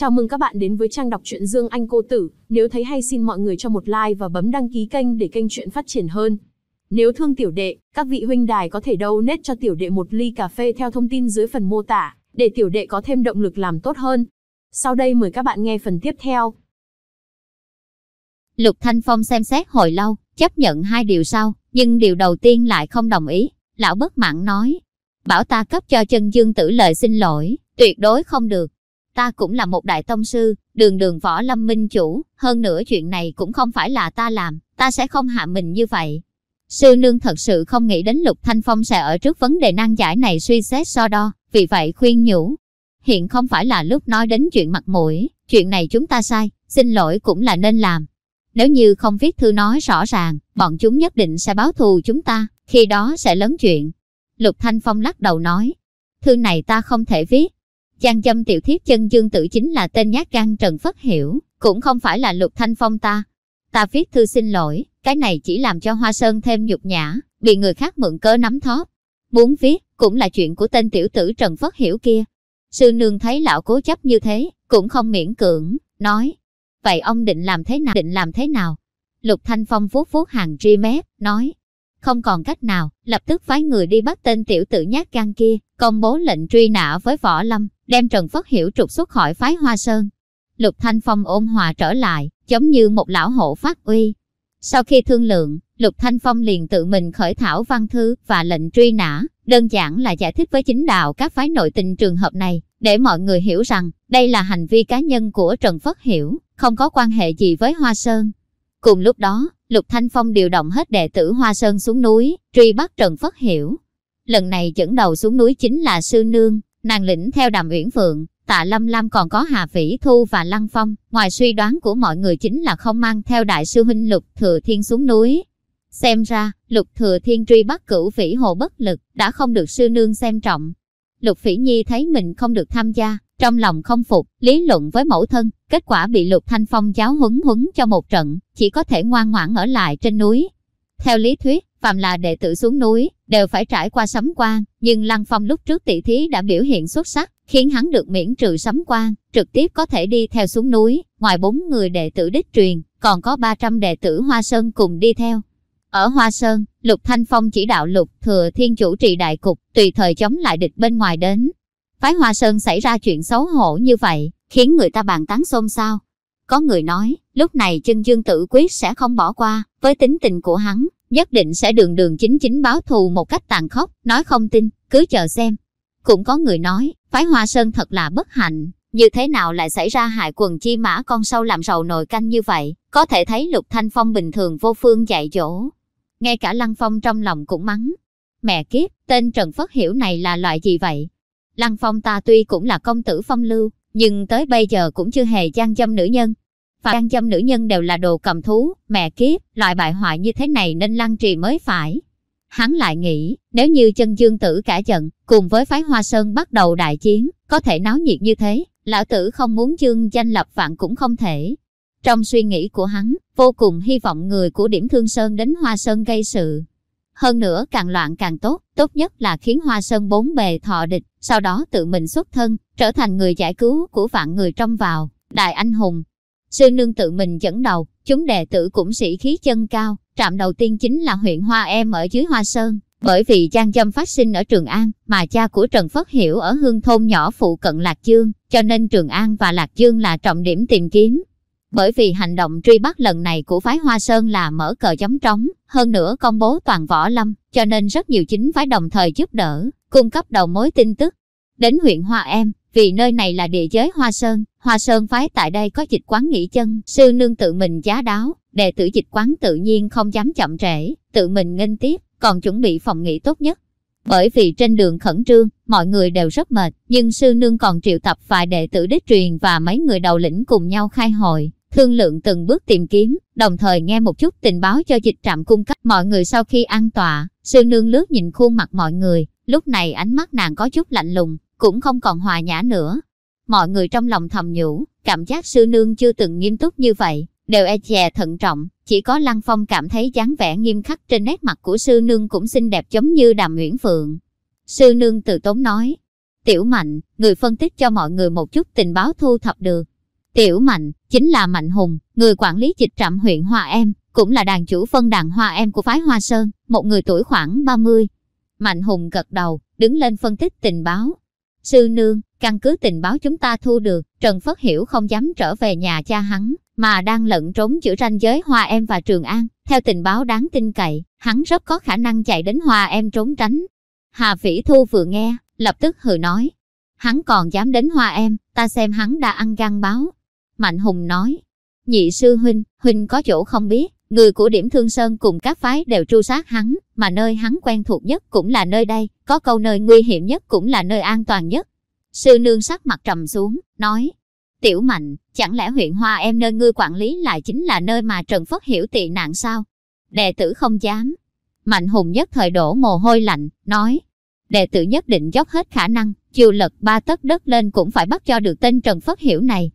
Chào mừng các bạn đến với trang đọc truyện Dương Anh Cô Tử. Nếu thấy hay xin mọi người cho một like và bấm đăng ký kênh để kênh truyện phát triển hơn. Nếu thương tiểu đệ, các vị huynh đài có thể donate cho tiểu đệ một ly cà phê theo thông tin dưới phần mô tả, để tiểu đệ có thêm động lực làm tốt hơn. Sau đây mời các bạn nghe phần tiếp theo. Lục Thanh Phong xem xét hồi lâu, chấp nhận hai điều sau, nhưng điều đầu tiên lại không đồng ý. Lão bất mãn nói, bảo ta cấp cho chân dương tử lời xin lỗi, tuyệt đối không được. Ta cũng là một đại tông sư, đường đường võ lâm minh chủ, hơn nữa chuyện này cũng không phải là ta làm, ta sẽ không hạ mình như vậy. Sư nương thật sự không nghĩ đến Lục Thanh Phong sẽ ở trước vấn đề nan giải này suy xét so đo, vì vậy khuyên nhủ. Hiện không phải là lúc nói đến chuyện mặt mũi, chuyện này chúng ta sai, xin lỗi cũng là nên làm. Nếu như không viết thư nói rõ ràng, bọn chúng nhất định sẽ báo thù chúng ta, khi đó sẽ lớn chuyện. Lục Thanh Phong lắc đầu nói, thư này ta không thể viết. Giang châm tiểu thiếp chân dương tử chính là tên nhát gan Trần Phất Hiểu, cũng không phải là Lục Thanh Phong ta. Ta viết thư xin lỗi, cái này chỉ làm cho Hoa Sơn thêm nhục nhã, bị người khác mượn cớ nắm thóp. Muốn viết, cũng là chuyện của tên tiểu tử Trần Phất Hiểu kia. Sư nương thấy lão cố chấp như thế, cũng không miễn cưỡng, nói. Vậy ông định làm thế nào? Định làm thế nào? Lục Thanh Phong vuốt vuốt hàng ri mép, nói. Không còn cách nào, lập tức phái người đi bắt tên tiểu tử nhát gan kia, công bố lệnh truy nã với Võ Lâm, đem Trần Phất Hiểu trục xuất khỏi phái Hoa Sơn. Lục Thanh Phong ôn hòa trở lại, giống như một lão hộ phát uy. Sau khi thương lượng, Lục Thanh Phong liền tự mình khởi thảo văn thư và lệnh truy nã, đơn giản là giải thích với chính đạo các phái nội tình trường hợp này, để mọi người hiểu rằng đây là hành vi cá nhân của Trần Phất Hiểu, không có quan hệ gì với Hoa Sơn. Cùng lúc đó, Lục Thanh Phong điều động hết đệ tử Hoa Sơn xuống núi, truy bắt Trần Phất Hiểu. Lần này dẫn đầu xuống núi chính là Sư Nương, nàng lĩnh theo Đàm Uyển Phượng, Tạ Lâm Lam còn có Hà Vĩ Thu và Lăng Phong. Ngoài suy đoán của mọi người chính là không mang theo đại sư huynh Lục Thừa Thiên xuống núi. Xem ra, Lục Thừa Thiên truy bắt cửu vĩ hồ bất lực, đã không được sư nương xem trọng. Lục Phỉ Nhi thấy mình không được tham gia, trong lòng không phục, lý luận với mẫu thân, kết quả bị Lục Thanh Phong giáo huấn huấn cho một trận, chỉ có thể ngoan ngoãn ở lại trên núi. Theo lý thuyết, phàm là đệ tử xuống núi, đều phải trải qua sấm quan, nhưng Lăng Phong lúc trước tỷ thí đã biểu hiện xuất sắc, khiến hắn được miễn trừ sấm quan, trực tiếp có thể đi theo xuống núi, ngoài bốn người đệ tử đích truyền, còn có 300 đệ tử Hoa Sơn cùng đi theo. Ở Hoa Sơn, Lục Thanh Phong chỉ đạo Lục Thừa Thiên chủ trì đại cục, tùy thời chống lại địch bên ngoài đến. Phái Hoa Sơn xảy ra chuyện xấu hổ như vậy, khiến người ta bàn tán xôn xao. Có người nói, lúc này chân dương tử quyết sẽ không bỏ qua, với tính tình của hắn, nhất định sẽ đường đường chính chính báo thù một cách tàn khốc, nói không tin, cứ chờ xem. Cũng có người nói, phái Hoa Sơn thật là bất hạnh, như thế nào lại xảy ra hại quần chi mã con sâu làm rầu nồi canh như vậy, có thể thấy Lục Thanh Phong bình thường vô phương dạy dỗ. Ngay cả Lăng Phong trong lòng cũng mắng. Mẹ kiếp, tên Trần Phất Hiểu này là loại gì vậy? Lăng Phong ta tuy cũng là công tử phong lưu, nhưng tới bây giờ cũng chưa hề gian dâm nữ nhân. Và gian dâm nữ nhân đều là đồ cầm thú, mẹ kiếp, loại bại hoại như thế này nên lăng trì mới phải. Hắn lại nghĩ, nếu như chân dương tử cả trận, cùng với phái Hoa Sơn bắt đầu đại chiến, có thể náo nhiệt như thế, lão tử không muốn chương danh lập vạn cũng không thể. Trong suy nghĩ của hắn, vô cùng hy vọng người của điểm thương Sơn đến Hoa Sơn gây sự. Hơn nữa càng loạn càng tốt, tốt nhất là khiến Hoa Sơn bốn bề thọ địch, sau đó tự mình xuất thân, trở thành người giải cứu của vạn người trong vào, đại anh hùng. Sư nương tự mình dẫn đầu, chúng đệ tử cũng sĩ khí chân cao, trạm đầu tiên chính là huyện Hoa Em ở dưới Hoa Sơn. Bởi vì Giang Dâm phát sinh ở Trường An, mà cha của Trần Phất Hiểu ở hương thôn nhỏ phụ cận Lạc Dương, cho nên Trường An và Lạc Dương là trọng điểm tìm kiếm. Bởi vì hành động truy bắt lần này của phái Hoa Sơn là mở cờ chống trống, hơn nữa công bố toàn võ lâm, cho nên rất nhiều chính phái đồng thời giúp đỡ, cung cấp đầu mối tin tức. Đến huyện Hoa Em, vì nơi này là địa giới Hoa Sơn, Hoa Sơn phái tại đây có dịch quán nghỉ chân, sư nương tự mình giá đáo, đệ tử dịch quán tự nhiên không dám chậm trễ, tự mình nghênh tiếp, còn chuẩn bị phòng nghỉ tốt nhất. Bởi vì trên đường khẩn trương, mọi người đều rất mệt, nhưng sư nương còn triệu tập vài đệ tử đích truyền và mấy người đầu lĩnh cùng nhau khai hội, thương lượng từng bước tìm kiếm, đồng thời nghe một chút tình báo cho dịch trạm cung cấp. Mọi người sau khi an tọa, sư nương lướt nhìn khuôn mặt mọi người, lúc này ánh mắt nàng có chút lạnh lùng, cũng không còn hòa nhã nữa. Mọi người trong lòng thầm nhủ, cảm giác sư nương chưa từng nghiêm túc như vậy, đều e dè thận trọng, chỉ có Lăng Phong cảm thấy dáng vẻ nghiêm khắc trên nét mặt của sư nương cũng xinh đẹp giống như đàm Nguyễn Phượng. Sư nương từ tốn nói, Tiểu Mạnh, người phân tích cho mọi người một chút tình báo thu thập được. Tiểu Mạnh, chính là Mạnh Hùng, người quản lý dịch trạm huyện Hoa Em, cũng là đàn chủ phân đàn Hoa Em của phái Hoa Sơn, một người tuổi khoảng 30. Mạnh Hùng gật đầu, đứng lên phân tích tình báo. Sư nương, căn cứ tình báo chúng ta thu được, Trần Phất Hiểu không dám trở về nhà cha hắn, mà đang lẫn trốn giữa ranh giới Hoa Em và Trường An. Theo tình báo đáng tin cậy, hắn rất có khả năng chạy đến Hoa Em trốn tránh. Hà Vĩ Thu vừa nghe, lập tức hừ nói. Hắn còn dám đến Hoa Em, ta xem hắn đã ăn gan báo. Mạnh Hùng nói, nhị sư huynh, huynh có chỗ không biết, người của điểm thương sơn cùng các phái đều tru sát hắn, mà nơi hắn quen thuộc nhất cũng là nơi đây, có câu nơi nguy hiểm nhất cũng là nơi an toàn nhất. Sư nương sắc mặt trầm xuống, nói, Tiểu Mạnh, chẳng lẽ huyện Hoa em nơi ngươi quản lý lại chính là nơi mà Trần Phất hiểu tị nạn sao? Đệ tử không dám. Mạnh Hùng nhất thời đổ mồ hôi lạnh, nói, đệ tử nhất định dốc hết khả năng, chiều lật ba tấc đất lên cũng phải bắt cho được tên Trần Phất hiểu này.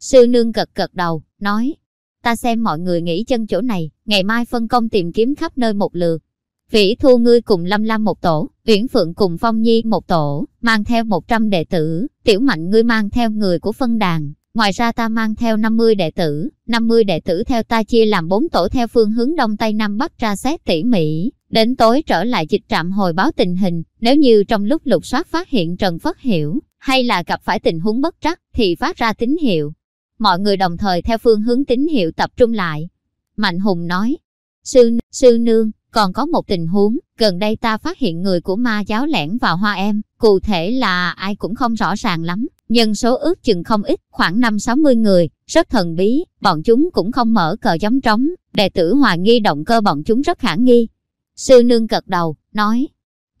Sư nương gật gật đầu, nói, ta xem mọi người nghỉ chân chỗ này, ngày mai phân công tìm kiếm khắp nơi một lượt. Vĩ Thu ngươi cùng Lâm Lam một tổ, Uyển Phượng cùng Phong Nhi một tổ, mang theo 100 đệ tử, Tiểu Mạnh ngươi mang theo người của phân đàn. Ngoài ra ta mang theo 50 đệ tử, 50 đệ tử theo ta chia làm 4 tổ theo phương hướng Đông Tây Nam Bắc tra xét tỉ mỉ. Đến tối trở lại dịch trạm hồi báo tình hình, nếu như trong lúc lục soát phát hiện Trần Phất Hiểu, hay là gặp phải tình huống bất trắc, thì phát ra tín hiệu. Mọi người đồng thời theo phương hướng tín hiệu tập trung lại. Mạnh Hùng nói, sư, sư nương, còn có một tình huống, gần đây ta phát hiện người của ma giáo lẻn vào hoa em, cụ thể là ai cũng không rõ ràng lắm, nhân số ước chừng không ít, khoảng 5-60 người, rất thần bí, bọn chúng cũng không mở cờ giống trống, đệ tử hoài nghi động cơ bọn chúng rất khả nghi. Sư nương gật đầu, nói,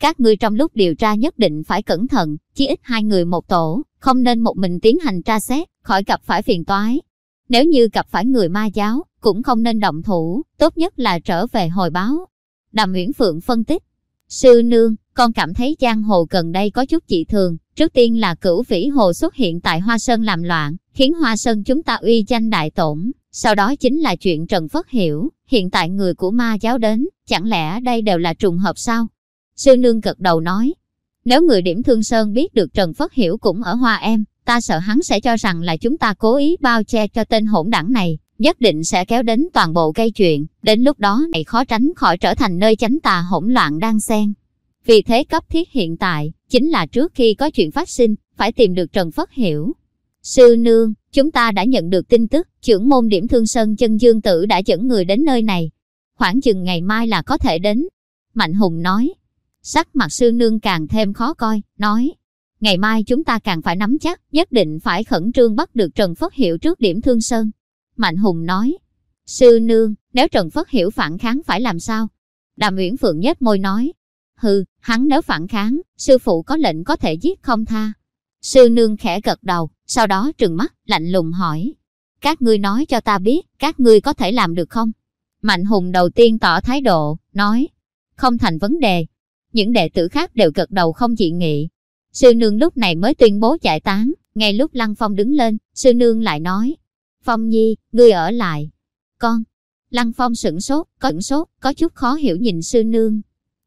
các ngươi trong lúc điều tra nhất định phải cẩn thận, chỉ ít hai người một tổ, không nên một mình tiến hành tra xét, khỏi gặp phải phiền toái. Nếu như gặp phải người ma giáo, cũng không nên động thủ, tốt nhất là trở về hồi báo. Đàm Nguyễn Phượng phân tích. Sư nương, con cảm thấy giang hồ gần đây có chút dị thường. Trước tiên là cửu vĩ hồ xuất hiện tại Hoa Sơn làm loạn, khiến Hoa Sơn chúng ta uy danh đại tổn. Sau đó chính là chuyện Trần Phất Hiểu, hiện tại người của ma giáo đến, chẳng lẽ đây đều là trùng hợp sao? Sư nương gật đầu nói, nếu người điểm thương Sơn biết được Trần Phất Hiểu cũng ở Hoa Em, ta sợ hắn sẽ cho rằng là chúng ta cố ý bao che cho tên hỗn đảng này nhất định sẽ kéo đến toàn bộ gây chuyện, đến lúc đó này khó tránh khỏi trở thành nơi chánh tà hỗn loạn đang xen. Vì thế cấp thiết hiện tại, chính là trước khi có chuyện phát sinh, phải tìm được Trần Phất Hiểu. Sư Nương, chúng ta đã nhận được tin tức, trưởng môn điểm thương sơn chân dương tử đã dẫn người đến nơi này. Khoảng chừng ngày mai là có thể đến. Mạnh Hùng nói. Sắc mặt sư nương càng thêm khó coi, nói. Ngày mai chúng ta càng phải nắm chắc, nhất định phải khẩn trương bắt được Trần Phất Hiểu trước điểm thương sơn. Mạnh Hùng nói, sư nương, nếu Trần Phất Hiểu phản kháng phải làm sao? Đàm Uyển Phượng nhếch môi nói, hừ, hắn nếu phản kháng, sư phụ có lệnh có thể giết không tha. Sư nương khẽ gật đầu, sau đó trừng mắt, lạnh lùng hỏi, các ngươi nói cho ta biết, các ngươi có thể làm được không? Mạnh Hùng đầu tiên tỏ thái độ, nói, không thành vấn đề. Những đệ tử khác đều gật đầu không dị nghị. Sư nương lúc này mới tuyên bố giải tán, ngay lúc Lăng Phong đứng lên, sư nương lại nói, Phong Nhi, ngươi ở lại. Con. Lăng Phong sửng sốt, có sửng sốt, có chút khó hiểu nhìn sư nương.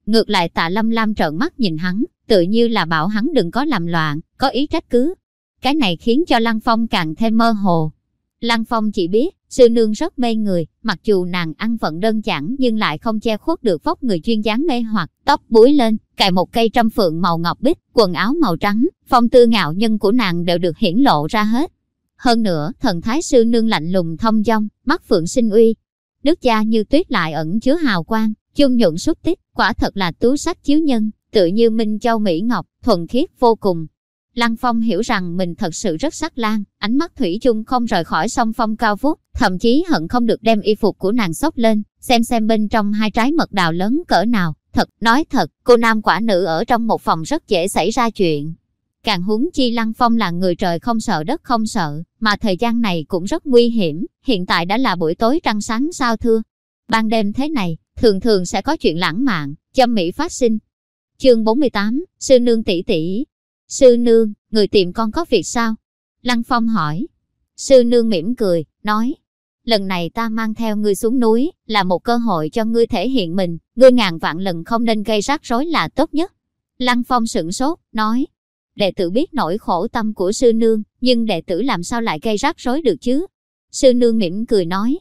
Ngược lại tạ lâm lam trợn mắt nhìn hắn, tự như là bảo hắn đừng có làm loạn, có ý trách cứ. Cái này khiến cho Lăng Phong càng thêm mơ hồ. Lăng Phong chỉ biết, sư nương rất mê người, mặc dù nàng ăn vận đơn giản nhưng lại không che khuất được vóc người chuyên dáng mê hoặc, tóc búi lên, cài một cây trăm phượng màu ngọc bích, quần áo màu trắng, phong tư ngạo nhân của nàng đều được hiển lộ ra hết. Hơn nữa, thần thái sư nương lạnh lùng thông dong, mắt phượng sinh uy. Nước da như tuyết lại ẩn chứa hào quang, chung nhuận xuất tích, quả thật là tú sắc chiếu nhân, tự như Minh Châu Mỹ Ngọc, thuần khiết vô cùng. Lăng Phong hiểu rằng mình thật sự rất sắc lan, ánh mắt thủy chung không rời khỏi song phong cao vút, thậm chí hận không được đem y phục của nàng xốc lên, xem xem bên trong hai trái mật đào lớn cỡ nào. Thật, nói thật, cô nam quả nữ ở trong một phòng rất dễ xảy ra chuyện. Càng huống chi Lăng Phong là người trời không sợ đất không sợ, mà thời gian này cũng rất nguy hiểm, hiện tại đã là buổi tối trăng sáng sao thưa. Ban đêm thế này, thường thường sẽ có chuyện lãng mạn, châm mỹ phát sinh. Chương 48, Sư Nương tỷ tỷ. Sư Nương, người tìm con có việc sao? Lăng Phong hỏi. Sư Nương mỉm cười, nói. Lần này ta mang theo ngươi xuống núi, là một cơ hội cho ngươi thể hiện mình, ngươi ngàn vạn lần không nên gây rắc rối là tốt nhất. Lăng Phong sửng sốt, nói, đệ tử biết nỗi khổ tâm của sư nương, nhưng đệ tử làm sao lại gây rắc rối được chứ? Sư nương mỉm cười nói,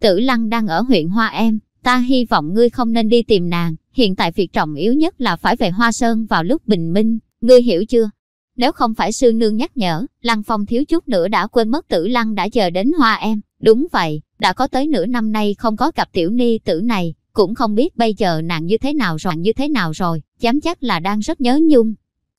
tử lăng đang ở huyện Hoa Em, ta hy vọng ngươi không nên đi tìm nàng, hiện tại việc trọng yếu nhất là phải về Hoa Sơn vào lúc bình minh, ngươi hiểu chưa? Nếu không phải sư nương nhắc nhở, Lăng Phong thiếu chút nữa đã quên mất tử lăng đã chờ đến Hoa Em, đúng vậy, đã có tới nửa năm nay không có gặp tiểu ni tử này, cũng không biết bây giờ nàng như thế nào rồi như thế nào rồi, dám chắc là đang rất nhớ nhung.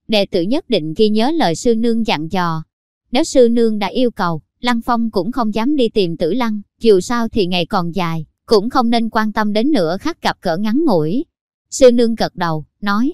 Đệ tử nhất định ghi nhớ lời sư nương dặn dò. Nếu sư nương đã yêu cầu, Lăng Phong cũng không dám đi tìm tử lăng, dù sao thì ngày còn dài, cũng không nên quan tâm đến nửa khắc gặp cỡ ngắn ngủi. Sư nương gật đầu, nói,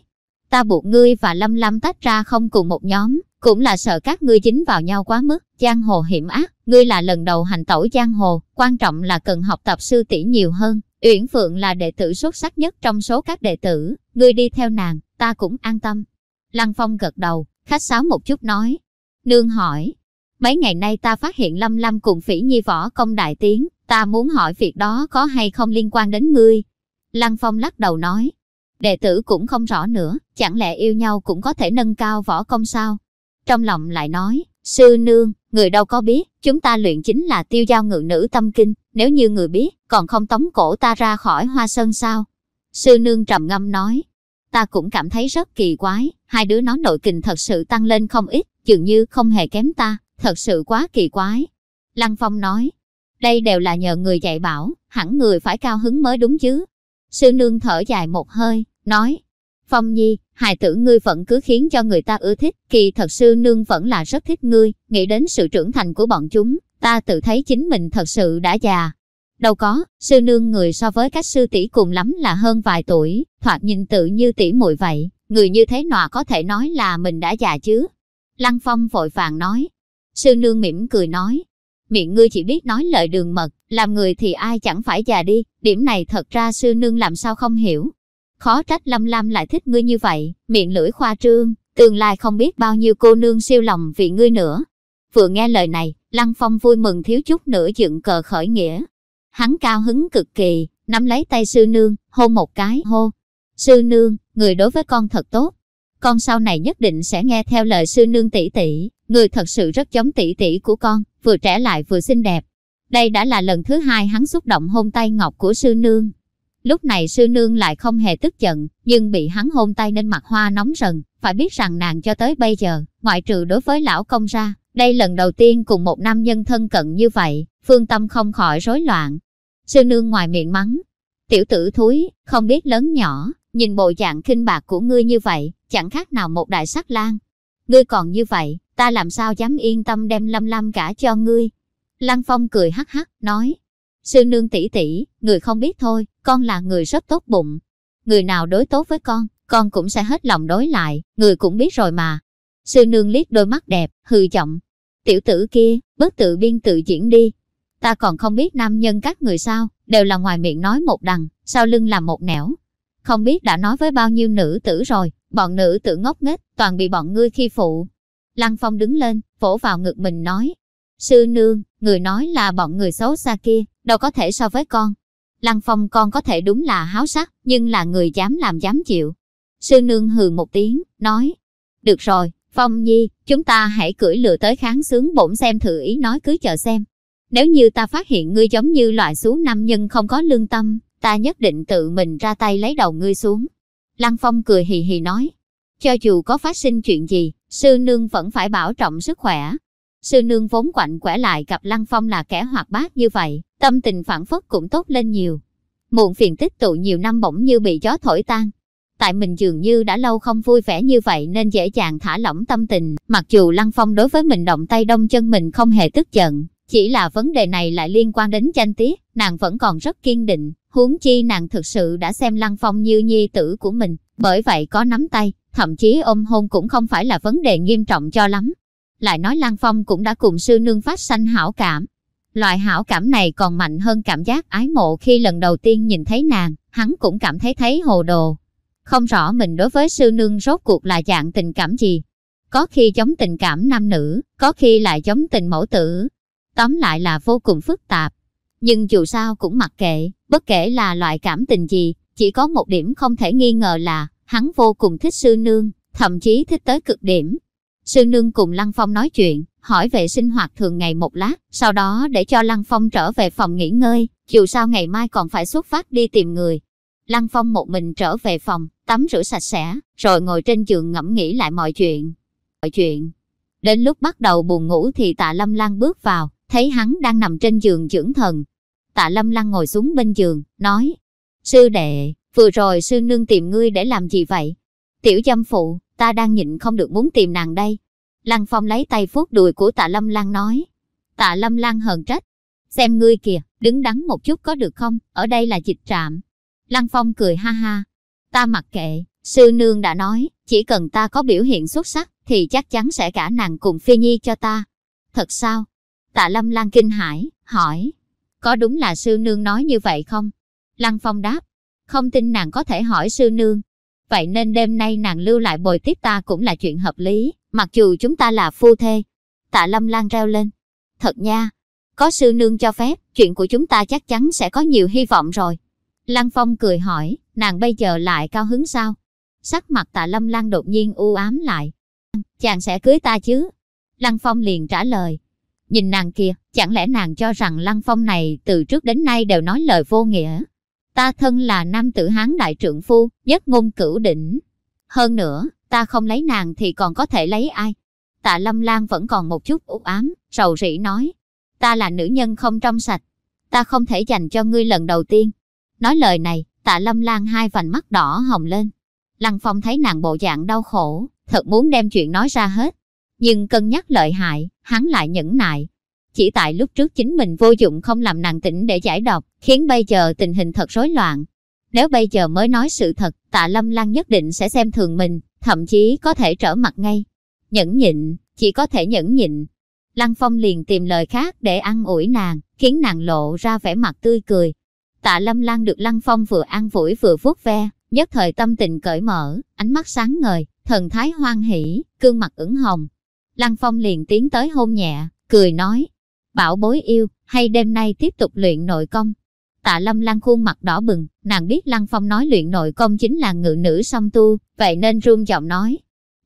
ta buộc ngươi và Lâm Lâm tách ra không cùng một nhóm, cũng là sợ các ngươi dính vào nhau quá mức, giang hồ hiểm ác, ngươi là lần đầu hành tẩu giang hồ, quan trọng là cần học tập sư tỷ nhiều hơn. Uyển Phượng là đệ tử xuất sắc nhất trong số các đệ tử, ngươi đi theo nàng, ta cũng an tâm. Lăng Phong gật đầu, khách sáo một chút nói. Nương hỏi, mấy ngày nay ta phát hiện Lâm Lâm cùng Phỉ Nhi võ công đại tiến, ta muốn hỏi việc đó có hay không liên quan đến ngươi. Lăng Phong lắc đầu nói, đệ tử cũng không rõ nữa, chẳng lẽ yêu nhau cũng có thể nâng cao võ công sao? Trong lòng lại nói, sư nương, người đâu có biết, chúng ta luyện chính là tiêu giao ngự nữ tâm kinh, nếu như người biết, còn không tống cổ ta ra khỏi hoa sơn sao? Sư nương trầm ngâm nói, ta cũng cảm thấy rất kỳ quái, hai đứa nó nội kình thật sự tăng lên không ít, dường như không hề kém ta, thật sự quá kỳ quái. Lăng Phong nói, đây đều là nhờ người dạy bảo, hẳn người phải cao hứng mới đúng chứ. Sư nương thở dài một hơi, nói, Phong Nhi, hài tử ngươi vẫn cứ khiến cho người ta ưa thích, kỳ thật sư nương vẫn là rất thích ngươi, nghĩ đến sự trưởng thành của bọn chúng, ta tự thấy chính mình thật sự đã già. Đâu có, sư nương người so với các sư tỷ cùng lắm là hơn vài tuổi, thoạt nhìn tự như tỷ muội vậy, người như thế nọ có thể nói là mình đã già chứ. Lăng Phong vội vàng nói. Sư nương mỉm cười nói, miệng ngươi chỉ biết nói lời đường mật, làm người thì ai chẳng phải già đi, điểm này thật ra sư nương làm sao không hiểu. Khó trách Lâm Lam lại thích ngươi như vậy, miệng lưỡi khoa trương, tương lai không biết bao nhiêu cô nương siêu lòng vì ngươi nữa. Vừa nghe lời này, Lăng Phong vui mừng thiếu chút nữa dựng cờ khởi nghĩa. Hắn cao hứng cực kỳ, nắm lấy tay sư nương, hôn một cái, hô. Sư nương, người đối với con thật tốt. Con sau này nhất định sẽ nghe theo lời sư nương tỷ tỷ, người thật sự rất giống tỷ tỷ của con, vừa trẻ lại vừa xinh đẹp. Đây đã là lần thứ hai hắn xúc động hôn tay ngọc của sư nương. Lúc này sư nương lại không hề tức giận, nhưng bị hắn hôn tay nên mặt hoa nóng rần. Phải biết rằng nàng cho tới bây giờ, ngoại trừ đối với lão công ra, đây lần đầu tiên cùng một nam nhân thân cận như vậy, phương tâm không khỏi rối loạn. Sư nương ngoài miệng mắng, tiểu tử thúi, không biết lớn nhỏ, nhìn bộ dạng khinh bạc của ngươi như vậy, chẳng khác nào một đại sắc lang. Ngươi còn như vậy, ta làm sao dám yên tâm đem lâm lâm cả cho ngươi. Lăng Phong cười hắc hắc, nói, sư nương tỷ tỷ, người không biết thôi, con là người rất tốt bụng. Người nào đối tốt với con, con cũng sẽ hết lòng đối lại, người cũng biết rồi mà. Sư nương liếc đôi mắt đẹp, hư giọng. Tiểu tử kia, bớt tự biên tự diễn đi. Ta còn không biết nam nhân các người sao, đều là ngoài miệng nói một đằng, sau lưng làm một nẻo. Không biết đã nói với bao nhiêu nữ tử rồi, bọn nữ tử ngốc nghếch, toàn bị bọn ngươi khi phụ. Lăng Phong đứng lên, vỗ vào ngực mình nói. Sư nương, người nói là bọn người xấu xa kia, đâu có thể so với con. Lăng Phong con có thể đúng là háo sắc, nhưng là người dám làm dám chịu. Sư nương hừ một tiếng, nói. Được rồi, Phong Nhi, chúng ta hãy cưỡi lừa tới kháng sướng bổn xem thử ý nói cứ chờ xem. Nếu như ta phát hiện ngươi giống như loại số nam nhân không có lương tâm, ta nhất định tự mình ra tay lấy đầu ngươi xuống. Lăng Phong cười hì hì nói. Cho dù có phát sinh chuyện gì, sư nương vẫn phải bảo trọng sức khỏe. Sư nương vốn quạnh quẻ lại gặp Lăng Phong là kẻ hoạt bát như vậy, tâm tình phản phất cũng tốt lên nhiều. Muộn phiền tích tụ nhiều năm bỗng như bị gió thổi tan. Tại mình dường như đã lâu không vui vẻ như vậy nên dễ dàng thả lỏng tâm tình, mặc dù Lăng Phong đối với mình động tay đông chân mình không hề tức giận, chỉ là vấn đề này lại liên quan đến tranh tiết, nàng vẫn còn rất kiên định, huống chi nàng thực sự đã xem Lăng Phong như nhi tử của mình, bởi vậy có nắm tay, thậm chí ôm hôn cũng không phải là vấn đề nghiêm trọng cho lắm. Lại nói Lăng Phong cũng đã cùng sư nương phát sanh hảo cảm. Loại hảo cảm này còn mạnh hơn cảm giác ái mộ khi lần đầu tiên nhìn thấy nàng, hắn cũng cảm thấy thấy hồ đồ. Không rõ mình đối với sư nương rốt cuộc là dạng tình cảm gì. Có khi giống tình cảm nam nữ, có khi lại giống tình mẫu tử. Tóm lại là vô cùng phức tạp. Nhưng dù sao cũng mặc kệ, bất kể là loại cảm tình gì, chỉ có một điểm không thể nghi ngờ là hắn vô cùng thích sư nương, thậm chí thích tới cực điểm. Sư nương cùng Lăng Phong nói chuyện, hỏi về sinh hoạt thường ngày một lát, sau đó để cho Lăng Phong trở về phòng nghỉ ngơi, dù sao ngày mai còn phải xuất phát đi tìm người. Lăng Phong một mình trở về phòng, tắm rửa sạch sẽ, rồi ngồi trên giường ngẫm nghĩ lại mọi chuyện. Mọi chuyện. Đến lúc bắt đầu buồn ngủ thì tạ Lâm Lan bước vào, thấy hắn đang nằm trên giường dưỡng thần. Tạ Lâm lăng ngồi xuống bên giường, nói, Sư đệ, vừa rồi sư nương tìm ngươi để làm gì vậy? Tiểu dâm phụ, ta đang nhịn không được muốn tìm nàng đây. Lăng Phong lấy tay vuốt đùi của tạ Lâm lăng nói. Tạ Lâm lăng hờn trách. Xem ngươi kìa, đứng đắn một chút có được không? Ở đây là dịch trạm. Lăng Phong cười ha ha. Ta mặc kệ, sư nương đã nói, chỉ cần ta có biểu hiện xuất sắc, thì chắc chắn sẽ cả nàng cùng phi nhi cho ta. Thật sao? Tạ Lâm Lan kinh hãi, hỏi. Có đúng là sư nương nói như vậy không? Lăng Phong đáp. Không tin nàng có thể hỏi sư nương. Vậy nên đêm nay nàng lưu lại bồi tiếp ta cũng là chuyện hợp lý, mặc dù chúng ta là phu thê. Tạ Lâm Lan reo lên. Thật nha, có sư nương cho phép, chuyện của chúng ta chắc chắn sẽ có nhiều hy vọng rồi. Lăng Phong cười hỏi, nàng bây giờ lại cao hứng sao? Sắc mặt tạ Lâm Lan đột nhiên u ám lại. Chàng sẽ cưới ta chứ? Lăng Phong liền trả lời. Nhìn nàng kia, chẳng lẽ nàng cho rằng Lăng Phong này từ trước đến nay đều nói lời vô nghĩa? Ta thân là nam tử hán đại trượng phu, nhất ngôn cửu đỉnh. Hơn nữa, ta không lấy nàng thì còn có thể lấy ai? Tạ Lâm Lan vẫn còn một chút u ám, sầu rĩ nói. Ta là nữ nhân không trong sạch. Ta không thể dành cho ngươi lần đầu tiên. Nói lời này, tạ Lâm Lan hai vành mắt đỏ hồng lên. Lăng Phong thấy nàng bộ dạng đau khổ, thật muốn đem chuyện nói ra hết. Nhưng cân nhắc lợi hại, hắn lại nhẫn nại. Chỉ tại lúc trước chính mình vô dụng không làm nàng tỉnh để giải độc, khiến bây giờ tình hình thật rối loạn. Nếu bây giờ mới nói sự thật, tạ Lâm Lan nhất định sẽ xem thường mình, thậm chí có thể trở mặt ngay. Nhẫn nhịn, chỉ có thể nhẫn nhịn. Lăng Phong liền tìm lời khác để ăn ủi nàng, khiến nàng lộ ra vẻ mặt tươi cười. Tạ Lâm Lan được Lăng Phong vừa ăn vũi vừa vuốt ve, nhất thời tâm tình cởi mở, ánh mắt sáng ngời, thần thái hoan hỷ, cương mặt ửng hồng. Lăng Phong liền tiến tới hôn nhẹ, cười nói, bảo bối yêu, hay đêm nay tiếp tục luyện nội công. Tạ Lâm Lan khuôn mặt đỏ bừng, nàng biết Lăng Phong nói luyện nội công chính là ngự nữ song tu, vậy nên run giọng nói.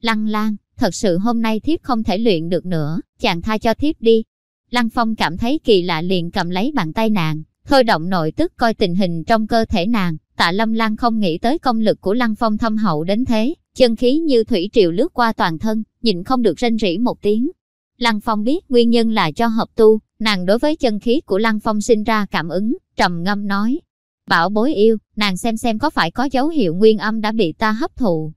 Lăng Lan, thật sự hôm nay thiếp không thể luyện được nữa, chàng tha cho thiếp đi. Lăng Phong cảm thấy kỳ lạ liền cầm lấy bàn tay nàng, thôi động nội tức coi tình hình trong cơ thể nàng. Tạ Lâm Lan không nghĩ tới công lực của Lăng Phong thâm hậu đến thế, chân khí như thủy triều lướt qua toàn thân, nhịn không được rên rỉ một tiếng. Lăng Phong biết nguyên nhân là cho hợp tu, nàng đối với chân khí của Lăng Phong sinh ra cảm ứng, trầm ngâm nói. Bảo bối yêu, nàng xem xem có phải có dấu hiệu nguyên âm đã bị ta hấp thụ.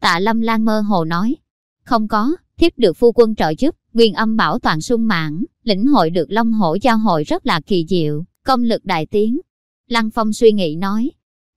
Tạ Lâm Lan mơ hồ nói. Không có, thiếp được phu quân trợ giúp, nguyên âm bảo toàn sung mãn, lĩnh hội được long hổ giao hội rất là kỳ diệu, công lực đại tiến. Lăng Phong suy nghĩ nói.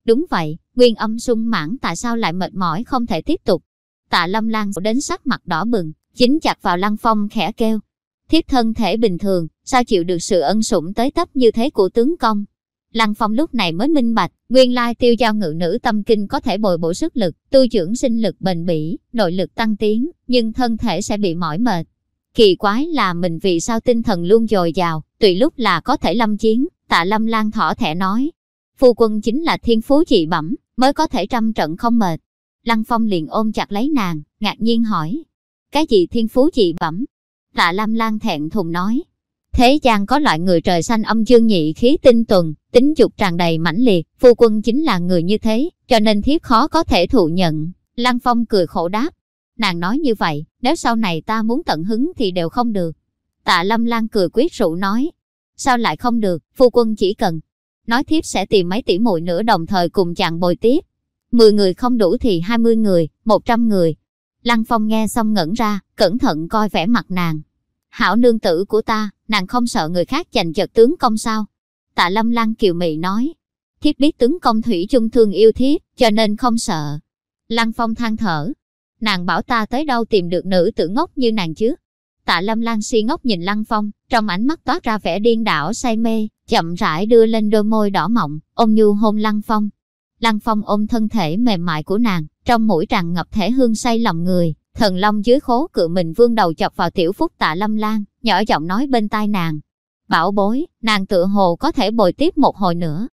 Đúng vậy, nguyên âm sung mãn tại sao lại mệt mỏi không thể tiếp tục. Tạ Lâm Lan đến sắc mặt đỏ bừng, chính chặt vào Lăng Phong khẽ kêu. Thiếp thân thể bình thường, sao chịu được sự ân sủng tới tấp như thế của tướng công. Lăng Phong lúc này mới minh bạch, nguyên lai tiêu giao ngự nữ tâm kinh có thể bồi bổ sức lực, tu dưỡng sinh lực bền bỉ, nội lực tăng tiến, nhưng thân thể sẽ bị mỏi mệt. Kỳ quái là mình vì sao tinh thần luôn dồi dào, tùy lúc là có thể lâm chiến, tạ lâm lan thỏ thẻ nói. Phu quân chính là thiên phú dị bẩm, mới có thể trăm trận không mệt. Lăng Phong liền ôm chặt lấy nàng, ngạc nhiên hỏi. Cái gì thiên phú chị bẩm? Tạ Lâm Lan thẹn thùng nói. Thế gian có loại người trời xanh âm dương nhị khí tinh tuần, tính dục tràn đầy mãnh liệt, phu quân chính là người như thế, cho nên thiếp khó có thể thụ nhận. Lăng Phong cười khổ đáp. Nàng nói như vậy, nếu sau này ta muốn tận hứng thì đều không được. Tạ Lâm Lan cười quyết rượu nói. Sao lại không được, phu quân chỉ cần. Nói thiếp sẽ tìm mấy tỷ muội nữa đồng thời cùng chàng bồi tiếp. Mười người không đủ thì hai mươi người, một trăm người. Lăng Phong nghe xong ngẩn ra, cẩn thận coi vẻ mặt nàng. Hảo nương tử của ta, nàng không sợ người khác giành giật tướng công sao? Tạ Lâm Lăng kiều mị nói. Thiếp biết tướng công thủy chung thương yêu thiếp, cho nên không sợ. Lăng Phong than thở. Nàng bảo ta tới đâu tìm được nữ tử ngốc như nàng chứ? Tạ Lâm Lan si ngốc nhìn Lăng Phong, trong ánh mắt toát ra vẻ điên đảo say mê, chậm rãi đưa lên đôi môi đỏ mọng, ôm nhu hôn Lăng Phong. Lăng Phong ôm thân thể mềm mại của nàng, trong mũi tràn ngập thể hương say lòng người, thần long dưới khố cự mình vương đầu chọc vào tiểu phúc tạ lâm lan, nhỏ giọng nói bên tai nàng. Bảo bối, nàng tự hồ có thể bồi tiếp một hồi nữa.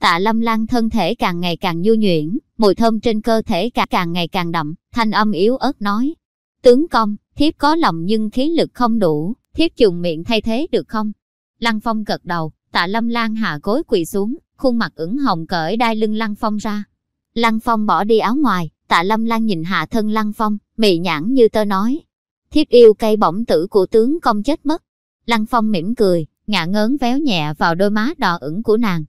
Tạ lâm lan thân thể càng ngày càng nhu nhuyễn, mùi thơm trên cơ thể cả càng ngày càng đậm, thanh âm yếu ớt nói. Tướng công, thiếp có lòng nhưng khí lực không đủ, thiếp dùng miệng thay thế được không? Lăng Phong gật đầu, tạ Lâm Lan hạ gối quỳ xuống, khuôn mặt ửng hồng cởi đai lưng Lăng Phong ra. Lăng Phong bỏ đi áo ngoài, tạ Lâm Lan nhìn hạ thân Lăng Phong, mị nhãn như tơ nói. Thiếp yêu cây bổng tử của tướng công chết mất. Lăng Phong mỉm cười, ngạ ngớn véo nhẹ vào đôi má đỏ ửng của nàng.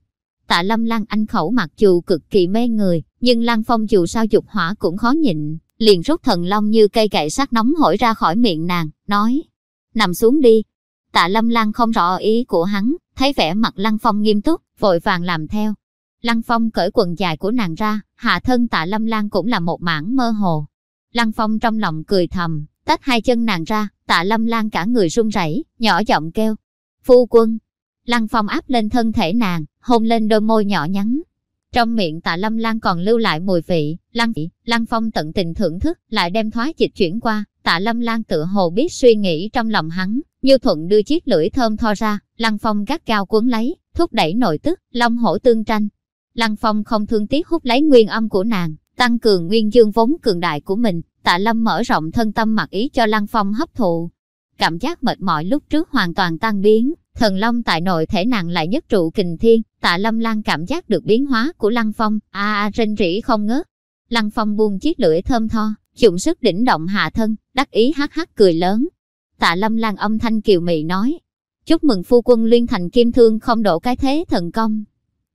Tạ Lâm Lan anh khẩu mặc dù cực kỳ mê người, nhưng Lăng Phong dù sao dục hỏa cũng khó nhịn, liền rút thần long như cây gậy sắt nóng hổi ra khỏi miệng nàng, nói, nằm xuống đi. Tạ Lâm Lan không rõ ý của hắn, thấy vẻ mặt Lăng Phong nghiêm túc, vội vàng làm theo. Lăng Phong cởi quần dài của nàng ra, hạ thân Tạ Lâm Lan cũng là một mảng mơ hồ. Lăng Phong trong lòng cười thầm, tách hai chân nàng ra, Tạ Lâm Lan cả người run rẩy, nhỏ giọng kêu, phu quân. Lăng Phong áp lên thân thể nàng, hôn lên đôi môi nhỏ nhắn, trong miệng tạ lâm lan còn lưu lại mùi vị, lăng, lăng phong tận tình thưởng thức, lại đem thoái dịch chuyển qua, tạ lâm lan tự hồ biết suy nghĩ trong lòng hắn, như thuận đưa chiếc lưỡi thơm tho ra, lăng phong gắt cao cuốn lấy, thúc đẩy nội tức, long hổ tương tranh. Lăng phong không thương tiếc hút lấy nguyên âm của nàng, tăng cường nguyên dương vốn cường đại của mình, tạ lâm mở rộng thân tâm mặc ý cho lăng phong hấp thụ. Cảm giác mệt mỏi lúc trước hoàn toàn tan biến, Thần Long tại nội thể nàng lại nhất trụ kình thiên, tạ lâm lan cảm giác được biến hóa của Lăng Phong, a a rên rỉ không ngớt. Lăng Phong buông chiếc lưỡi thơm tho, dùng sức đỉnh động hạ thân, đắc ý hắc hắc cười lớn. Tạ lâm lan âm thanh kiều mị nói, chúc mừng phu quân liên thành kim thương không đổ cái thế thần công.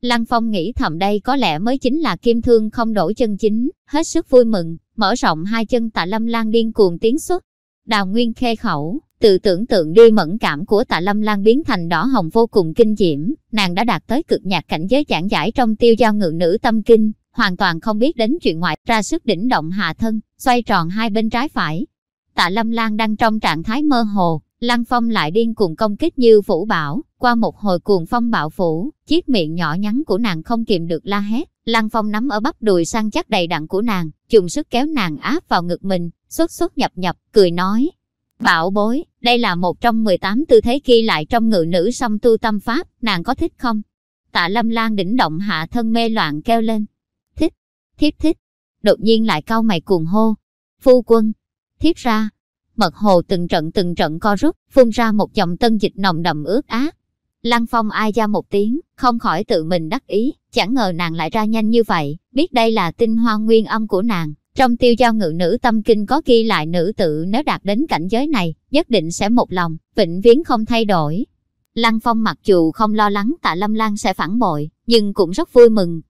Lăng Phong nghĩ thầm đây có lẽ mới chính là kim thương không đổ chân chính, hết sức vui mừng, mở rộng hai chân tạ lâm lan điên cuồng tiến xuất. Đào Nguyên khê khẩu, Tự tưởng tượng đi mẫn cảm của tạ lâm lan biến thành đỏ hồng vô cùng kinh diễm, nàng đã đạt tới cực nhạc cảnh giới giảng giải trong tiêu giao ngự nữ tâm kinh, hoàn toàn không biết đến chuyện ngoại, ra sức đỉnh động hạ thân, xoay tròn hai bên trái phải. Tạ lâm lan đang trong trạng thái mơ hồ, lăng phong lại điên cuồng công kích như vũ bảo, qua một hồi cuồng phong bạo phủ, chiếc miệng nhỏ nhắn của nàng không kìm được la hét, lăng phong nắm ở bắp đùi săn chắc đầy đặn của nàng, dùng sức kéo nàng áp vào ngực mình, xuất xuất nhập nhập, cười nói, Bảo bối, đây là một trong 18 tư thế ghi lại trong ngự nữ song tu tâm pháp, nàng có thích không? Tạ lâm lan đỉnh động hạ thân mê loạn kêu lên. Thích, thiếp thích. Đột nhiên lại cau mày cuồng hô. Phu quân, thiếp ra. Mật hồ từng trận từng trận co rút, phun ra một dòng tân dịch nồng đậm ướt át. Lăng phong ai ra một tiếng, không khỏi tự mình đắc ý, chẳng ngờ nàng lại ra nhanh như vậy, biết đây là tinh hoa nguyên âm của nàng, trong tiêu giao ngự nữ tâm kinh có ghi lại nữ tự nếu đạt đến cảnh giới này, nhất định sẽ một lòng, vĩnh viễn không thay đổi. Lăng Phong mặc dù không lo lắng tạ Lâm Lan sẽ phản bội, nhưng cũng rất vui mừng.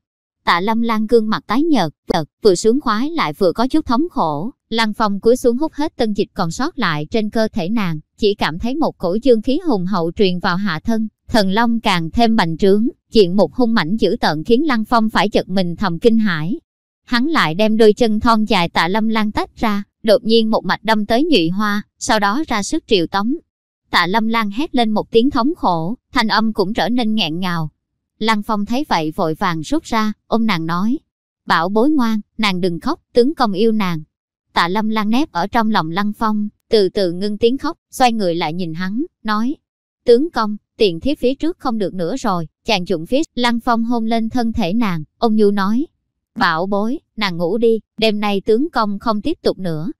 Tạ Lâm Lan gương mặt tái nhợt, chợt vừa sướng khoái lại vừa có chút thống khổ. Lăng Phong cúi xuống hút hết tân dịch còn sót lại trên cơ thể nàng, chỉ cảm thấy một cổ dương khí hùng hậu truyền vào hạ thân, thần long càng thêm bành trướng, chuyện một hung mảnh dữ tợn khiến Lăng Phong phải giật mình thầm kinh hãi, hắn lại đem đôi chân thon dài tạ lâm lan tách ra, đột nhiên một mạch đâm tới nhụy hoa, sau đó ra sức triệu tống. Tạ lâm lan hét lên một tiếng thống khổ, thanh âm cũng trở nên nghẹn ngào. Lăng phong thấy vậy vội vàng rút ra, ôm nàng nói. Bảo bối ngoan, nàng đừng khóc, tướng công yêu nàng. Tạ lâm lan nép ở trong lòng lăng phong, từ từ ngưng tiếng khóc, xoay người lại nhìn hắn, nói. Tướng công, tiền thiếp phía trước không được nữa rồi, chàng dụng phía, lăng phong hôn lên thân thể nàng, ông nhu nói. Bảo bối, nàng ngủ đi, đêm nay tướng công không tiếp tục nữa.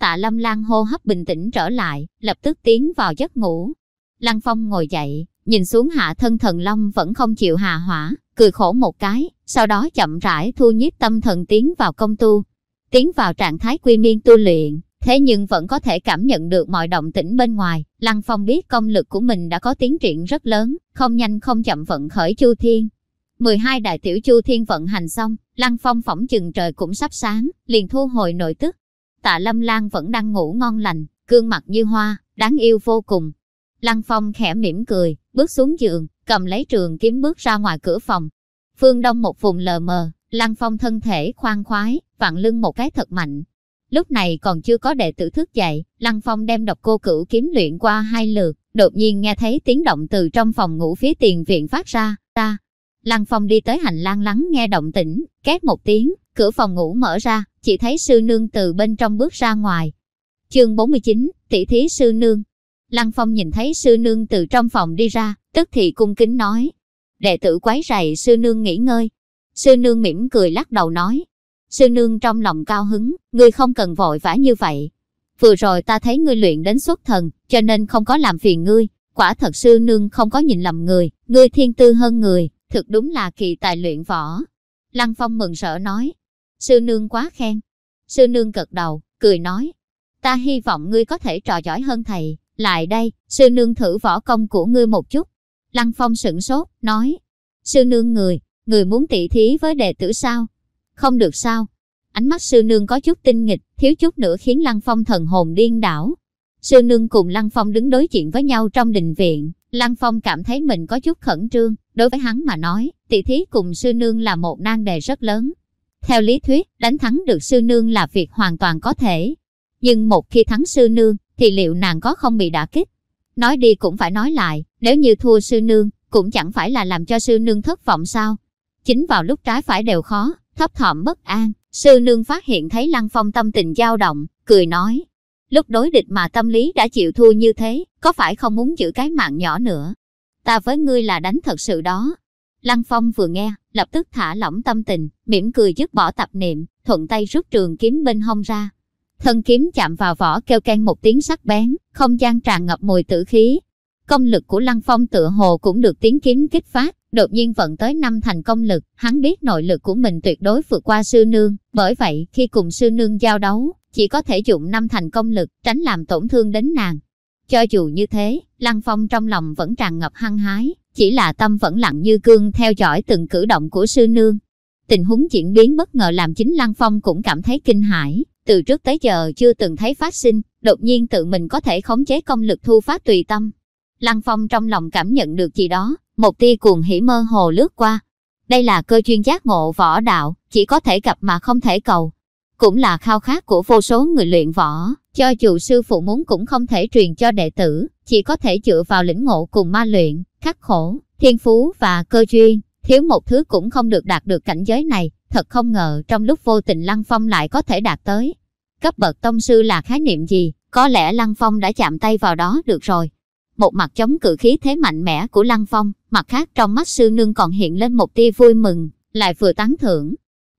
Tạ Lâm Lan hô hấp bình tĩnh trở lại, lập tức tiến vào giấc ngủ. Lăng Phong ngồi dậy, nhìn xuống hạ thân thần long vẫn không chịu hà hỏa, cười khổ một cái, sau đó chậm rãi thu nhiếp tâm thần tiến vào công tu. Tiến vào trạng thái quy miên tu luyện, thế nhưng vẫn có thể cảm nhận được mọi động tĩnh bên ngoài. Lăng Phong biết công lực của mình đã có tiến triển rất lớn, không nhanh không chậm vận khởi chu thiên, 12 đại tiểu chu thiên vận hành xong, Lăng Phong phỏng chừng trời cũng sắp sáng, liền thu hồi nội tức. Tạ Lâm Lan vẫn đang ngủ ngon lành, gương mặt như hoa, đáng yêu vô cùng. Lăng Phong khẽ mỉm cười, bước xuống giường, cầm lấy trường kiếm bước ra ngoài cửa phòng. Phương Đông một vùng lờ mờ, Lăng Phong thân thể khoan khoái, vặn lưng một cái thật mạnh. Lúc này còn chưa có đệ tử thức dậy, Lăng Phong đem độc cô cửu kiếm luyện qua hai lượt, đột nhiên nghe thấy tiếng động từ trong phòng ngủ phía tiền viện phát ra, ta, Lăng Phong đi tới hành lang lắng nghe động tĩnh, két một tiếng, cửa phòng ngủ mở ra, chỉ thấy sư nương từ bên trong bước ra ngoài. Chương 49, tỷ thí sư nương. Lăng Phong nhìn thấy sư nương từ trong phòng đi ra, tức thì cung kính nói. Đệ tử quấy rầy sư nương nghỉ ngơi. Sư nương mỉm cười lắc đầu nói. Sư nương trong lòng cao hứng, ngươi không cần vội vã như vậy. vừa rồi ta thấy ngươi luyện đến xuất thần, cho nên không có làm phiền ngươi. Quả thật sư nương không có nhìn lầm người, ngươi thiên tư hơn người, thực đúng là kỳ tài luyện võ. Lăng Phong mừng rỡ nói, sư nương quá khen. Sư nương gật đầu, cười nói, ta hy vọng ngươi có thể trò giỏi hơn thầy, lại đây, sư nương thử võ công của ngươi một chút. Lăng Phong sửng sốt, nói, sư nương người, người muốn tỉ thí với đệ tử sao? Không được sao? Ánh mắt sư nương có chút tinh nghịch, thiếu chút nữa khiến Lăng Phong thần hồn điên đảo. Sư nương cùng Lăng Phong đứng đối diện với nhau trong đình viện, Lăng Phong cảm thấy mình có chút khẩn trương, đối với hắn mà nói, tỷ thí cùng sư nương là một nan đề rất lớn. Theo lý thuyết, đánh thắng được sư nương là việc hoàn toàn có thể. Nhưng một khi thắng sư nương, thì liệu nàng có không bị đả kích? Nói đi cũng phải nói lại, nếu như thua sư nương, cũng chẳng phải là làm cho sư nương thất vọng sao? Chính vào lúc trái phải đều khó, thấp thỏm bất an, sư nương phát hiện thấy Lăng Phong tâm tình dao động, cười nói. Lúc đối địch mà tâm lý đã chịu thua như thế, có phải không muốn giữ cái mạng nhỏ nữa? Ta với ngươi là đánh thật sự đó. Lăng Phong vừa nghe, lập tức thả lỏng tâm tình, mỉm cười dứt bỏ tập niệm, thuận tay rút trường kiếm bên hông ra. Thân kiếm chạm vào vỏ kêu can một tiếng sắc bén, không gian tràn ngập mùi tử khí. Công lực của Lăng Phong tựa hồ cũng được tiếng kiếm kích phát, đột nhiên vận tới năm thành công lực, hắn biết nội lực của mình tuyệt đối vượt qua sư nương, bởi vậy khi cùng sư nương giao đấu, chỉ có thể dụng năm thành công lực, tránh làm tổn thương đến nàng. Cho dù như thế, Lăng Phong trong lòng vẫn tràn ngập hăng hái, chỉ là tâm vẫn lặng như cương theo dõi từng cử động của sư nương. Tình huống diễn biến bất ngờ làm chính Lăng Phong cũng cảm thấy kinh hãi, từ trước tới giờ chưa từng thấy phát sinh, đột nhiên tự mình có thể khống chế công lực thu phát tùy tâm. Lăng Phong trong lòng cảm nhận được gì đó, một tia cuồng hỉ mơ hồ lướt qua. Đây là cơ chuyên giác ngộ võ đạo, chỉ có thể gặp mà không thể cầu. Cũng là khao khát của vô số người luyện võ, cho dù sư phụ muốn cũng không thể truyền cho đệ tử, chỉ có thể dựa vào lĩnh ngộ cùng ma luyện, khắc khổ, thiên phú và cơ duyên. Thiếu một thứ cũng không được đạt được cảnh giới này, thật không ngờ trong lúc vô tình Lăng Phong lại có thể đạt tới. Cấp bậc tông sư là khái niệm gì, có lẽ Lăng Phong đã chạm tay vào đó được rồi. Một mặt chống cự khí thế mạnh mẽ của Lăng Phong, mặt khác trong mắt sư nương còn hiện lên một tia vui mừng, lại vừa tán thưởng.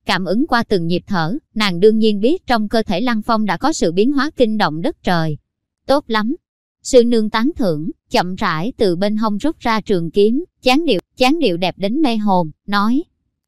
Cảm ứng qua từng nhịp thở, nàng đương nhiên biết trong cơ thể Lăng Phong đã có sự biến hóa kinh động đất trời. Tốt lắm. Sư nương tán thưởng, chậm rãi từ bên hông rút ra trường kiếm, chán điệu, chán điệu đẹp đến mê hồn, nói.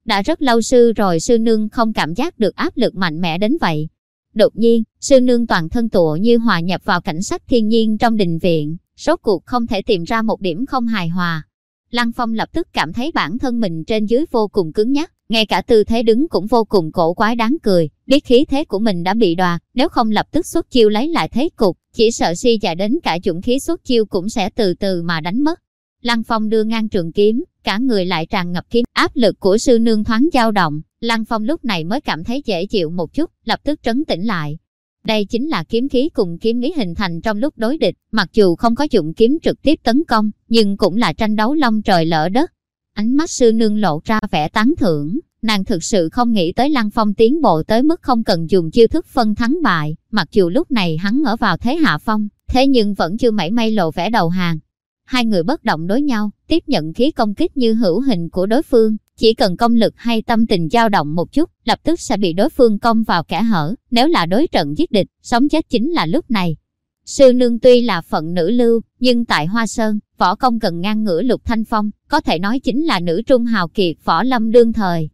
Đã rất lâu sư rồi sư nương không cảm giác được áp lực mạnh mẽ đến vậy. Đột nhiên, sư nương toàn thân tụa như hòa nhập vào cảnh sắc thiên nhiên trong đình viện, rốt cuộc không thể tìm ra một điểm không hài hòa. Lăng Phong lập tức cảm thấy bản thân mình trên dưới vô cùng cứng nhắc, ngay cả tư thế đứng cũng vô cùng cổ quái đáng cười, biết khí thế của mình đã bị đoạt, nếu không lập tức xuất chiêu lấy lại thế cục, chỉ sợ suy dài đến cả chủng khí xuất chiêu cũng sẽ từ từ mà đánh mất. Lăng Phong đưa ngang trường kiếm, cả người lại tràn ngập kiếm, áp lực của sư nương thoáng dao động, Lăng Phong lúc này mới cảm thấy dễ chịu một chút, lập tức trấn tĩnh lại. Đây chính là kiếm khí cùng kiếm ý hình thành trong lúc đối địch, mặc dù không có dụng kiếm trực tiếp tấn công, nhưng cũng là tranh đấu long trời lỡ đất. Ánh mắt sư nương lộ ra vẻ tán thưởng, nàng thực sự không nghĩ tới Lăng Phong tiến bộ tới mức không cần dùng chiêu thức phân thắng bại, mặc dù lúc này hắn ở vào thế hạ phong, thế nhưng vẫn chưa mảy may lộ vẻ đầu hàng. Hai người bất động đối nhau, tiếp nhận khí công kích như hữu hình của đối phương, chỉ cần công lực hay tâm tình dao động một chút, lập tức sẽ bị đối phương công vào kẻ hở, nếu là đối trận giết địch, sống chết chính là lúc này. Sư nương tuy là phận nữ lưu, nhưng tại Hoa Sơn, võ công gần ngang ngửa lục thanh phong, có thể nói chính là nữ trung hào kiệt võ lâm đương thời.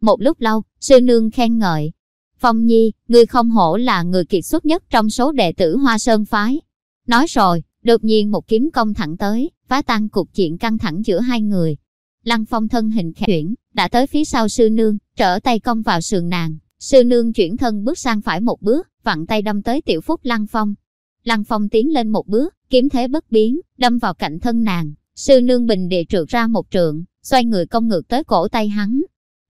Một lúc lâu, sư nương khen ngợi. Phong Nhi, ngươi không hổ là người kiệt xuất nhất trong số đệ tử Hoa Sơn phái. Nói rồi, đột nhiên một kiếm công thẳng tới, phá tan cục chuyện căng thẳng giữa hai người. Lăng Phong thân hình khẽ chuyển, đã tới phía sau sư nương, trở tay công vào sườn nàng. Sư nương chuyển thân bước sang phải một bước, vặn tay đâm tới tiểu phúc Lăng Phong. Lăng Phong tiến lên một bước, kiếm thế bất biến, đâm vào cạnh thân nàng. Sư nương bình địa trượt ra một trượng, xoay người công ngược tới cổ tay hắn.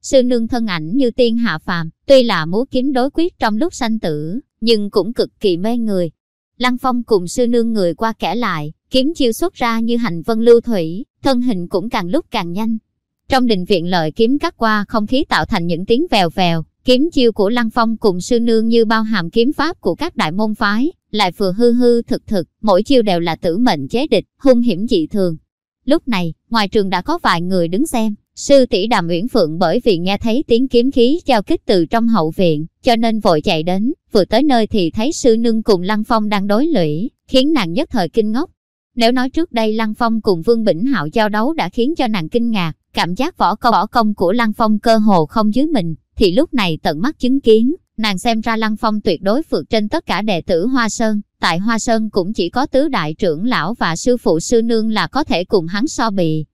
Sư nương thân ảnh như tiên hạ phàm, tuy là múa kiếm đối quyết trong lúc sanh tử, nhưng cũng cực kỳ mê người. Lăng Phong cùng sư nương người qua kẻ lại, kiếm chiêu xuất ra như hành vân lưu thủy, thân hình cũng càng lúc càng nhanh. Trong đình viện lợi kiếm cắt qua không khí tạo thành những tiếng vèo vèo, kiếm chiêu của Lăng Phong cùng sư nương như bao hàm kiếm pháp của các đại môn phái, lại vừa hư hư thực thực, mỗi chiêu đều là tử mệnh chế địch, hung hiểm dị thường. Lúc này, ngoài trường đã có vài người đứng xem, Sư tỷ Đàm Uyển Phượng bởi vì nghe thấy tiếng kiếm khí giao kích từ trong hậu viện, cho nên vội chạy đến, vừa tới nơi thì thấy sư nương cùng Lăng Phong đang đối lũy, khiến nàng nhất thời kinh ngốc. Nếu nói trước đây Lăng Phong cùng Vương Bỉnh Hạo giao đấu đã khiến cho nàng kinh ngạc, cảm giác võ công võ công của Lăng Phong cơ hồ không dưới mình, thì lúc này tận mắt chứng kiến, nàng xem ra Lăng Phong tuyệt đối vượt trên tất cả đệ tử Hoa Sơn, tại Hoa Sơn cũng chỉ có tứ đại trưởng lão và sư phụ sư nương là có thể cùng hắn so bì.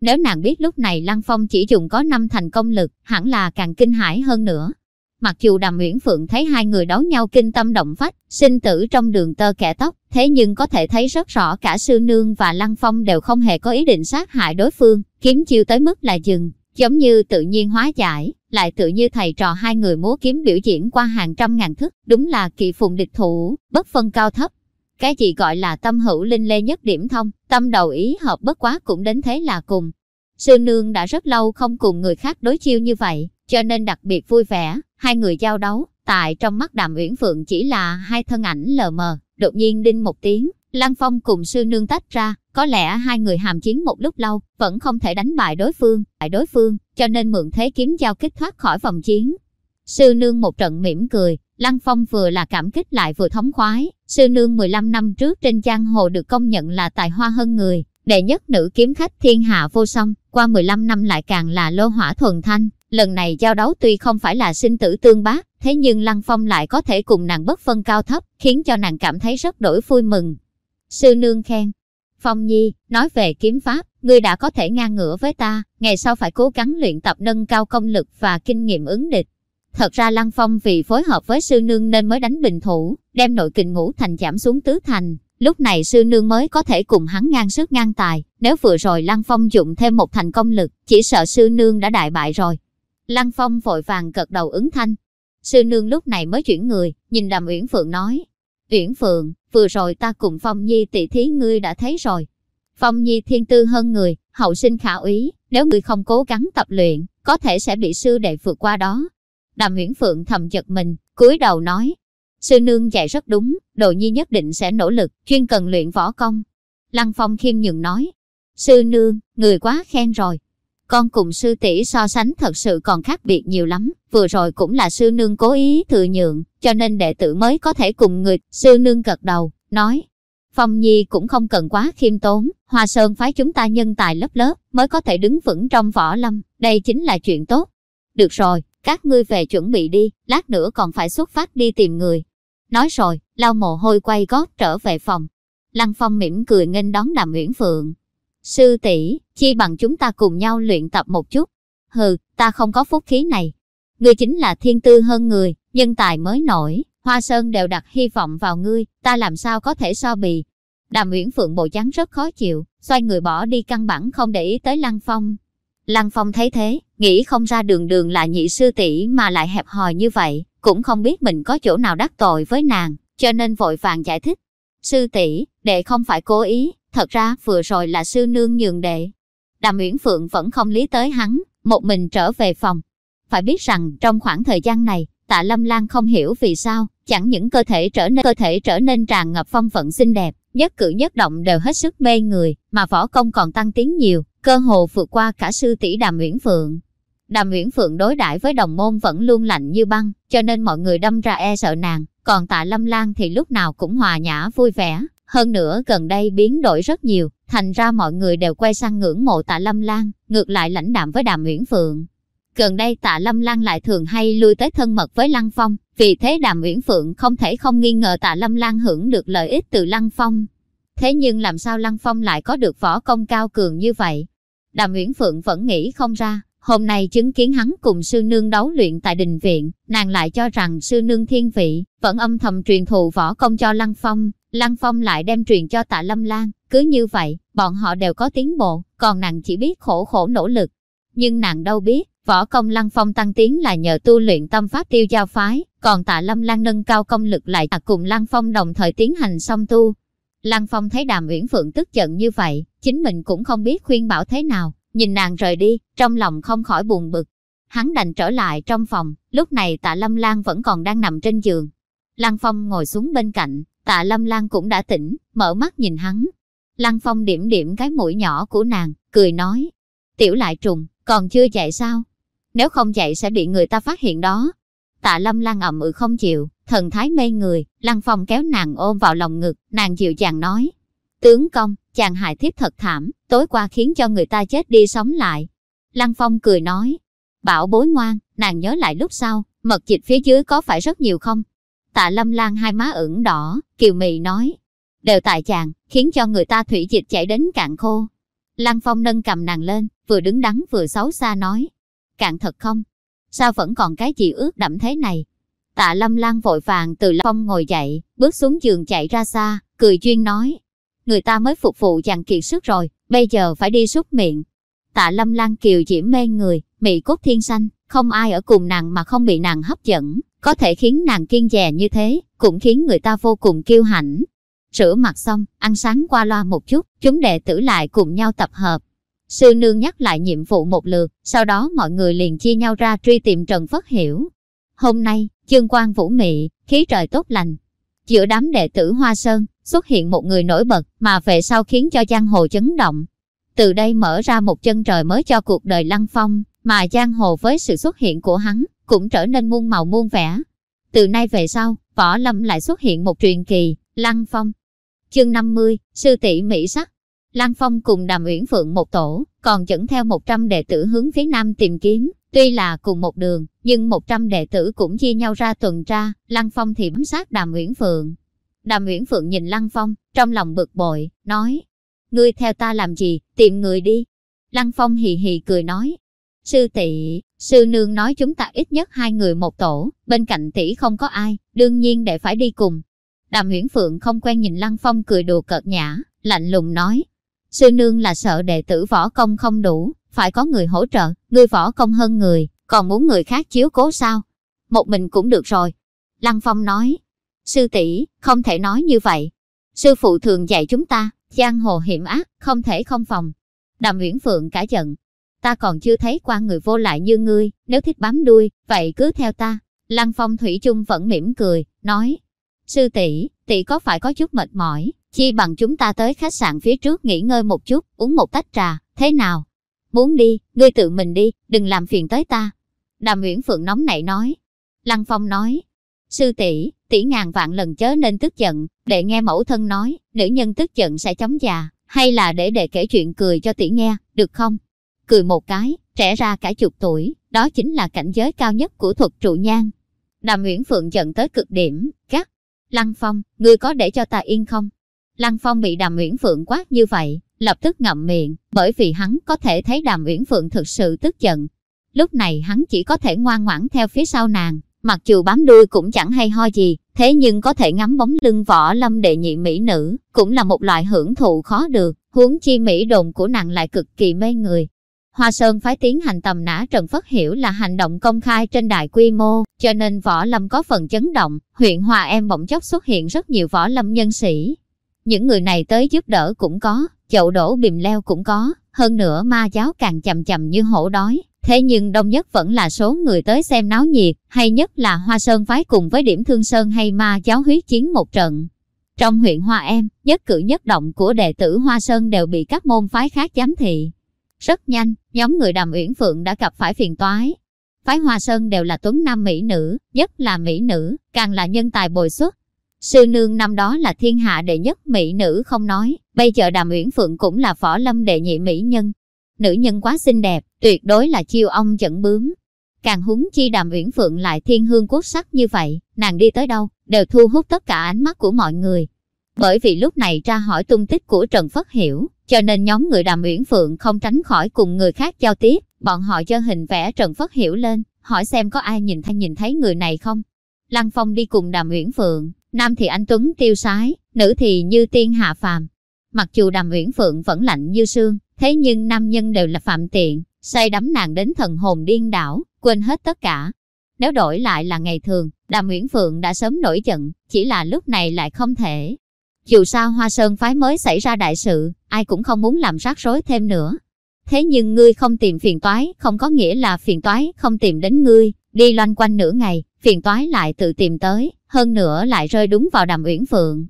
Nếu nàng biết lúc này Lăng Phong chỉ dùng có năm thành công lực, hẳn là càng kinh hãi hơn nữa. Mặc dù Đàm Uyển Phượng thấy hai người đấu nhau kinh tâm động phách, sinh tử trong đường tơ kẻ tóc, thế nhưng có thể thấy rất rõ cả sư nương và Lăng Phong đều không hề có ý định sát hại đối phương, kiếm chiêu tới mức là dừng, giống như tự nhiên hóa giải, lại tự như thầy trò hai người múa kiếm biểu diễn qua hàng trăm ngàn thức, đúng là kỳ phùng địch thủ, bất phân cao thấp. Cái gì gọi là tâm hữu linh lê nhất điểm thông, tâm đầu ý hợp bất quá cũng đến thế là cùng. Sư nương đã rất lâu không cùng người khác đối chiêu như vậy, cho nên đặc biệt vui vẻ, hai người giao đấu, tại trong mắt đàm uyển phượng chỉ là hai thân ảnh lờ mờ, đột nhiên đinh một tiếng, Lăng Phong cùng sư nương tách ra, có lẽ hai người hàm chiến một lúc lâu, vẫn không thể đánh bại đối phương, bại đối phương, cho nên mượn thế kiếm giao kích thoát khỏi vòng chiến. Sư nương một trận mỉm cười, Lăng Phong vừa là cảm kích lại vừa thống khoái, sư nương 15 năm trước trên giang hồ được công nhận là tài hoa hơn người, đệ nhất nữ kiếm khách thiên hạ vô song, qua 15 năm lại càng là lô hỏa thuần thanh. Lần này giao đấu tuy không phải là sinh tử tương bác, thế nhưng Lăng Phong lại có thể cùng nàng bất phân cao thấp, khiến cho nàng cảm thấy rất đổi vui mừng. Sư nương khen, Phong Nhi, nói về kiếm pháp, ngươi đã có thể ngang ngửa với ta, ngày sau phải cố gắng luyện tập nâng cao công lực và kinh nghiệm ứng địch. Thật ra Lăng Phong vì phối hợp với sư nương nên mới đánh bình thủ, đem nội kình ngũ thành giảm xuống tứ thành. Lúc này sư nương mới có thể cùng hắn ngang sức ngang tài, nếu vừa rồi Lăng Phong dụng thêm một thành công lực, chỉ sợ sư nương đã đại bại rồi. Lăng Phong vội vàng cật đầu ứng thanh. Sư nương lúc này mới chuyển người, nhìn Đàm Uyển Phượng nói. Uyển Phượng, vừa rồi ta cùng Phong Nhi tỷ thí ngươi đã thấy rồi. Phong Nhi thiên tư hơn người, hậu sinh khả úy, nếu ngươi không cố gắng tập luyện, có thể sẽ bị sư đệ vượt qua đó. Đàm Nguyễn Phượng thầm giật mình, cúi đầu nói. Sư nương dạy rất đúng, đồ nhi nhất định sẽ nỗ lực, chuyên cần luyện võ công. Lăng Phong khiêm nhường nói. Sư nương, người quá khen rồi, con cùng sư tỷ so sánh thật sự còn khác biệt nhiều lắm, vừa rồi cũng là sư nương cố ý thừa nhượng, cho nên đệ tử mới có thể cùng người, sư nương gật đầu, nói. Phong Nhi cũng không cần quá khiêm tốn, Hoa Sơn phái chúng ta nhân tài lớp lớp, mới có thể đứng vững trong võ lâm, đây chính là chuyện tốt. Được rồi, các ngươi về chuẩn bị đi, lát nữa còn phải xuất phát đi tìm người. Nói rồi, lau mồ hôi quay gót trở về phòng. Lăng Phong mỉm cười nghênh đón Đàm Nguyễn Phượng, Sư tỷ, chi bằng chúng ta cùng nhau luyện tập một chút. Hừ, ta không có phúc khí này. Ngươi chính là thiên tư hơn người, nhân tài mới nổi, Hoa Sơn đều đặt hy vọng vào ngươi, ta làm sao có thể so bì. Đàm Uyển Phượng bộ dáng rất khó chịu, xoay người bỏ đi căn bản không để ý tới Lăng Phong. Lăng Phong thấy thế, nghĩ không ra đường đường là nhị sư tỷ mà lại hẹp hòi như vậy, cũng không biết mình có chỗ nào đắc tội với nàng, cho nên vội vàng giải thích. Sư tỷ, đệ không phải cố ý, Thật ra vừa rồi là sư nương nhường đệ. Đàm Uyển Phượng vẫn không lý tới hắn, một mình trở về phòng. Phải biết rằng trong khoảng thời gian này, tạ Lâm Lan không hiểu vì sao, chẳng những cơ thể trở nên cơ thể trở nên tràn ngập phong vận xinh đẹp, nhất cử nhất động đều hết sức mê người, mà võ công còn tăng tiến nhiều, cơ hồ vượt qua cả sư tỷ Đàm Uyển Phượng. Đàm Uyển Phượng đối đãi với đồng môn vẫn luôn lạnh như băng, cho nên mọi người đâm ra e sợ nàng, còn Tạ Lâm Lan thì lúc nào cũng hòa nhã vui vẻ, hơn nữa gần đây biến đổi rất nhiều, thành ra mọi người đều quay sang ngưỡng mộ tạ Lâm Lan, ngược lại lãnh đạm với Đàm Uyển Phượng. Gần đây tạ Lâm Lan lại thường hay lui tới thân mật với Lăng Phong, vì thế Đàm Uyển Phượng không thể không nghi ngờ tạ Lâm Lan hưởng được lợi ích từ Lăng Phong. Thế nhưng làm sao Lăng Phong lại có được võ công cao cường như vậy? Đàm Uyển Phượng vẫn nghĩ không ra, hôm nay chứng kiến hắn cùng sư nương đấu luyện tại đình viện, nàng lại cho rằng sư nương thiên vị, vẫn âm thầm truyền thụ võ công cho Lăng Phong, Lăng Phong lại đem truyền cho tạ Lâm Lan, cứ như vậy, bọn họ đều có tiến bộ, còn nàng chỉ biết khổ khổ nỗ lực. Nhưng nàng đâu biết, võ công Lăng Phong tăng tiến là nhờ tu luyện tâm pháp tiêu giao phái, còn tạ Lâm Lan nâng cao công lực lại cùng Lăng Phong đồng thời tiến hành song tu. Lăng Phong thấy Đàm Uyển Phượng tức giận như vậy, chính mình cũng không biết khuyên bảo thế nào, nhìn nàng rời đi, trong lòng không khỏi buồn bực. Hắn đành trở lại trong phòng, lúc này tạ Lâm Lan vẫn còn đang nằm trên giường. Lăng Phong ngồi xuống bên cạnh, Tạ Lâm Lan cũng đã tỉnh, mở mắt nhìn hắn. Lăng Phong điểm điểm cái mũi nhỏ của nàng, cười nói. Tiểu lại trùng, Còn chưa chạy sao? Nếu không chạy sẽ bị người ta phát hiện đó. Tạ Lâm Lan ậm ừ không chịu, thần thái mê người, Lăng Phong kéo nàng ôm vào lòng ngực, nàng chịu chàng nói. Tướng công, chàng hại thiếp thật thảm, tối qua khiến cho người ta chết đi sống lại. Lăng Phong cười nói. Bảo bối ngoan, nàng nhớ lại lúc sau, mật dịch phía dưới có phải rất nhiều không? Tạ Lâm Lan hai má ửng đỏ, kiều mị nói. Đều tại chàng, khiến cho người ta thủy dịch chảy đến cạn khô. Lăng Phong nâng cầm nàng lên, vừa đứng đắn vừa xấu xa nói. Cạn thật không? Sao vẫn còn cái gì ướt đẫm thế này? Tạ Lâm Lan vội vàng từ Lăng Phong ngồi dậy, bước xuống giường chạy ra xa, cười chuyên nói. Người ta mới phục vụ chàng kiệt sức rồi, bây giờ phải đi súc miệng. Tạ Lâm Lan kiều diễm mê người, mị cốt thiên xanh, không ai ở cùng nàng mà không bị nàng hấp dẫn, có thể khiến nàng kiên dè như thế, cũng khiến người ta vô cùng kiêu hãnh. Rửa mặt xong, ăn sáng qua loa một chút, chúng đệ tử lại cùng nhau tập hợp. Sư nương nhắc lại nhiệm vụ một lượt, sau đó mọi người liền chia nhau ra truy tìm Trần Phất Hiểu. Hôm nay, chương quan vũ mị, khí trời tốt lành. Giữa đám đệ tử Hoa Sơn, xuất hiện một người nổi bật mà về sau khiến cho giang hồ chấn động. Từ đây mở ra một chân trời mới cho cuộc đời Lăng Phong, mà giang hồ với sự xuất hiện của hắn cũng trở nên muôn màu muôn vẻ. Từ nay về sau, võ lâm lại xuất hiện một truyền kỳ, Lăng Phong. Chương 50, Sư tỷ Mỹ Sắc Lăng Phong cùng Đàm Uyển Phượng một tổ, còn dẫn theo 100 đệ tử hướng phía nam tìm kiếm. Tuy là cùng một đường, nhưng 100 đệ tử cũng chia nhau ra tuần tra, Lăng Phong thì bám sát Đàm Uyển Phượng. Đàm Uyển Phượng nhìn Lăng Phong, trong lòng bực bội, nói, ngươi theo ta làm gì, tìm người đi. Lăng Phong hì hì cười nói, sư tỷ, sư nương nói chúng ta ít nhất hai người một tổ, bên cạnh tỷ không có ai, đương nhiên để phải đi cùng. Đàm Huyễn Phượng không quen nhìn Lăng Phong cười đùa cợt nhã, lạnh lùng nói, sư nương là sợ đệ tử võ công không đủ, phải có người hỗ trợ, người võ công hơn người, còn muốn người khác chiếu cố sao? Một mình cũng được rồi. Lăng Phong nói, sư tỷ không thể nói như vậy. Sư phụ thường dạy chúng ta, giang hồ hiểm ác, không thể không phòng. Đàm Uyển Phượng cả giận. Ta còn chưa thấy qua người vô lại như ngươi, nếu thích bám đuôi, vậy cứ theo ta. Lăng Phong Thủy chung vẫn mỉm cười, nói. Sư tỷ tỷ có phải có chút mệt mỏi, chi bằng chúng ta tới khách sạn phía trước nghỉ ngơi một chút, uống một tách trà, thế nào? Muốn đi, ngươi tự mình đi, đừng làm phiền tới ta. Đàm nguyễn Phượng nóng nảy nói. Lăng Phong nói, sư tỷ, tỷ ngàn vạn lần chớ nên tức giận, để nghe mẫu thân nói, nữ nhân tức giận sẽ chóng già, hay là để đệ kể chuyện cười cho tỷ nghe, được không? Cười một cái, trẻ ra cả chục tuổi, đó chính là cảnh giới cao nhất của thuật trụ nhang Đàm Uyển Phượng giận tới cực điểm, gắt. Lăng Phong, ngươi có để cho ta yên không? Lăng Phong bị Đàm Uyển Phượng quát như vậy, lập tức ngậm miệng, bởi vì hắn có thể thấy Đàm Uyển Phượng thực sự tức giận. Lúc này hắn chỉ có thể ngoan ngoãn theo phía sau nàng, mặc dù bám đuôi cũng chẳng hay ho gì, thế nhưng có thể ngắm bóng lưng võ lâm đệ nhị mỹ nữ, cũng là một loại hưởng thụ khó được, huống chi mỹ đồn của nàng lại cực kỳ mê người. Hoa Sơn phái tiến hành tầm nã Trần Phất Hiểu là hành động công khai trên đại quy mô, cho nên võ lâm có phần chấn động, huyện Hòa Em bỗng chốc xuất hiện rất nhiều võ lâm nhân sĩ. Những người này tới giúp đỡ cũng có, chậu đổ bìm leo cũng có, hơn nữa ma giáo càng chầm chầm như hổ đói. Thế nhưng đông nhất vẫn là số người tới xem náo nhiệt, hay nhất là Hoa Sơn phái cùng với điểm thương sơn hay ma giáo huyết chiến một trận. Trong huyện Hoa Em, nhất cử nhất động của đệ tử Hoa Sơn đều bị các môn phái khác giám thị. Rất nhanh, nhóm người đàm uyển phượng đã gặp phải phiền toái. Phái Hoa Sơn đều là tuấn nam mỹ nữ, nhất là mỹ nữ, càng là nhân tài bồi xuất, Sư nương năm đó là thiên hạ đệ nhất mỹ nữ không nói, bây giờ đàm uyển phượng cũng là võ lâm đệ nhị mỹ nhân. Nữ nhân quá xinh đẹp, tuyệt đối là chiêu ông dẫn bướm. Càng húng chi đàm uyển phượng lại thiên hương quốc sắc như vậy, nàng đi tới đâu, đều thu hút tất cả ánh mắt của mọi người. Bởi vì lúc này ra hỏi tung tích của Trần Phất Hiểu, cho nên nhóm người đàm uyển phượng không tránh khỏi cùng người khác giao tiếp, bọn họ cho hình vẽ Trần Phất Hiểu lên, hỏi xem có ai nhìn thấy nhìn thấy người này không. Lăng Phong đi cùng đàm uyển phượng, Nam thì anh Tuấn tiêu sái, nữ thì như tiên hạ phàm. Mặc dù đàm uyển phượng vẫn lạnh như xương, thế nhưng nam nhân đều là phạm tiện, say đắm nàng đến thần hồn điên đảo, quên hết tất cả. Nếu đổi lại là ngày thường, đàm uyển phượng đã sớm nổi giận, chỉ là lúc này lại không thể. Dù sao Hoa Sơn phái mới xảy ra đại sự, ai cũng không muốn làm rắc rối thêm nữa. Thế nhưng ngươi không tìm phiền toái, không có nghĩa là phiền toái không tìm đến ngươi, đi loanh quanh nửa ngày, phiền toái lại tự tìm tới, hơn nữa lại rơi đúng vào đàm uyển phượng.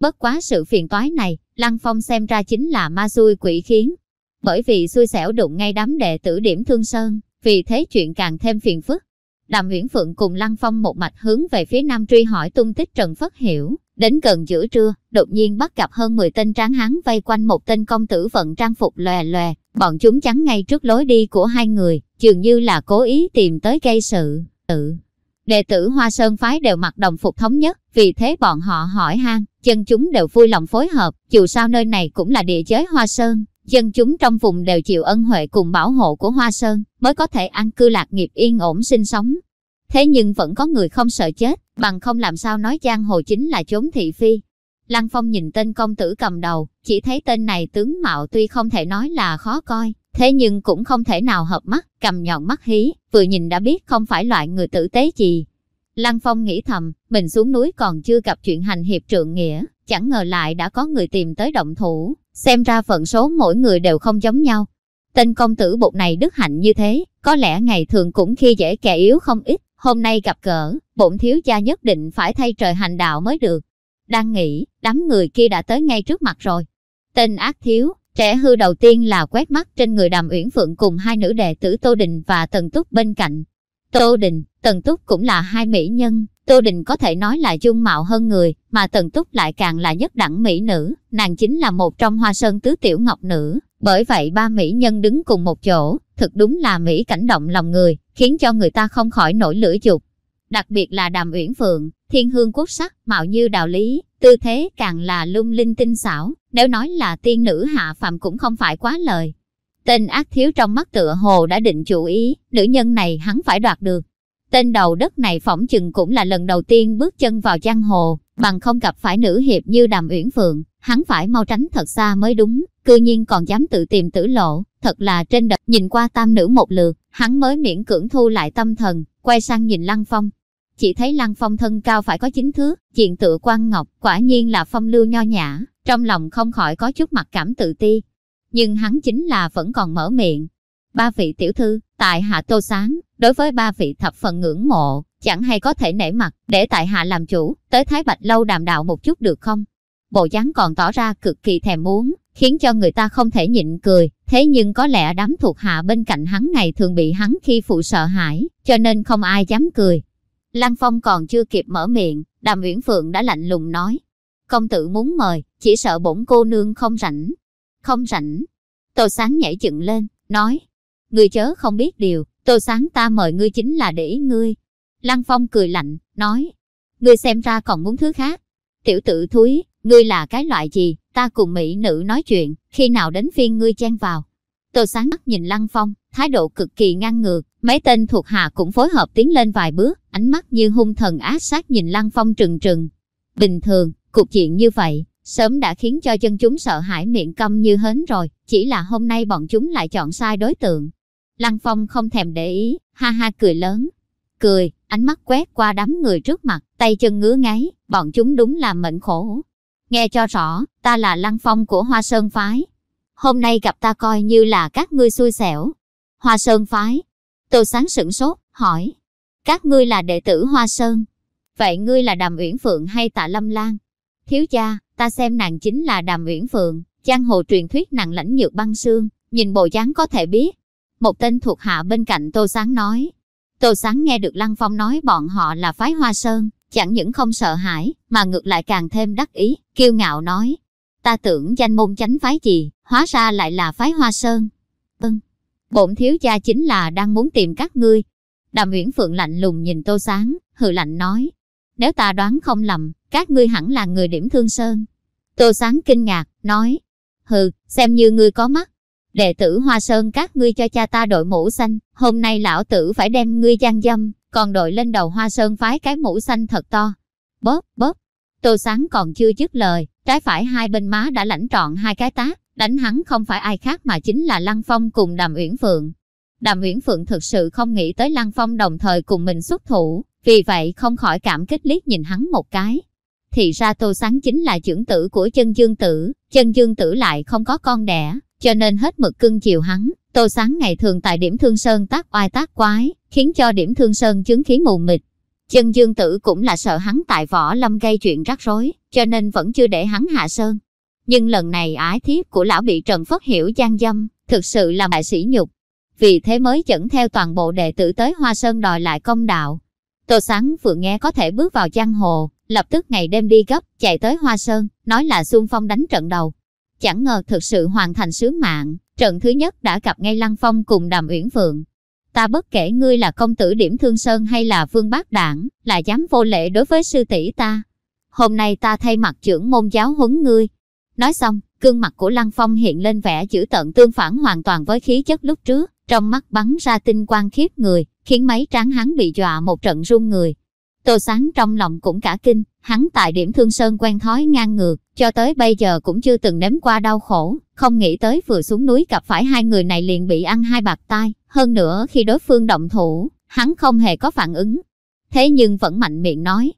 Bất quá sự phiền toái này, Lăng Phong xem ra chính là ma xui quỷ khiến. bởi vì xui xẻo đụng ngay đám đệ tử điểm thương sơn, vì thế chuyện càng thêm phiền phức. Đàm Uyển Phượng cùng Lăng Phong một mạch hướng về phía nam truy hỏi tung tích Trần Phất Hiểu, đến gần giữa trưa, đột nhiên bắt gặp hơn 10 tên tráng hán vây quanh một tên công tử vận trang phục lòe lòe, bọn chúng chắn ngay trước lối đi của hai người, dường như là cố ý tìm tới gây sự. Tự Đệ tử Hoa Sơn phái đều mặc đồng phục thống nhất, vì thế bọn họ hỏi han, chân chúng đều vui lòng phối hợp, dù sao nơi này cũng là địa giới Hoa Sơn, dân chúng trong vùng đều chịu ân huệ cùng bảo hộ của Hoa Sơn, mới có thể an cư lạc nghiệp yên ổn sinh sống. Thế nhưng vẫn có người không sợ chết, bằng không làm sao nói giang hồ chính là chốn thị phi. Lăng Phong nhìn tên công tử cầm đầu, chỉ thấy tên này tướng mạo tuy không thể nói là khó coi, thế nhưng cũng không thể nào hợp mắt, cầm nhọn mắt hí, vừa nhìn đã biết không phải loại người tử tế gì. Lăng Phong nghĩ thầm, mình xuống núi còn chưa gặp chuyện hành hiệp trượng nghĩa, chẳng ngờ lại đã có người tìm tới động thủ, xem ra phận số mỗi người đều không giống nhau. Tên công tử bột này đức hạnh như thế, có lẽ ngày thường cũng khi dễ kẻ yếu không ít, hôm nay gặp cỡ, bổn thiếu gia nhất định phải thay trời hành đạo mới được. Đang nghĩ, đám người kia đã tới ngay trước mặt rồi. Tên ác thiếu, trẻ hư đầu tiên là quét mắt trên người đàm uyển phượng cùng hai nữ đệ tử Tô Đình và Tần Túc bên cạnh. Tô Đình, Tần Túc cũng là hai mỹ nhân, Tô Đình có thể nói là dung mạo hơn người, mà Tần Túc lại càng là nhất đẳng mỹ nữ, nàng chính là một trong hoa sơn tứ tiểu ngọc nữ. Bởi vậy ba mỹ nhân đứng cùng một chỗ, thực đúng là mỹ cảnh động lòng người, khiến cho người ta không khỏi nổi lửa dục. Đặc biệt là Đàm Uyển Phượng, thiên hương quốc sắc, mạo như đạo lý, tư thế càng là lung linh tinh xảo, nếu nói là tiên nữ hạ phàm cũng không phải quá lời. Tên ác thiếu trong mắt tựa hồ đã định chủ ý, nữ nhân này hắn phải đoạt được. Tên đầu đất này phỏng chừng cũng là lần đầu tiên bước chân vào giang hồ, bằng không gặp phải nữ hiệp như Đàm Uyển Phượng, hắn phải mau tránh thật xa mới đúng, cư nhiên còn dám tự tìm tử lộ, thật là trên đập nhìn qua tam nữ một lượt, hắn mới miễn cưỡng thu lại tâm thần, quay sang nhìn Lăng Phong. Chỉ thấy Lăng Phong thân cao phải có chính thước, diện tựa quan ngọc, quả nhiên là phong lưu nho nhã, trong lòng không khỏi có chút mặc cảm tự ti. Nhưng hắn chính là vẫn còn mở miệng. Ba vị tiểu thư, tại hạ tô sáng, đối với ba vị thập phần ngưỡng mộ, chẳng hay có thể nể mặt, để tại hạ làm chủ, tới Thái Bạch Lâu đàm đạo một chút được không? Bộ dáng còn tỏ ra cực kỳ thèm muốn, khiến cho người ta không thể nhịn cười, thế nhưng có lẽ đám thuộc hạ bên cạnh hắn ngày thường bị hắn khi phụ sợ hãi, cho nên không ai dám cười. Lăng Phong còn chưa kịp mở miệng, Đàm Uyển Phượng đã lạnh lùng nói. Công tử muốn mời, chỉ sợ bổn cô nương không rảnh. Không rảnh. Tô Sáng nhảy dựng lên, nói. Ngươi chớ không biết điều, Tô Sáng ta mời ngươi chính là để ý ngươi. Lăng Phong cười lạnh, nói. Ngươi xem ra còn muốn thứ khác. Tiểu tử thúi, ngươi là cái loại gì, ta cùng mỹ nữ nói chuyện, khi nào đến phiên ngươi chen vào. Tô sáng mắt nhìn Lăng Phong, thái độ cực kỳ ngang ngược, mấy tên thuộc hạ cũng phối hợp tiến lên vài bước, ánh mắt như hung thần ác sát nhìn Lăng Phong trừng trừng. Bình thường, cuộc chuyện như vậy, sớm đã khiến cho chân chúng sợ hãi miệng câm như hến rồi, chỉ là hôm nay bọn chúng lại chọn sai đối tượng. Lăng Phong không thèm để ý, ha ha cười lớn. Cười, ánh mắt quét qua đám người trước mặt, tay chân ngứa ngáy, bọn chúng đúng là mệnh khổ. Nghe cho rõ, ta là Lăng Phong của Hoa Sơn Phái. Hôm nay gặp ta coi như là các ngươi xui xẻo. Hoa Sơn Phái. Tô Sáng sửng sốt, hỏi. Các ngươi là đệ tử Hoa Sơn. Vậy ngươi là Đàm Uyển Phượng hay Tạ Lâm Lan? Thiếu cha, ta xem nàng chính là Đàm Uyển Phượng, giang hồ truyền thuyết nàng lãnh nhược băng xương, nhìn bộ dáng có thể biết. Một tên thuộc hạ bên cạnh Tô Sáng nói. Tô Sáng nghe được Lăng Phong nói bọn họ là phái Hoa Sơn, chẳng những không sợ hãi, mà ngược lại càng thêm đắc ý, kiêu ngạo nói. Ta tưởng danh môn chánh phái gì, hóa ra lại là phái Hoa Sơn. Ưng, bổn thiếu gia chính là đang muốn tìm các ngươi. Đàm Uyển Phượng lạnh lùng nhìn Tô Sáng, hừ lạnh nói. Nếu ta đoán không lầm, các ngươi hẳn là người điểm thương sơn. Tô Sáng kinh ngạc, nói. Hừ, xem như ngươi có mắt. Đệ tử Hoa Sơn các ngươi cho cha ta đội mũ xanh, hôm nay lão tử phải đem ngươi gian dâm, còn đội lên đầu hoa sơn phái cái mũ xanh thật to. Bóp, bóp. Tô Sáng còn chưa dứt lời, trái phải hai bên má đã lãnh trọn hai cái tát, đánh hắn không phải ai khác mà chính là Lăng Phong cùng Đàm Uyển Phượng. Đàm Uyển Phượng thực sự không nghĩ tới Lăng Phong đồng thời cùng mình xuất thủ, vì vậy không khỏi cảm kích liếc nhìn hắn một cái. Thì ra Tô Sáng chính là trưởng tử của chân dương tử, chân dương tử lại không có con đẻ, cho nên hết mực cưng chiều hắn. Tô Sáng ngày thường tại điểm thương sơn tác oai tác quái, khiến cho điểm thương sơn chứng khí mù mịt. Chân dương tử cũng là sợ hắn tại võ lâm gây chuyện rắc rối, cho nên vẫn chưa để hắn hạ sơn. Nhưng lần này ái thiếp của lão bị Trần Phất Hiểu gian dâm, thực sự là đại sĩ nhục. Vì thế mới dẫn theo toàn bộ đệ tử tới Hoa Sơn đòi lại công đạo. Tô Sáng vừa nghe có thể bước vào giang hồ, lập tức ngày đêm đi gấp, chạy tới Hoa Sơn, nói là Xuân Phong đánh trận đầu. Chẳng ngờ thực sự hoàn thành sứ mạng, trận thứ nhất đã gặp ngay Lăng Phong cùng Đàm Uyển Phượng. Ta bất kể ngươi là công tử điểm thương sơn hay là vương bác đảng, là dám vô lễ đối với sư tỷ ta. Hôm nay ta thay mặt trưởng môn giáo huấn ngươi. Nói xong, gương mặt của Lăng Phong hiện lên vẻ chữ tận tương phản hoàn toàn với khí chất lúc trước, trong mắt bắn ra tinh quang khiếp người, khiến mấy tráng hắn bị dọa một trận run người. Tô Sáng trong lòng cũng cả kinh, hắn tại điểm thương sơn quen thói ngang ngược, cho tới bây giờ cũng chưa từng nếm qua đau khổ, không nghĩ tới vừa xuống núi gặp phải hai người này liền bị ăn hai bạc tai, hơn nữa khi đối phương động thủ, hắn không hề có phản ứng. Thế nhưng vẫn mạnh miệng nói,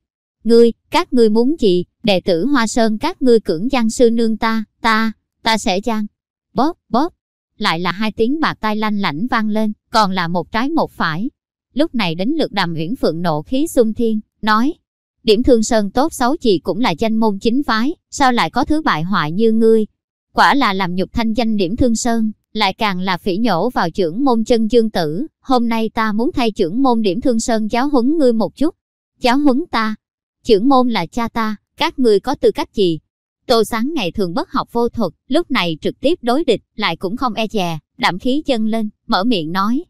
ngươi, các ngươi muốn gì, đệ tử Hoa Sơn các ngươi cưỡng gian sư nương ta, ta, ta sẽ gian. Bóp, bóp, lại là hai tiếng bạc tai lanh lảnh vang lên, còn là một trái một phải. Lúc này đến lượt đàm uyển phượng nộ khí xung thiên, nói, điểm thương sơn tốt xấu gì cũng là danh môn chính phái, sao lại có thứ bại hoại như ngươi? Quả là làm nhục thanh danh điểm thương sơn, lại càng là phỉ nhổ vào trưởng môn chân dương tử. Hôm nay ta muốn thay trưởng môn điểm thương sơn giáo huấn ngươi một chút. Giáo huấn ta? Trưởng môn là cha ta, các ngươi có tư cách gì? Tô Sáng ngày thường bất học vô thuật, lúc này trực tiếp đối địch, lại cũng không e dè, đạm khí chân lên, mở miệng nói.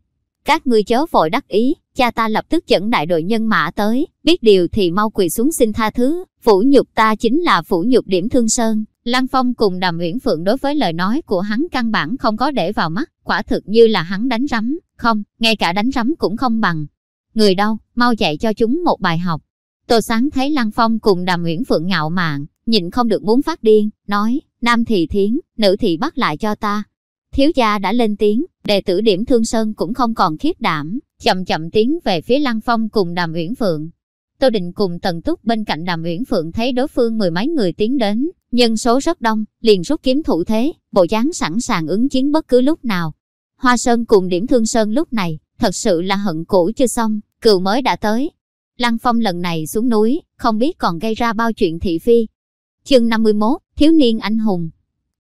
Các ngươi chớ vội đắc ý, cha ta lập tức dẫn đại đội nhân mã tới, biết điều thì mau quỳ xuống xin tha thứ, phủ nhục ta chính là phủ nhục điểm thương sơn. Lăng Phong cùng Đàm Uyển Phượng đối với lời nói của hắn căn bản không có để vào mắt, quả thực như là hắn đánh rắm, không, ngay cả đánh rắm cũng không bằng. Người đâu, mau dạy cho chúng một bài học. Tô Sáng thấy Lăng Phong cùng Đàm Uyển Phượng ngạo mạn, nhìn không được muốn phát điên, nói, nam thì thiến, nữ thì bắt lại cho ta. Thiếu gia đã lên tiếng, đệ tử điểm thương sơn cũng không còn khiếp đảm, chậm chậm tiến về phía Lăng Phong cùng Đàm Uyển Phượng. Tô Định cùng Tần Túc bên cạnh Đàm Uyển Phượng thấy đối phương mười mấy người tiến đến, nhân số rất đông, liền rút kiếm thủ thế, bộ dáng sẵn sàng ứng chiến bất cứ lúc nào. Hoa Sơn cùng điểm thương sơn lúc này, thật sự là hận cũ chưa xong, cừu mới đã tới. Lăng Phong lần này xuống núi, không biết còn gây ra bao chuyện thị phi, Chương 51, thiếu niên anh hùng.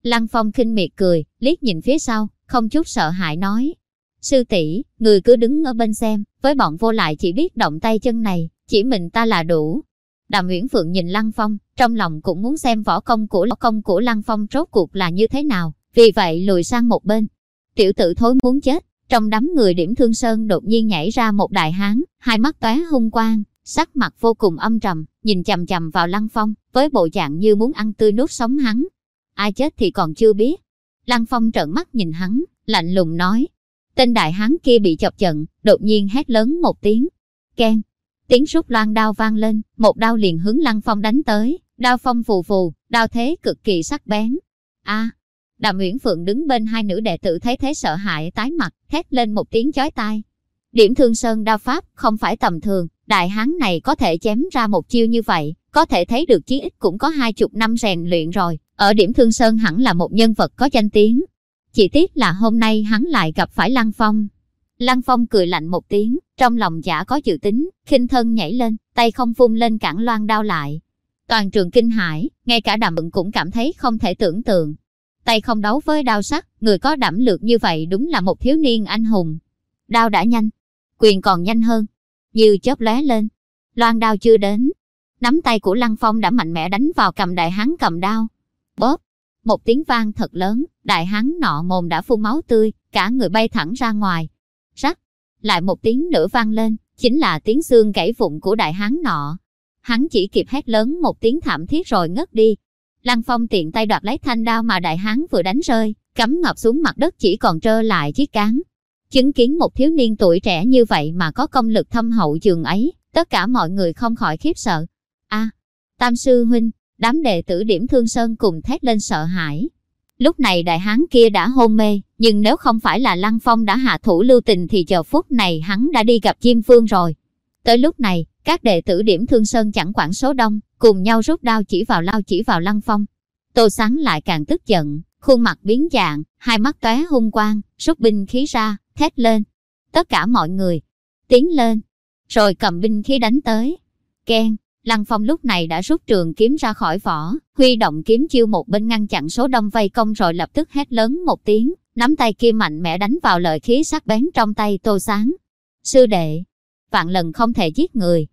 Lăng Phong khinh miệt cười, liếc nhìn phía sau, không chút sợ hãi nói. Sư tỷ, người cứ đứng ở bên xem, với bọn vô lại chỉ biết động tay chân này, chỉ mình ta là đủ. Đàm Uyển Phượng nhìn Lăng Phong, trong lòng cũng muốn xem võ công của võ công của Lăng Phong rốt cuộc là như thế nào, vì vậy lùi sang một bên. Tiểu tử thối muốn chết, trong đám người điểm thương sơn đột nhiên nhảy ra một đại hán, hai mắt tóe hung quang, sắc mặt vô cùng âm trầm, nhìn chầm chầm vào Lăng Phong, với bộ dạng như muốn ăn tươi nuốt sống hắn. Ai chết thì còn chưa biết. Lăng Phong trợn mắt nhìn hắn, lạnh lùng nói. Tên đại hán kia bị chọc giận, đột nhiên hét lớn một tiếng. Ken, tiếng rút loan đao vang lên, một đao liền hướng Lăng Phong đánh tới, đao phong phù phù, đao thế cực kỳ sắc bén. A, Đàm Uyển Phượng đứng bên hai nữ đệ tử thấy thế sợ hãi tái mặt, thét lên một tiếng chói tai. Điểm thương sơn đao pháp không phải tầm thường, đại hán này có thể chém ra một chiêu như vậy, có thể thấy được chí ít cũng có hai chục năm rèn luyện rồi, ở điểm thương sơn hẳn là một nhân vật có danh tiếng. Chỉ tiếc là hôm nay hắn lại gặp phải Lăng Phong. Lăng Phong cười lạnh một tiếng, trong lòng giả có dự tính, khinh thân nhảy lên, tay không phun lên cản loan đao lại. Toàn trường kinh hãi, ngay cả đàm bận cũng cảm thấy không thể tưởng tượng. Tay không đấu với đao sắc, người có đảm lược như vậy đúng là một thiếu niên anh hùng. Đao đã nhanh, quyền còn nhanh hơn, như chớp lóe lên. Loan đao chưa đến, nắm tay của Lăng Phong đã mạnh mẽ đánh vào cầm đại hán cầm đao. Bóp, một tiếng vang thật lớn, đại hán nọ mồm đã phun máu tươi, cả người bay thẳng ra ngoài. Rắc, lại một tiếng nữa vang lên, chính là tiếng xương gãy vụn của đại hán nọ. Hắn chỉ kịp hét lớn một tiếng thảm thiết rồi ngất đi. Lăng Phong tiện tay đoạt lấy thanh đao mà đại hán vừa đánh rơi, cắm ngập xuống mặt đất chỉ còn trơ lại chiếc cán. Chứng kiến một thiếu niên tuổi trẻ như vậy mà có công lực thâm hậu trường ấy, tất cả mọi người không khỏi khiếp sợ. a Tam sư huynh, đám đệ tử điểm thương sơn cùng thét lên sợ hãi. Lúc này đại hán kia đã hôn mê, nhưng nếu không phải là Lăng Phong đã hạ thủ lưu tình thì giờ phút này hắn đã đi gặp Diêm Phương rồi. Tới lúc này, các đệ tử điểm thương sơn chẳng quản số đông, cùng nhau rút đao chỉ vào lao chỉ vào Lăng Phong. Tô Sáng lại càng tức giận, khuôn mặt biến dạng, hai mắt tóe hung quang, rút binh khí ra, thét lên. Tất cả mọi người, tiến lên, rồi cầm binh khí đánh tới. Ken, Lăng Phong lúc này đã rút trường kiếm ra khỏi vỏ, huy động kiếm chiêu một bên ngăn chặn số đông vây công rồi lập tức hét lớn một tiếng, nắm tay kia mạnh mẽ đánh vào lợi khí sắc bén trong tay Tô Sáng. Sư đệ, vạn lần không thể giết người.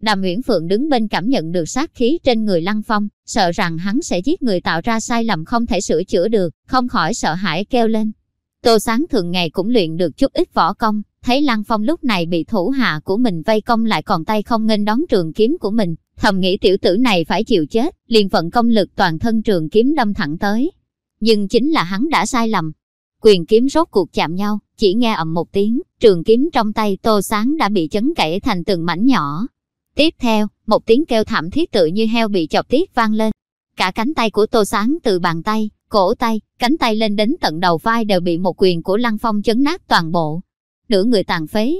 Đàm Uyển Phượng đứng bên cảm nhận được sát khí trên người Lăng Phong, sợ rằng hắn sẽ giết người tạo ra sai lầm không thể sửa chữa được, không khỏi sợ hãi kêu lên. Tô Sáng thường ngày cũng luyện được chút ít võ công, thấy Lăng Phong lúc này bị thủ hạ của mình vây công lại còn tay không nghênh đón trường kiếm của mình, thầm nghĩ tiểu tử này phải chịu chết, liền vận công lực toàn thân trường kiếm đâm thẳng tới. Nhưng chính là hắn đã sai lầm. Quyền kiếm rốt cuộc chạm nhau, chỉ nghe ầm một tiếng, trường kiếm trong tay Tô Sáng đã bị chấn gãy thành từng mảnh nhỏ. Tiếp theo, một tiếng kêu thảm thiết tự như heo bị chọc tiết vang lên. Cả cánh tay của Tô Sáng từ bàn tay, cổ tay, cánh tay lên đến tận đầu vai đều bị một quyền của Lăng Phong chấn nát toàn bộ. Nửa người tàn phế.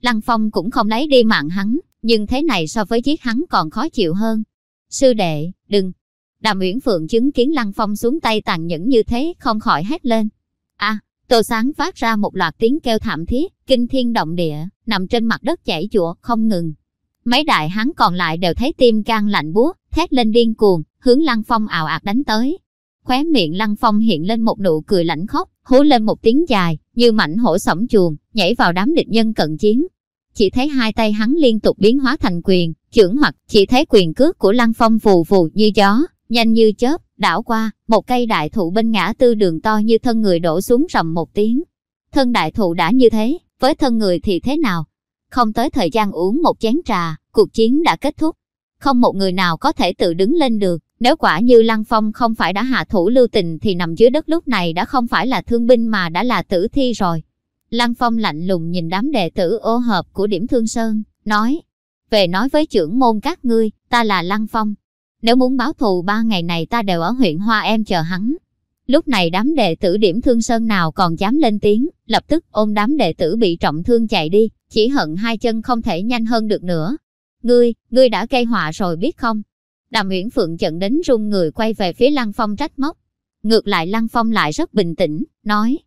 Lăng Phong cũng không lấy đi mạng hắn, nhưng thế này so với giết hắn còn khó chịu hơn. Sư đệ, đừng. Đàm Uyển Phượng chứng kiến Lăng Phong xuống tay tàn nhẫn như thế không khỏi hét lên. a Tô Sáng phát ra một loạt tiếng kêu thảm thiết, kinh thiên động địa, nằm trên mặt đất chảy chùa không ngừng. Mấy đại hắn còn lại đều thấy tim gan lạnh buốt, thét lên điên cuồng, hướng Lăng Phong ào ạt đánh tới. Khóe miệng Lăng Phong hiện lên một nụ cười lạnh khóc, hú lên một tiếng dài, như mảnh hổ sổng chuồng, nhảy vào đám địch nhân cận chiến. Chỉ thấy hai tay hắn liên tục biến hóa thành quyền, chưởng hoặc chỉ thấy quyền cước của Lăng Phong vù vù như gió, nhanh như chớp, đảo qua, một cây đại thụ bên ngã tư đường to như thân người đổ xuống rầm một tiếng. Thân đại thụ đã như thế, với thân người thì thế nào? Không tới thời gian uống một chén trà, cuộc chiến đã kết thúc. Không một người nào có thể tự đứng lên được, nếu quả như Lăng Phong không phải đã hạ thủ lưu tình thì nằm dưới đất lúc này đã không phải là thương binh mà đã là tử thi rồi. Lăng Phong lạnh lùng nhìn đám đệ tử ô hợp của điểm thương sơn, nói, về nói với trưởng môn các ngươi, ta là Lăng Phong. Nếu muốn báo thù ba ngày này ta đều ở huyện Hoa Em chờ hắn. Lúc này đám đệ tử điểm thương sơn nào còn dám lên tiếng, lập tức ôm đám đệ tử bị trọng thương chạy đi, chỉ hận hai chân không thể nhanh hơn được nữa. Ngươi, ngươi đã gây họa rồi biết không? Đàm Uyển Phượng giận đến run người quay về phía Lăng Phong trách móc. Ngược lại Lăng Phong lại rất bình tĩnh, nói.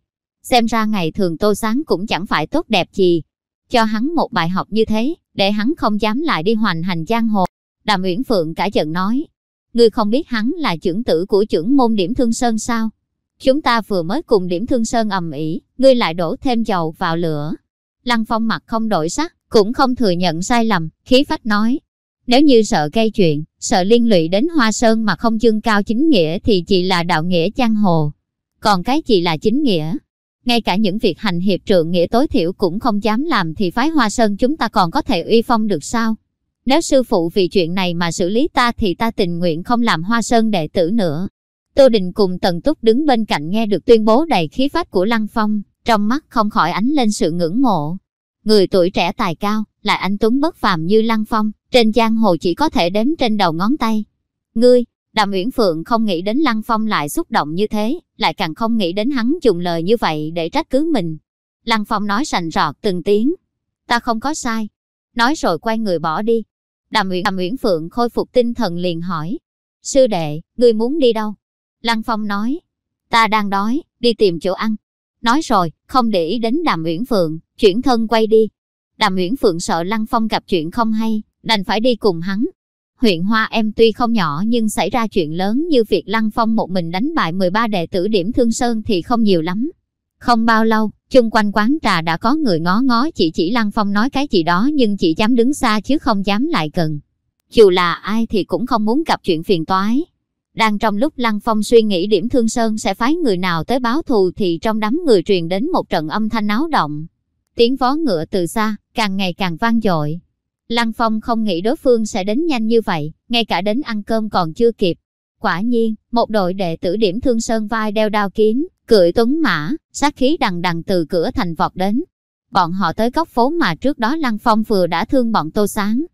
Xem ra ngày thường tô sáng cũng chẳng phải tốt đẹp gì. Cho hắn một bài học như thế, để hắn không dám lại đi hoành hành giang hồ. Đàm Uyển Phượng cả giận nói. Ngươi không biết hắn là trưởng tử của trưởng môn điểm thương sơn sao? Chúng ta vừa mới cùng điểm thương sơn ầm ĩ, ngươi lại đổ thêm dầu vào lửa. Lăng Phong mặt không đổi sắc, cũng không thừa nhận sai lầm, khí phách nói. Nếu như sợ gây chuyện, sợ liên lụy đến Hoa Sơn mà không dương cao chính nghĩa thì chỉ là đạo nghĩa giang hồ. Còn cái gì là chính nghĩa? Ngay cả những việc hành hiệp trượng nghĩa tối thiểu cũng không dám làm thì phái Hoa Sơn chúng ta còn có thể uy phong được sao? Nếu sư phụ vì chuyện này mà xử lý ta thì ta tình nguyện không làm Hoa Sơn đệ tử nữa. Tô Đình cùng Tần Túc đứng bên cạnh nghe được tuyên bố đầy khí phách của Lăng Phong, trong mắt không khỏi ánh lên sự ngưỡng mộ. Người tuổi trẻ tài cao, lại anh Tuấn bất phàm như Lăng Phong, trên giang hồ chỉ có thể đếm trên đầu ngón tay. Ngươi, Đàm Uyển Phượng không nghĩ đến Lăng Phong lại xúc động như thế, lại càng không nghĩ đến hắn dùng lời như vậy để trách cứ mình. Lăng Phong nói sành rọt từng tiếng. Ta không có sai. Nói rồi quay người bỏ đi. Đàm Uyển, Đàm Uyển Phượng khôi phục tinh thần liền hỏi. Sư đệ, ngươi muốn đi đâu? Lăng Phong nói. Ta đang đói, đi tìm chỗ ăn. Nói rồi, không để ý đến Đàm Uyển Phượng, chuyển thân quay đi. Đàm Uyển Phượng sợ Lăng Phong gặp chuyện không hay, đành phải đi cùng hắn. Huyện Hoa em tuy không nhỏ nhưng xảy ra chuyện lớn như việc Lăng Phong một mình đánh bại 13 đệ tử điểm Thương Sơn thì không nhiều lắm. Không bao lâu, chung quanh quán trà đã có người ngó ngó chỉ chỉ Lăng Phong nói cái gì đó nhưng chỉ dám đứng xa chứ không dám lại gần. Dù là ai thì cũng không muốn gặp chuyện phiền toái. Đang trong lúc Lăng Phong suy nghĩ điểm Thương Sơn sẽ phái người nào tới báo thù thì trong đám người truyền đến một trận âm thanh náo động. Tiếng vó ngựa từ xa, càng ngày càng vang dội. Lăng Phong không nghĩ đối phương sẽ đến nhanh như vậy, ngay cả đến ăn cơm còn chưa kịp. Quả nhiên, một đội đệ tử điểm Thương Sơn vai đeo đao kiếm, cưỡi tuấn mã, sát khí đằng đằng từ cửa thành vọt đến. Bọn họ tới góc phố mà trước đó Lăng Phong vừa đã thương bọn Tô Sáng.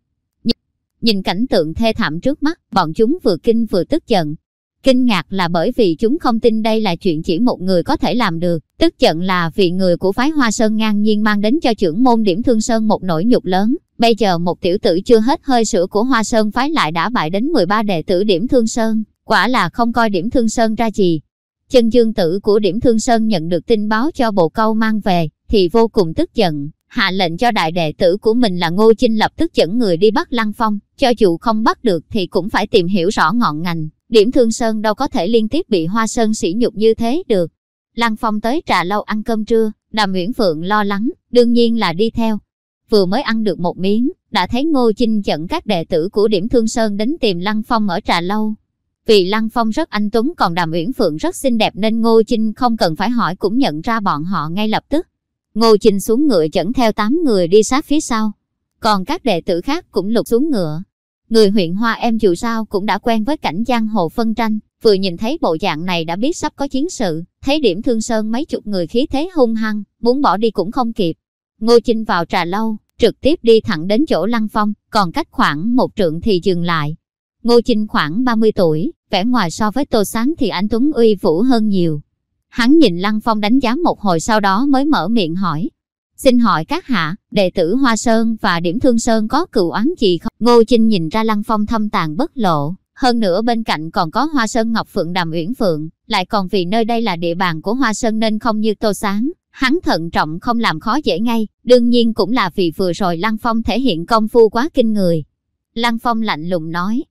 Nhìn cảnh tượng thê thảm trước mắt, bọn chúng vừa kinh vừa tức giận. Kinh ngạc là bởi vì chúng không tin đây là chuyện chỉ một người có thể làm được. Tức giận là vì người của phái Hoa Sơn ngang nhiên mang đến cho trưởng môn điểm Thương Sơn một nỗi nhục lớn. Bây giờ một tiểu tử chưa hết hơi sữa của Hoa Sơn phái lại đã bại đến 13 đệ tử điểm Thương Sơn. Quả là không coi điểm Thương Sơn ra gì. Chân dương tử của điểm Thương Sơn nhận được tin báo cho bộ câu mang về, thì vô cùng tức giận, hạ lệnh cho đại đệ tử của mình là Ngô Chinh lập tức dẫn người đi bắt Lăng Phong, cho dù không bắt được thì cũng phải tìm hiểu rõ ngọn ngành. Điểm Thương Sơn đâu có thể liên tiếp bị Hoa Sơn sỉ nhục như thế được. Lăng Phong tới trà lâu ăn cơm trưa, Đàm Uyển Phượng lo lắng, đương nhiên là đi theo. Vừa mới ăn được một miếng, đã thấy Ngô Chinh dẫn các đệ tử của Điểm Thương Sơn đến tìm Lăng Phong ở trà lâu. Vì Lăng Phong rất anh tuấn còn Đàm Uyển Phượng rất xinh đẹp nên Ngô Chinh không cần phải hỏi cũng nhận ra bọn họ ngay lập tức. Ngô Chinh xuống ngựa dẫn theo 8 người đi sát phía sau. Còn các đệ tử khác cũng lục xuống ngựa. Người huyện Hoa em dù sao cũng đã quen với cảnh giang hồ phân tranh, vừa nhìn thấy bộ dạng này đã biết sắp có chiến sự, thấy điểm thương sơn mấy chục người khí thế hung hăng, muốn bỏ đi cũng không kịp. Ngô Chinh vào trà lâu, trực tiếp đi thẳng đến chỗ Lăng Phong, còn cách khoảng một trượng thì dừng lại. Ngô Chinh khoảng 30 tuổi, vẻ ngoài so với Tô Sáng thì anh Tuấn uy vũ hơn nhiều. Hắn nhìn Lăng Phong đánh giá một hồi sau đó mới mở miệng hỏi. Xin hỏi các hạ, đệ tử Hoa Sơn và Điểm Thương Sơn có cựu oán gì không? Ngô Chinh nhìn ra Lăng Phong thâm tàn bất lộ, hơn nữa bên cạnh còn có Hoa Sơn Ngọc Phượng Đàm Uyển Phượng, lại còn vì nơi đây là địa bàn của Hoa Sơn nên không như Tô Sáng, hắn thận trọng không làm khó dễ ngay, đương nhiên cũng là vì vừa rồi Lăng Phong thể hiện công phu quá kinh người. Lăng Phong lạnh lùng nói,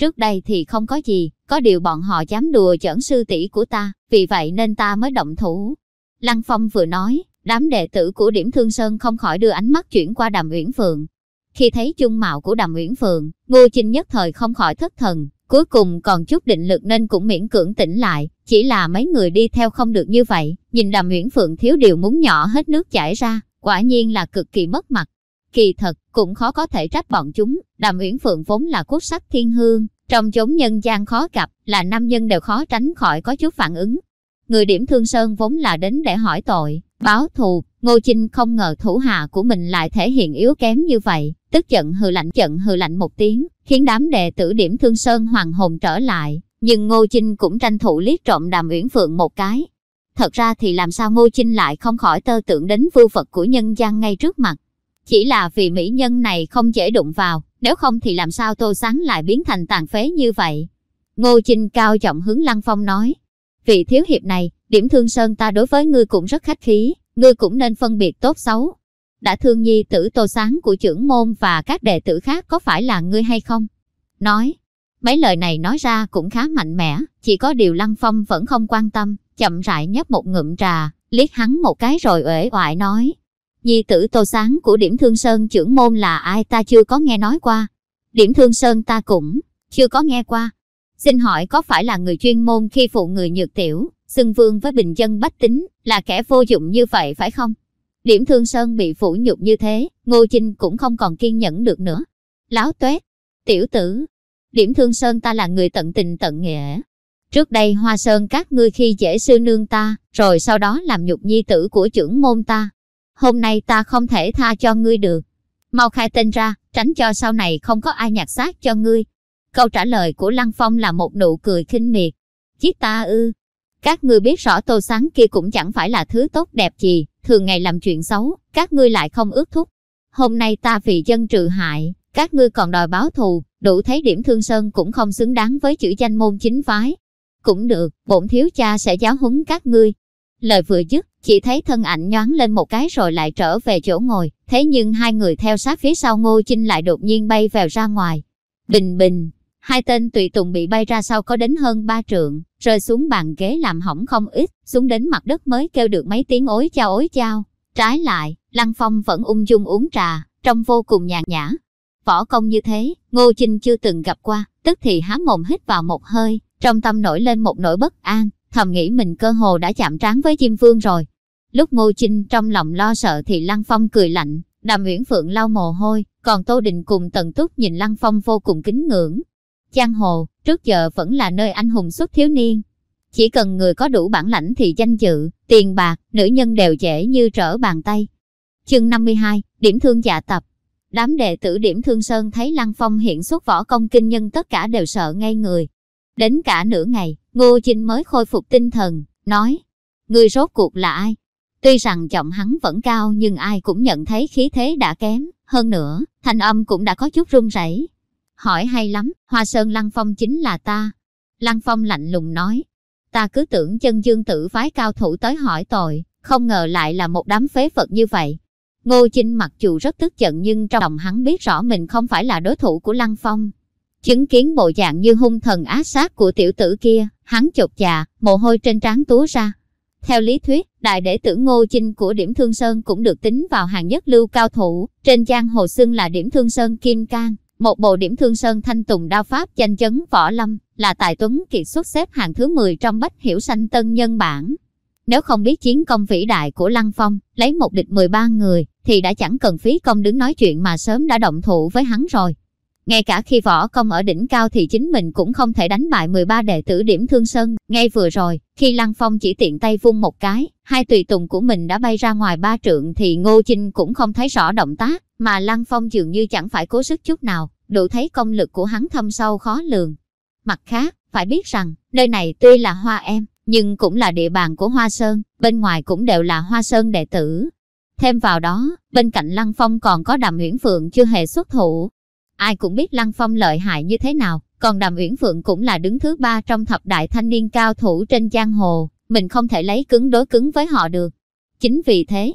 trước đây thì không có gì, có điều bọn họ dám đùa chẩn sư tỷ của ta, vì vậy nên ta mới động thủ. Lăng Phong vừa nói, đám đệ tử của Điểm Thương Sơn không khỏi đưa ánh mắt chuyển qua Đàm Uyển Phượng. Khi thấy chung mạo của Đàm Uyển Phượng, Ngô Chinh nhất thời không khỏi thất thần, cuối cùng còn chút định lực nên cũng miễn cưỡng tỉnh lại, chỉ là mấy người đi theo không được như vậy, nhìn Đàm Uyển Phượng thiếu điều muốn nhỏ hết nước chảy ra, quả nhiên là cực kỳ mất mặt. Kỳ thật, cũng khó có thể trách bọn chúng, Đàm Uyển Phượng vốn là quốc sắc thiên hương, trong chốn nhân gian khó gặp, là nam nhân đều khó tránh khỏi có chút phản ứng. Người điểm thương sơn vốn là đến để hỏi tội, báo thù, Ngô Chinh không ngờ thủ hạ của mình lại thể hiện yếu kém như vậy, tức giận hừ lạnh giận hừ lạnh một tiếng, khiến đám đệ tử điểm thương sơn hoàng hồn trở lại, nhưng Ngô Chinh cũng tranh thủ liếc trộm đàm uyển phượng một cái. Thật ra thì làm sao Ngô Chinh lại không khỏi tơ tưởng đến vưu Phật của nhân gian ngay trước mặt. Chỉ là vì mỹ nhân này không dễ đụng vào, nếu không thì làm sao Tô Sáng lại biến thành tàn phế như vậy. Ngô Chinh cao giọng hướng Lăng Phong nói, vị thiếu hiệp này, điểm thương sơn ta đối với ngươi cũng rất khách khí, ngươi cũng nên phân biệt tốt xấu. Đã thương nhi tử Tô Sáng của trưởng môn và các đệ tử khác có phải là ngươi hay không? Nói, mấy lời này nói ra cũng khá mạnh mẽ, chỉ có điều Lăng Phong vẫn không quan tâm, chậm rãi nhấp một ngụm trà, liếc hắn một cái rồi uể oải nói, Nhi tử Tô Sáng của Điểm Thương Sơn trưởng môn là ai ta chưa có nghe nói qua. Điểm Thương Sơn ta cũng chưa có nghe qua. Xin hỏi có phải là người chuyên môn khi phụ người nhược tiểu, xưng vương với bình dân bách tính, là kẻ vô dụng như vậy phải không? Điểm Thương Sơn bị phủ nhục như thế, Ngô Chinh cũng không còn kiên nhẫn được nữa. Láo tuét, tiểu tử, Điểm Thương Sơn ta là người tận tình tận nghĩa. Trước đây Hoa Sơn các ngươi khi dễ sư nương ta, rồi sau đó làm nhục nhi tử của trưởng môn ta, hôm nay ta không thể tha cho ngươi được. Mau khai tên ra, tránh cho sau này không có ai nhặt xác cho ngươi. Câu trả lời của Lăng Phong là một nụ cười khinh miệt. Chiếc ta ư. Các ngươi biết rõ tô sáng kia cũng chẳng phải là thứ tốt đẹp gì, thường ngày làm chuyện xấu, các ngươi lại không ước thúc. Hôm nay ta vì dân trừ hại, các ngươi còn đòi báo thù, đủ thấy điểm thương sơn cũng không xứng đáng với chữ danh môn chính phái. Cũng được, bổn thiếu cha sẽ giáo huấn các ngươi, Lời vừa dứt, chỉ thấy thân ảnh nhoáng lên một cái rồi lại trở về chỗ ngồi, thế nhưng hai người theo sát phía sau Ngô Chinh lại đột nhiên bay vào ra ngoài. Bình bình, hai tên tùy tùng bị bay ra sau có đến hơn ba trượng, rơi xuống bàn ghế làm hỏng không ít, xuống đến mặt đất mới kêu được mấy tiếng ối chao ối chao. Trái lại, Lăng Phong vẫn ung dung uống trà, trông vô cùng nhàn nhã. Võ công như thế, Ngô Chinh chưa từng gặp qua, tức thì há mồm hít vào một hơi, trong tâm nổi lên một nỗi bất an, thầm nghĩ mình cơ hồ đã chạm trán với Diêm Vương rồi. Lúc Ngô Chinh trong lòng lo sợ thì Lăng Phong cười lạnh, Đàm Uyển Phượng lau mồ hôi, còn Tô Đình cùng Tần Túc nhìn Lăng Phong vô cùng kính ngưỡng. Giang hồ, trước giờ vẫn là nơi anh hùng xuất thiếu niên. Chỉ cần người có đủ bản lãnh thì danh dự, tiền bạc, nữ nhân đều dễ như trở bàn tay. Chương 52, Điểm thương dạ tập. Đám đệ tử Điểm Thương Sơn thấy Lăng Phong hiện xuất võ công kinh nhân tất cả đều sợ ngay người. Đến cả nửa ngày, Ngô Chinh mới khôi phục tinh thần, nói, người rốt cuộc là ai? Tuy rằng giọng hắn vẫn cao nhưng ai cũng nhận thấy khí thế đã kém, hơn nữa, thanh âm cũng đã có chút run rẩy. Hỏi hay lắm, Hoa Sơn Lăng Phong chính là ta. Lăng Phong lạnh lùng nói, ta cứ tưởng chân dương tử phái cao thủ tới hỏi tội, không ngờ lại là một đám phế vật như vậy. Ngô Chinh mặc dù rất tức giận nhưng trong lòng hắn biết rõ mình không phải là đối thủ của Lăng Phong, Chứng kiến bộ dạng như hung thần ác sát của tiểu tử kia, hắn chột dạ, mồ hôi trên trán túa ra. Theo lý thuyết, đại đệ tử Ngô Chinh của Điểm Thương Sơn cũng được tính vào hàng nhất lưu cao thủ, trên giang hồ xưng là Điểm Thương Sơn Kim Cang. Một bộ Điểm Thương Sơn thanh tùng đao pháp danh chấn võ lâm, là tài tuấn kiệt xuất xếp hàng thứ 10 trong bách hiểu sanh tân nhân bản. Nếu không biết chiến công vĩ đại của Lăng Phong, lấy một địch 13 người, thì đã chẳng cần phí công đứng nói chuyện mà sớm đã động thủ với hắn rồi. Ngay cả khi võ công ở đỉnh cao thì chính mình cũng không thể đánh bại 13 đệ tử điểm thương sơn. Ngay vừa rồi, khi Lăng Phong chỉ tiện tay vung một cái, hai tùy tùng của mình đã bay ra ngoài ba trượng thì Ngô Chinh cũng không thấy rõ động tác, mà Lăng Phong dường như chẳng phải cố sức chút nào, đủ thấy công lực của hắn thâm sâu khó lường. Mặt khác, phải biết rằng, nơi này tuy là hoa em, nhưng cũng là địa bàn của Hoa Sơn, bên ngoài cũng đều là Hoa Sơn đệ tử. Thêm vào đó, bên cạnh Lăng Phong còn có Đàm nguyễn Phượng chưa hề xuất thủ. Ai cũng biết Lăng Phong lợi hại như thế nào, còn Đàm Uyển Phượng cũng là đứng thứ ba trong thập đại thanh niên cao thủ trên giang hồ, mình không thể lấy cứng đối cứng với họ được. Chính vì thế,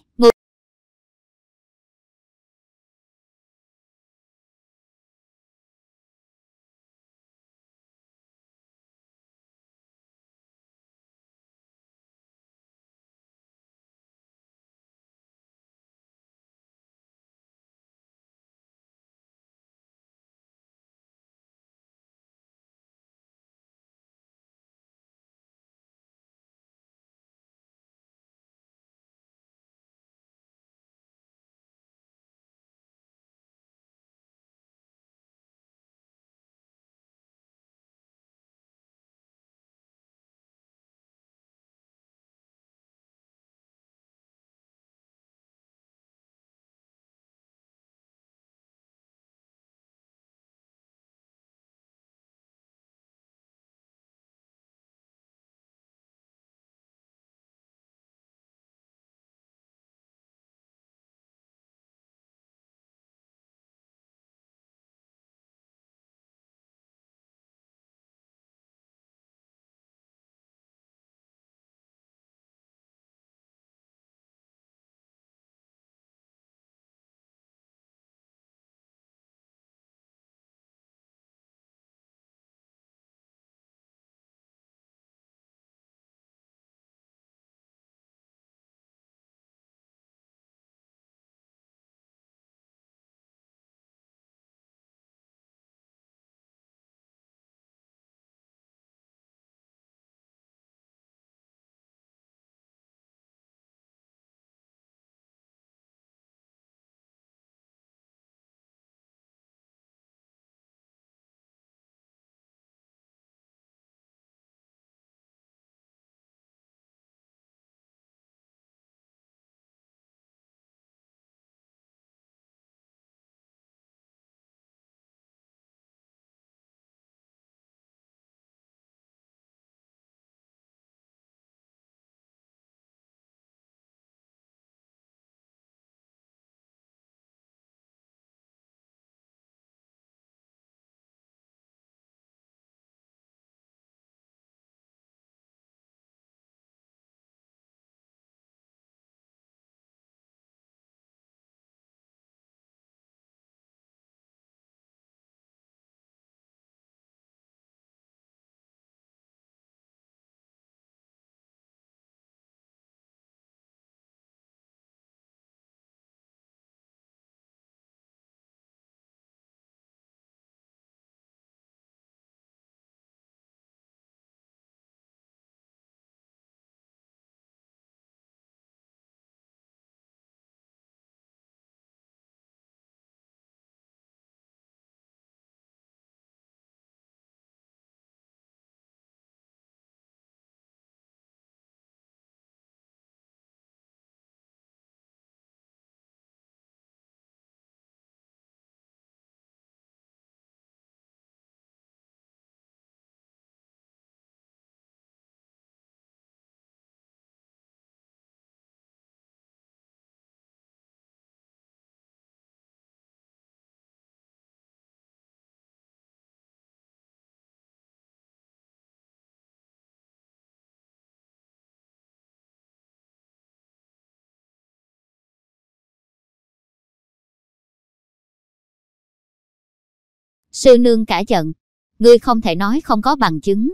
Sư nương cả giận. Ngươi không thể nói không có bằng chứng.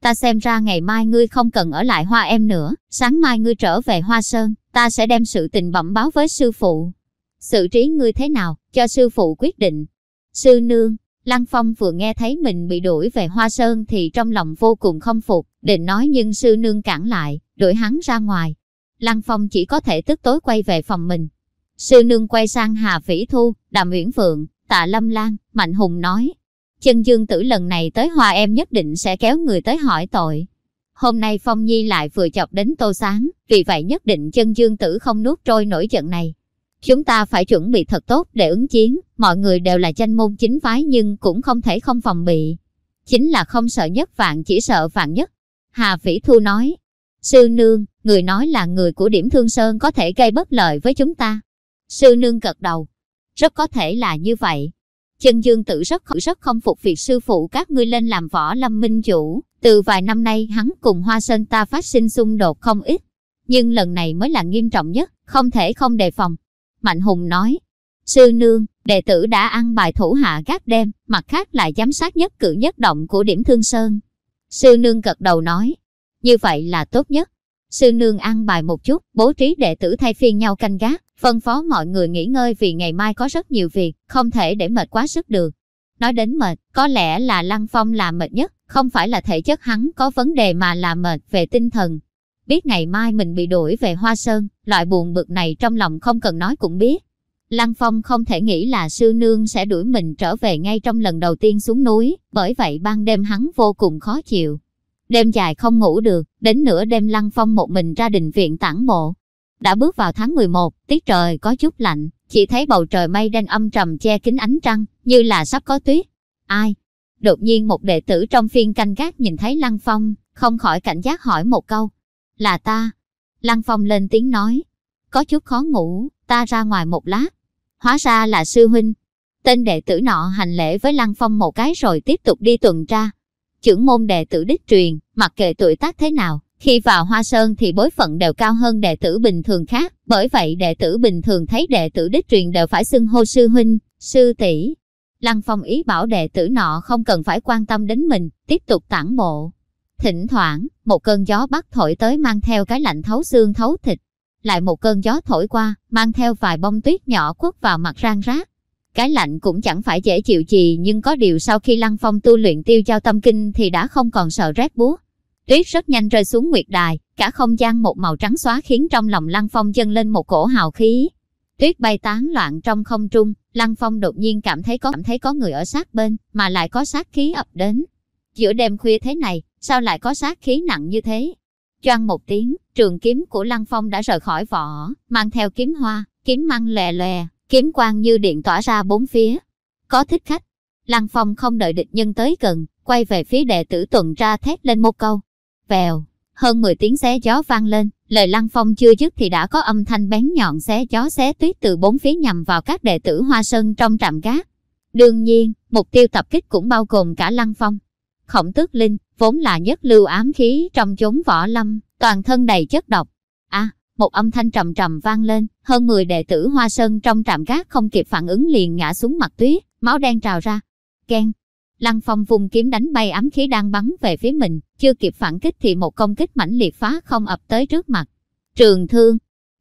ta xem ra ngày mai ngươi không cần ở lại hoa em nữa, sáng mai ngươi trở về hoa sơn, ta sẽ đem sự tình bẩm báo với sư phụ. Sự trí ngươi thế nào, cho sư phụ quyết định. Sư nương, Lăng Phong vừa nghe thấy mình bị đuổi về Hoa Sơn thì trong lòng vô cùng không phục, định nói nhưng sư nương cản lại, đuổi hắn ra ngoài. Lăng Phong chỉ có thể tức tối quay về phòng mình. Sư nương quay sang Hà Phỉ Thu, Đàm Uyển Phượng, Tạ Lâm Lan, Mạnh Hùng nói. Chân Dương Tử lần này tới Hoa em nhất định sẽ kéo người tới hỏi tội. Hôm nay Phong Nhi lại vừa chọc đến Tô Sáng, vì vậy nhất định chân Dương Tử không nuốt trôi nổi trận này. Chúng ta phải chuẩn bị thật tốt để ứng chiến, mọi người đều là danh môn chính phái nhưng cũng không thể không phòng bị. Chính là không sợ nhất vạn chỉ sợ vạn nhất. Hà Phỉ Thu nói, Sư Nương, người nói là người của điểm thương sơn có thể gây bất lợi với chúng ta. Sư Nương gật đầu, rất có thể là như vậy. Chân Dương Tử rất rất không phục việc sư phụ các ngươi lên làm võ lâm minh chủ. Từ vài năm nay hắn cùng Hoa Sơn ta phát sinh xung đột không ít. Nhưng lần này mới là nghiêm trọng nhất, không thể không đề phòng. Mạnh Hùng nói, sư nương, đệ tử đã ăn bài thủ hạ gác đêm, mặt khác lại giám sát nhất cử nhất động của điểm thương sơn. Sư nương gật đầu nói, như vậy là tốt nhất. Sư nương ăn bài một chút, bố trí đệ tử thay phiên nhau canh gác, phân phó mọi người nghỉ ngơi vì ngày mai có rất nhiều việc, không thể để mệt quá sức được. Nói đến mệt, có lẽ là Lăng Phong là mệt nhất, không phải là thể chất hắn có vấn đề mà là mệt về tinh thần. Biết ngày mai mình bị đuổi về Hoa Sơn, loại buồn bực này trong lòng không cần nói cũng biết. Lăng Phong không thể nghĩ là sư nương sẽ đuổi mình trở về ngay trong lần đầu tiên xuống núi, bởi vậy ban đêm hắn vô cùng khó chịu. Đêm dài không ngủ được, đến nửa đêm Lăng Phong một mình ra đình viện tản bộ. Đã bước vào tháng 11, tiết trời có chút lạnh, chỉ thấy bầu trời mây đen âm trầm che kín ánh trăng, như là sắp có tuyết. Ai? Đột nhiên một đệ tử trong phiên canh gác nhìn thấy Lăng Phong, không khỏi cảnh giác hỏi một câu. Là ta. Lăng Phong lên tiếng nói. Có chút khó ngủ, ta ra ngoài một lát. Hóa ra là sư huynh. Tên đệ tử nọ hành lễ với Lăng Phong một cái rồi tiếp tục đi tuần tra. Trưởng môn đệ tử đích truyền, mặc kệ tuổi tác thế nào, khi vào Hoa Sơn thì bối phận đều cao hơn đệ tử bình thường khác, bởi vậy đệ tử bình thường thấy đệ tử đích truyền đều phải xưng hô sư huynh, sư tỷ. Lăng Phong ý bảo đệ tử nọ không cần phải quan tâm đến mình, tiếp tục tản bộ. Thỉnh thoảng, một cơn gió bắc thổi tới mang theo cái lạnh thấu xương thấu thịt. Lại một cơn gió thổi qua, mang theo vài bông tuyết nhỏ quất vào mặt rang rác. Cái lạnh cũng chẳng phải dễ chịu gì nhưng có điều sau khi Lăng Phong tu luyện tiêu giao tâm kinh thì đã không còn sợ rét búa. Tuyết rất nhanh rơi xuống nguyệt đài, cả không gian một màu trắng xóa khiến trong lòng Lăng Phong dâng lên một cổ hào khí. Tuyết bay tán loạn trong không trung, Lăng Phong đột nhiên cảm thấy có cảm thấy có người ở sát bên, mà lại có sát khí ập đến. Giữa đêm khuya thế này, sao lại có sát khí nặng như thế? Choang một tiếng, trường kiếm của Lăng Phong đã rời khỏi vỏ, mang theo kiếm hoa, kiếm măng lè lè, kiếm quang như điện tỏa ra bốn phía. Có thích khách. Lăng Phong không đợi địch nhân tới gần, quay về phía đệ tử tuần tra thét lên một câu. Vèo, hơn 10 tiếng xé gió vang lên, lời Lăng Phong chưa dứt thì đã có âm thanh bén nhọn xé gió xé tuyết từ bốn phía nhằm vào các đệ tử Hoa Sơn trong trạm gác. Đương nhiên, mục tiêu tập kích cũng bao gồm cả Lăng Phong. Khổng tước linh, vốn là nhất lưu ám khí trong chốn võ lâm, toàn thân đầy chất độc. À, một âm thanh trầm trầm vang lên, hơn 10 đệ tử Hoa Sơn trong trạm gác không kịp phản ứng liền ngã xuống mặt tuyết, máu đen trào ra. Ken, Lăng Phong vùng kiếm đánh bay ám khí đang bắn về phía mình, chưa kịp phản kích thì một công kích mãnh liệt phá không ập tới trước mặt. Trường thương.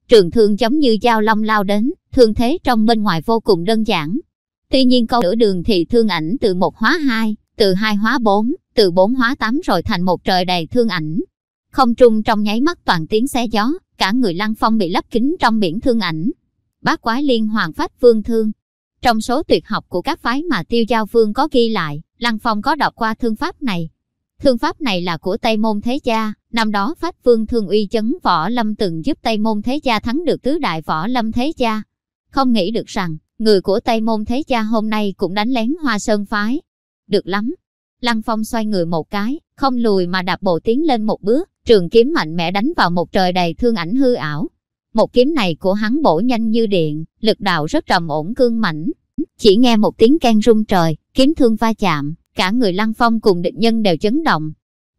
Trường thương giống như dao long lao đến, thương thế trong bên ngoài vô cùng đơn giản. Tuy nhiên câu nửa đường thì thương ảnh từ một hóa hai, từ hai hóa bốn, từ bốn hóa tám rồi thành một trời đầy thương ảnh. Không trung trong nháy mắt toàn tiếng xé gió, cả người Lăng Phong bị lấp kín trong biển thương ảnh. Bát quái liên hoàng phách vương thương. Trong số tuyệt học của các phái mà Tiêu Giao Vương có ghi lại, Lăng Phong có đọc qua thương pháp này. Thương pháp này là của Tây Môn Thế Gia, năm đó Phách Vương Thương Uy chấn Võ Lâm từng giúp Tây Môn Thế Gia thắng được tứ đại Võ Lâm Thế Gia. Không nghĩ được rằng, người của Tây Môn Thế Gia hôm nay cũng đánh lén Hoa Sơn Phái. Được lắm. Lăng Phong xoay người một cái, không lùi mà đạp bộ tiến lên một bước, trường kiếm mạnh mẽ đánh vào một trời đầy thương ảnh hư ảo. Một kiếm này của hắn bổ nhanh như điện, lực đạo rất trầm ổn cương mãnh. Chỉ nghe một tiếng can rung trời, kiếm thương va chạm, cả người Lăng Phong cùng địch nhân đều chấn động.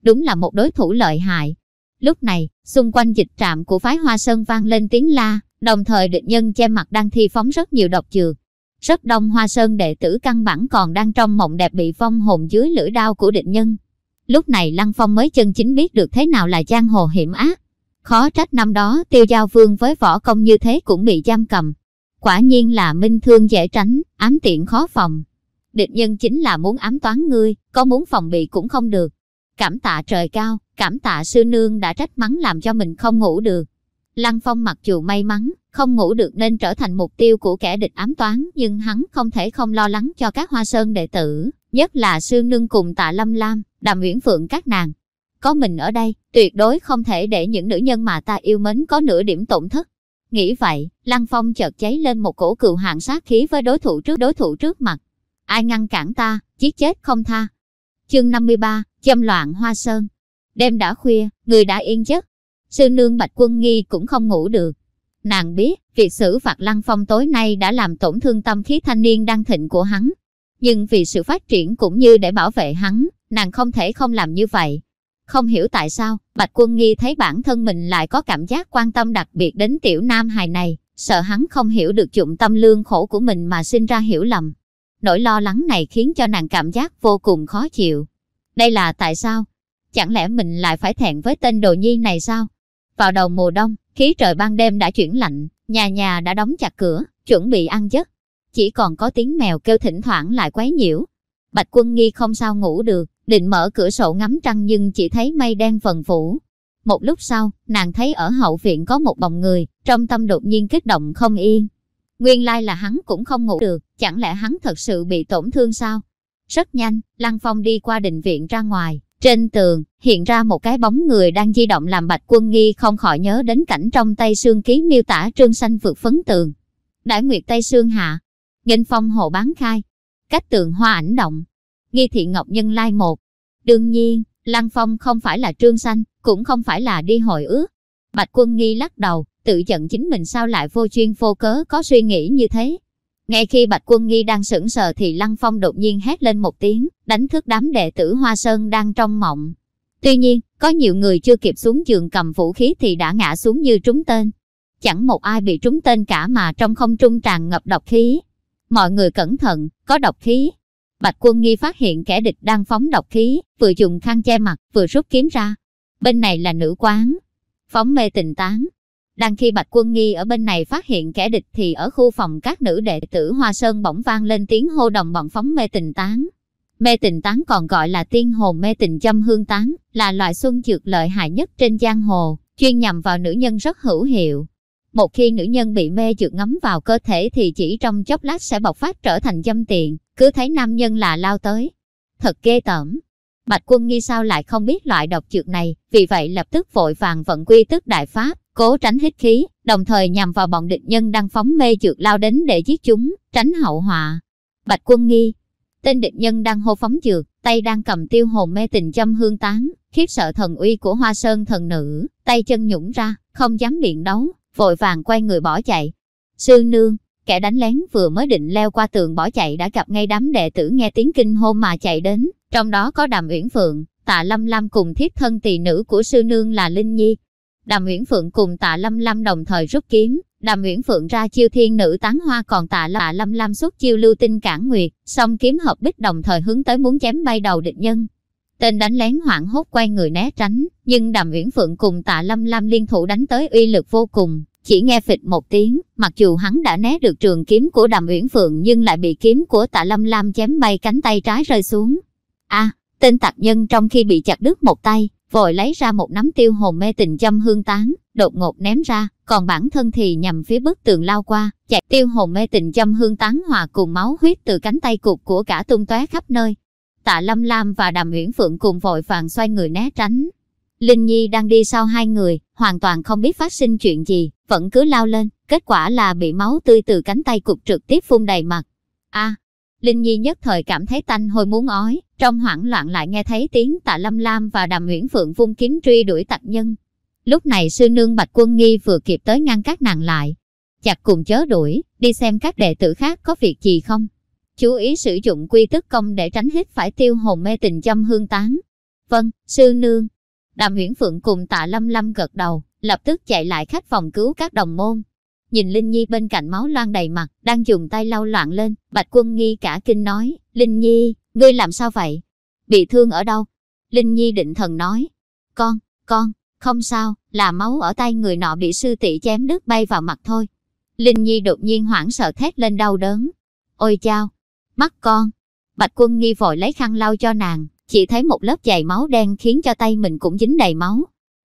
Đúng là một đối thủ lợi hại. Lúc này, xung quanh dịch trạm của phái Hoa Sơn vang lên tiếng la, đồng thời địch nhân che mặt đang thi phóng rất nhiều độc dược. Rất đông Hoa Sơn đệ tử căn bản còn đang trong mộng đẹp bị vong hồn dưới lưỡi đao của địch nhân. Lúc này Lăng Phong mới chân chính biết được thế nào là giang hồ hiểm ác. Khó trách năm đó tiêu giao vương với võ công như thế cũng bị giam cầm. Quả nhiên là minh thương dễ tránh, ám tiện khó phòng. Địch nhân chính là muốn ám toán ngươi, có muốn phòng bị cũng không được. Cảm tạ trời cao, cảm tạ sư nương đã trách mắng làm cho mình không ngủ được. Lăng Phong mặc dù may mắn, không ngủ được nên trở thành mục tiêu của kẻ địch ám toán, nhưng hắn không thể không lo lắng cho các hoa sơn đệ tử, nhất là sư nương cùng tạ lâm lam, đàm uyển phượng các nàng. Có mình ở đây, tuyệt đối không thể để những nữ nhân mà ta yêu mến có nửa điểm tổn thất. Nghĩ vậy, Lăng Phong chợt cháy lên một cổ cựu hạng sát khí với đối thủ trước đối thủ trước mặt. Ai ngăn cản ta, giết chết không tha. Chương 53, châm loạn hoa sơn. Đêm đã khuya, người đã yên giấc. Sư nương Bạch Quân Nghi cũng không ngủ được. Nàng biết, việc xử phạt Lăng Phong tối nay đã làm tổn thương tâm khí thanh niên đang thịnh của hắn. Nhưng vì sự phát triển cũng như để bảo vệ hắn, nàng không thể không làm như vậy. Không hiểu tại sao, Bạch Quân Nghi thấy bản thân mình lại có cảm giác quan tâm đặc biệt đến tiểu nam hài này, sợ hắn không hiểu được dụng tâm lương khổ của mình mà sinh ra hiểu lầm. Nỗi lo lắng này khiến cho nàng cảm giác vô cùng khó chịu. Đây là tại sao? Chẳng lẽ mình lại phải thẹn với tên đồ nhi này sao? Vào đầu mùa đông, khí trời ban đêm đã chuyển lạnh, nhà nhà đã đóng chặt cửa, chuẩn bị ăn giấc. Chỉ còn có tiếng mèo kêu thỉnh thoảng lại quấy nhiễu. Bạch quân nghi không sao ngủ được, định mở cửa sổ ngắm trăng nhưng chỉ thấy mây đen phần phủ. Một lúc sau, nàng thấy ở hậu viện có một bóng người, trong tâm đột nhiên kích động không yên. Nguyên lai là hắn cũng không ngủ được, chẳng lẽ hắn thật sự bị tổn thương sao? Rất nhanh, Lăng Phong đi qua đình viện ra ngoài, trên tường, hiện ra một cái bóng người đang di động làm bạch quân nghi không khỏi nhớ đến cảnh trong tay sương ký miêu tả trương xanh vượt phấn tường. Đại nguyệt tây sương hạ, nghênh phong hồ bán khai, cách tường hoa ảnh động, nghi thị ngọc nhân lai một. Đương nhiên, Lăng Phong không phải là trương xanh, cũng không phải là đi hội ước. Bạch quân nghi lắc đầu, tự giận chính mình sao lại vô chuyên vô cớ có suy nghĩ như thế. Ngay khi Bạch Quân Nghi đang sững sờ thì Lăng Phong đột nhiên hét lên một tiếng, đánh thức đám đệ tử Hoa Sơn đang trong mộng. Tuy nhiên, có nhiều người chưa kịp xuống giường cầm vũ khí thì đã ngã xuống như trúng tên. Chẳng một ai bị trúng tên cả mà trong không trung tràn ngập độc khí. Mọi người cẩn thận, có độc khí. Bạch Quân Nghi phát hiện kẻ địch đang phóng độc khí, vừa dùng khăn che mặt, vừa rút kiếm ra. Bên này là nữ quán. Phóng mê tình tán, đang khi Bạch Quân Nghi ở bên này phát hiện kẻ địch thì ở khu phòng các nữ đệ tử Hoa Sơn bỗng vang lên tiếng hô đồng bọn phóng mê tình tán. Mê tình tán còn gọi là tiên hồn mê tình châm hương tán, là loại xuân dược lợi hại nhất trên giang hồ, chuyên nhằm vào nữ nhân rất hữu hiệu. Một khi nữ nhân bị mê dược ngấm vào cơ thể thì chỉ trong chốc lát sẽ bộc phát trở thành dâm tiện, cứ thấy nam nhân là lao tới. Thật ghê tởm. Bạch quân nghi sao lại không biết loại độc dược này, vì vậy lập tức vội vàng vận quy tức đại pháp, cố tránh hít khí, đồng thời nhằm vào bọn địch nhân đang phóng mê trượt lao đến để giết chúng, tránh hậu họa. Bạch quân nghi, tên địch nhân đang hô phóng trượt, tay đang cầm tiêu hồn mê tình châm hương tán, khiếp sợ thần uy của hoa sơn thần nữ, tay chân nhũng ra, không dám biện đấu, vội vàng quay người bỏ chạy. Sư nương, kẻ đánh lén vừa mới định leo qua tường bỏ chạy đã gặp ngay đám đệ tử nghe tiếng kinh hô mà chạy đến, trong đó có đàm uyển phượng, tạ lâm lâm cùng thiếp thân tỳ nữ của sư nương là Linh Nhi, Đàm Uyển Phượng cùng Tạ Lâm Lâm đồng thời rút kiếm, Đàm Uyển Phượng ra chiêu thiên nữ tán hoa còn Tạ Lâm, Lâm Lâm xuất chiêu lưu tinh cản nguyệt, song kiếm hợp bích đồng thời hướng tới muốn chém bay đầu địch nhân. Tên đánh lén hoảng hốt quay người né tránh, nhưng Đàm Uyển Phượng cùng Tạ Lâm Lâm liên thủ đánh tới uy lực vô cùng, chỉ nghe phịch một tiếng, mặc dù hắn đã né được trường kiếm của Đàm Uyển Phượng nhưng lại bị kiếm của Tạ Lâm Lâm chém bay cánh tay trái rơi xuống. A, tên tặc nhân trong khi bị chặt đứt một tay, vội lấy ra một nắm tiêu hồn mê tình châm hương tán, đột ngột ném ra, còn bản thân thì nhằm phía bức tường lao qua, chạy tiêu hồn mê tình châm hương tán hòa cùng máu huyết từ cánh tay cụt của cả tung tóe khắp nơi. Tạ Lâm Lam và Đàm Uyển Phượng cùng vội vàng xoay người né tránh. Linh Nhi đang đi sau hai người, hoàn toàn không biết phát sinh chuyện gì, vẫn cứ lao lên, kết quả là bị máu tươi từ cánh tay cụt trực tiếp phun đầy mặt. A, Linh Nhi nhất thời cảm thấy tanh hôi muốn ói, trong hoảng loạn lại nghe thấy tiếng tạ Lâm Lam và Đàm Nguyễn Phượng vung kiếm truy đuổi tặc nhân. Lúc này sư nương Bạch Quân Nghi vừa kịp tới ngăn các nàng lại. Chặt cùng chớ đuổi, đi xem các đệ tử khác có việc gì không. Chú ý sử dụng quy tức công để tránh hít phải tiêu hồn mê tình châm hương tán. Vâng, sư nương. Đàm Nguyễn Phượng cùng tạ Lâm Lâm gật đầu, lập tức chạy lại khách phòng cứu các đồng môn. Nhìn Linh Nhi bên cạnh máu loang đầy mặt, đang dùng tay lau loạn lên, Bạch Quân Nghi cả kinh nói, Linh Nhi, ngươi làm sao vậy? Bị thương ở đâu? Linh Nhi định thần nói, con, con, không sao, là máu ở tay người nọ bị sư tỷ chém đứt bay vào mặt thôi. Linh Nhi đột nhiên hoảng sợ thét lên đau đớn. Ôi chao, mắt con. Bạch quân nghi vội lấy khăn lau cho nàng, chỉ thấy một lớp dày máu đen khiến cho tay mình cũng dính đầy máu.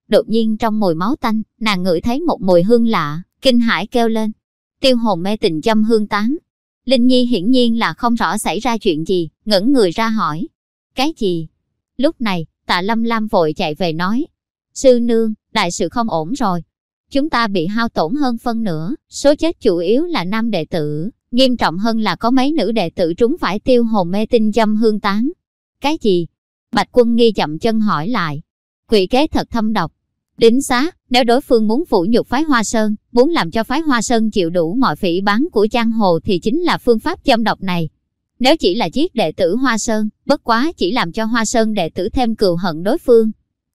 Đột nhiên trong mùi máu tanh, nàng ngửi thấy một mùi hương lạ, kinh hãi kêu lên. Tiêu hồn mê tình châm hương tán. Linh Nhi hiển nhiên là không rõ xảy ra chuyện gì, ngẩng người ra hỏi. Cái gì? Lúc này, tạ lâm lam vội chạy về nói. Sư nương, đại sự không ổn rồi. Chúng ta bị hao tổn hơn phân nửa, số chết chủ yếu là nam đệ tử, nghiêm trọng hơn là có mấy nữ đệ tử trúng phải tiêu hồn mê tinh châm hương tán. Cái gì? Bạch quân nghi chậm chân hỏi lại. Quỷ kế thật thâm độc. Đính xá, nếu đối phương muốn phủ nhục phái Hoa Sơn, muốn làm cho phái Hoa Sơn chịu đủ mọi phỉ bán của giang hồ thì chính là phương pháp châm độc này. Nếu chỉ là giết đệ tử Hoa Sơn, bất quá chỉ làm cho Hoa Sơn đệ tử thêm cừu hận đối phương.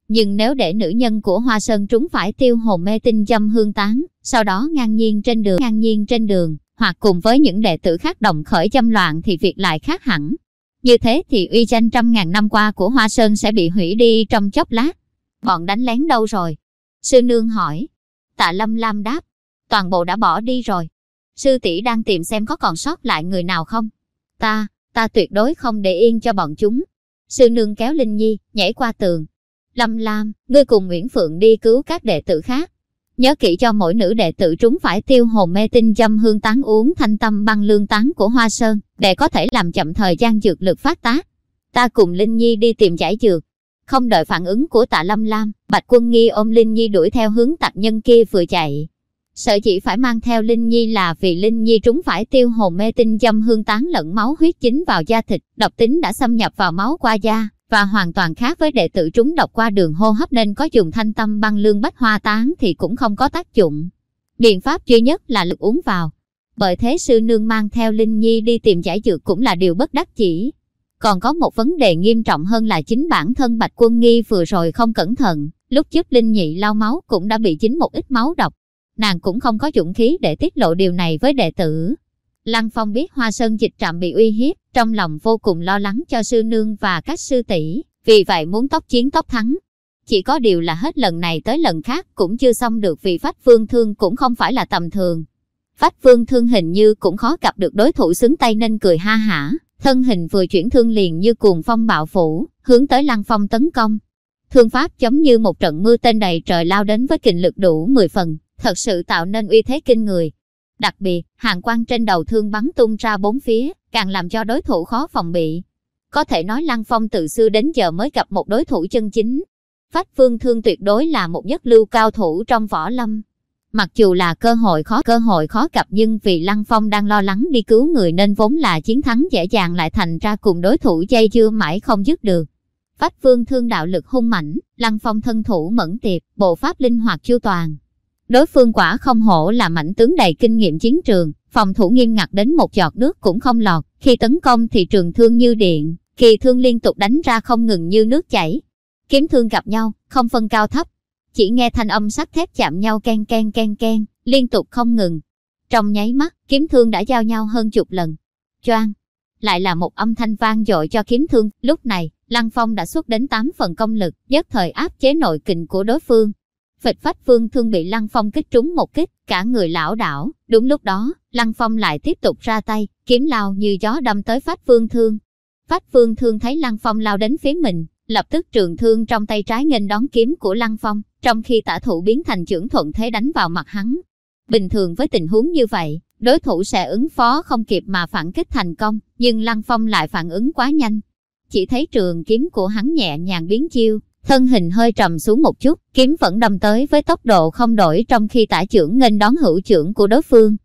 Nhưng nếu để nữ nhân của Hoa Sơn trúng phải tiêu hồn mê tinh châm hương tán, sau đó ngang nhiên trên đường ngang nhiên trên đường, hoặc cùng với những đệ tử khác đồng khởi châm loạn thì việc lại khác hẳn. Như thế thì uy danh trăm ngàn năm qua của Hoa Sơn sẽ bị hủy đi trong chốc lát. Bọn đánh lén đâu rồi? Sư nương hỏi. Tạ Lâm Lam đáp. Toàn bộ đã bỏ đi rồi. Sư tỷ đang tìm xem có còn sót lại người nào không? Ta, ta tuyệt đối không để yên cho bọn chúng. Sư nương kéo Linh Nhi, nhảy qua tường. Lâm Lam, ngươi cùng Nguyễn Phượng đi cứu các đệ tử khác. Nhớ kỹ cho mỗi nữ đệ tử chúng phải tiêu hồn mê tinh châm hương tán uống thanh tâm băng lương tán của Hoa Sơn, để có thể làm chậm thời gian dược lực phát tác. Ta cùng Linh Nhi đi tìm giải dược. Không đợi phản ứng của tạ Lâm Lam, Bạch Quân Nghi ôm Linh Nhi đuổi theo hướng tặc nhân kia vừa chạy. Sợ chỉ phải mang theo Linh Nhi là vì Linh Nhi trúng phải tiêu hồn mê tinh châm hương tán lẫn máu huyết chính vào da thịt, độc tính đã xâm nhập vào máu qua da, và hoàn toàn khác với đệ tử trúng độc qua đường hô hấp nên có dùng thanh tâm băng lương bách hoa tán thì cũng không có tác dụng. Biện pháp duy nhất là lực uống vào. Bởi thế sư nương mang theo Linh Nhi đi tìm giải dược cũng là điều bất đắc chỉ. Còn có một vấn đề nghiêm trọng hơn là chính bản thân Bạch Quân Nghi vừa rồi không cẩn thận, lúc trước Linh Nhị lau máu cũng đã bị chính một ít máu độc. Nàng cũng không có dũng khí để tiết lộ điều này với đệ tử. Lăng Phong biết Hoa Sơn dịch trạm bị uy hiếp, trong lòng vô cùng lo lắng cho sư nương và các sư tỷ, vì vậy muốn tóc chiến tóc thắng. Chỉ có điều là hết lần này tới lần khác cũng chưa xong được vì Phách Phương Thương cũng không phải là tầm thường. Phách Phương Thương hình như cũng khó gặp được đối thủ xứng tay nên cười ha hả, thân hình vừa chuyển thương liền như cuồng phong bạo phủ, hướng tới Lăng Phong tấn công. Thương pháp giống như một trận mưa tên đầy trời lao đến với kình lực đủ 10 phần, thật sự tạo nên uy thế kinh người. Đặc biệt, hàng quang trên đầu thương bắn tung ra bốn phía, càng làm cho đối thủ khó phòng bị. Có thể nói Lăng Phong từ xưa đến giờ mới gặp một đối thủ chân chính. Phách Phương Thương tuyệt đối là một nhất lưu cao thủ trong võ lâm. Mặc dù là cơ hội khó cơ hội khó gặp nhưng vì Lăng Phong đang lo lắng đi cứu người nên vốn là chiến thắng dễ dàng lại thành ra cùng đối thủ dây dưa mãi không dứt được. Phách vương Thương đạo lực hung mãnh, Lăng Phong thân thủ mẫn tiệp, bộ pháp linh hoạt chu toàn, Đối phương quả không hổ là mảnh tướng đầy kinh nghiệm chiến trường, phòng thủ nghiêm ngặt đến một giọt nước cũng không lọt, khi tấn công thì trường thương như điện, kỳ thương liên tục đánh ra không ngừng như nước chảy. Kiếm thương gặp nhau, không phân cao thấp, chỉ nghe thanh âm sắt thép chạm nhau ken ken ken ken, liên tục không ngừng. Trong nháy mắt, kiếm thương đã giao nhau hơn chục lần. Choang, lại là một âm thanh vang dội cho kiếm thương, lúc này, Lăng Phong đã xuất đến 8 phần công lực, nhất thời áp chế nội kình của đối phương, Phịch phách vương thương bị Lăng Phong kích trúng một kích, cả người lão đảo. Đúng lúc đó, Lăng Phong lại tiếp tục ra tay, kiếm lao như gió đâm tới phách vương thương. Phách vương thương thấy Lăng Phong lao đến phía mình, lập tức trường thương trong tay trái nghênh đón kiếm của Lăng Phong, trong khi tả thủ biến thành trưởng thuận thế đánh vào mặt hắn. Bình thường với tình huống như vậy, đối thủ sẽ ứng phó không kịp mà phản kích thành công, nhưng Lăng Phong lại phản ứng quá nhanh. Chỉ thấy trường kiếm của hắn nhẹ nhàng biến chiêu, thân hình hơi trầm xuống một chút, kiếm vẫn đâm tới với tốc độ không đổi trong khi tả trưởng nghênh đón hữu trưởng của đối phương.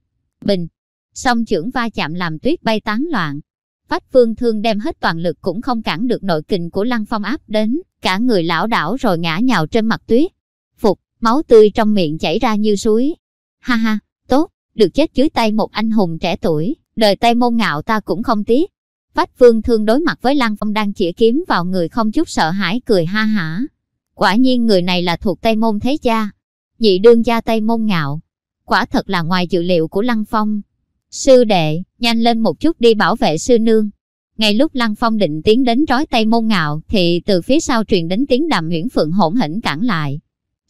Bình, song trưởng va chạm làm tuyết bay tán loạn. Phách phương thương đem hết toàn lực cũng không cản được nội kình của lăng phong áp đến, cả người lão đảo rồi ngã nhào trên mặt tuyết. Máu tươi trong miệng chảy ra như suối. Ha ha, tốt, được chết dưới tay một anh hùng trẻ tuổi, đời tay môn ngạo ta cũng không tiếc. Phách Vương Thương đối mặt với Lăng Phong đang chĩa kiếm vào người không chút sợ hãi cười ha hả. Quả nhiên người này là thuộc Tây Môn Thế Gia. Nhị đương gia Tây Môn Ngạo. Quả thật là ngoài dự liệu của Lăng Phong. Sư đệ, nhanh lên một chút đi bảo vệ sư nương. Ngay lúc Lăng Phong định tiến đến trói tay môn ngạo, thì từ phía sau truyền đến tiếng đàm Nguyễn Phượng hỗn hỉnh cản lại.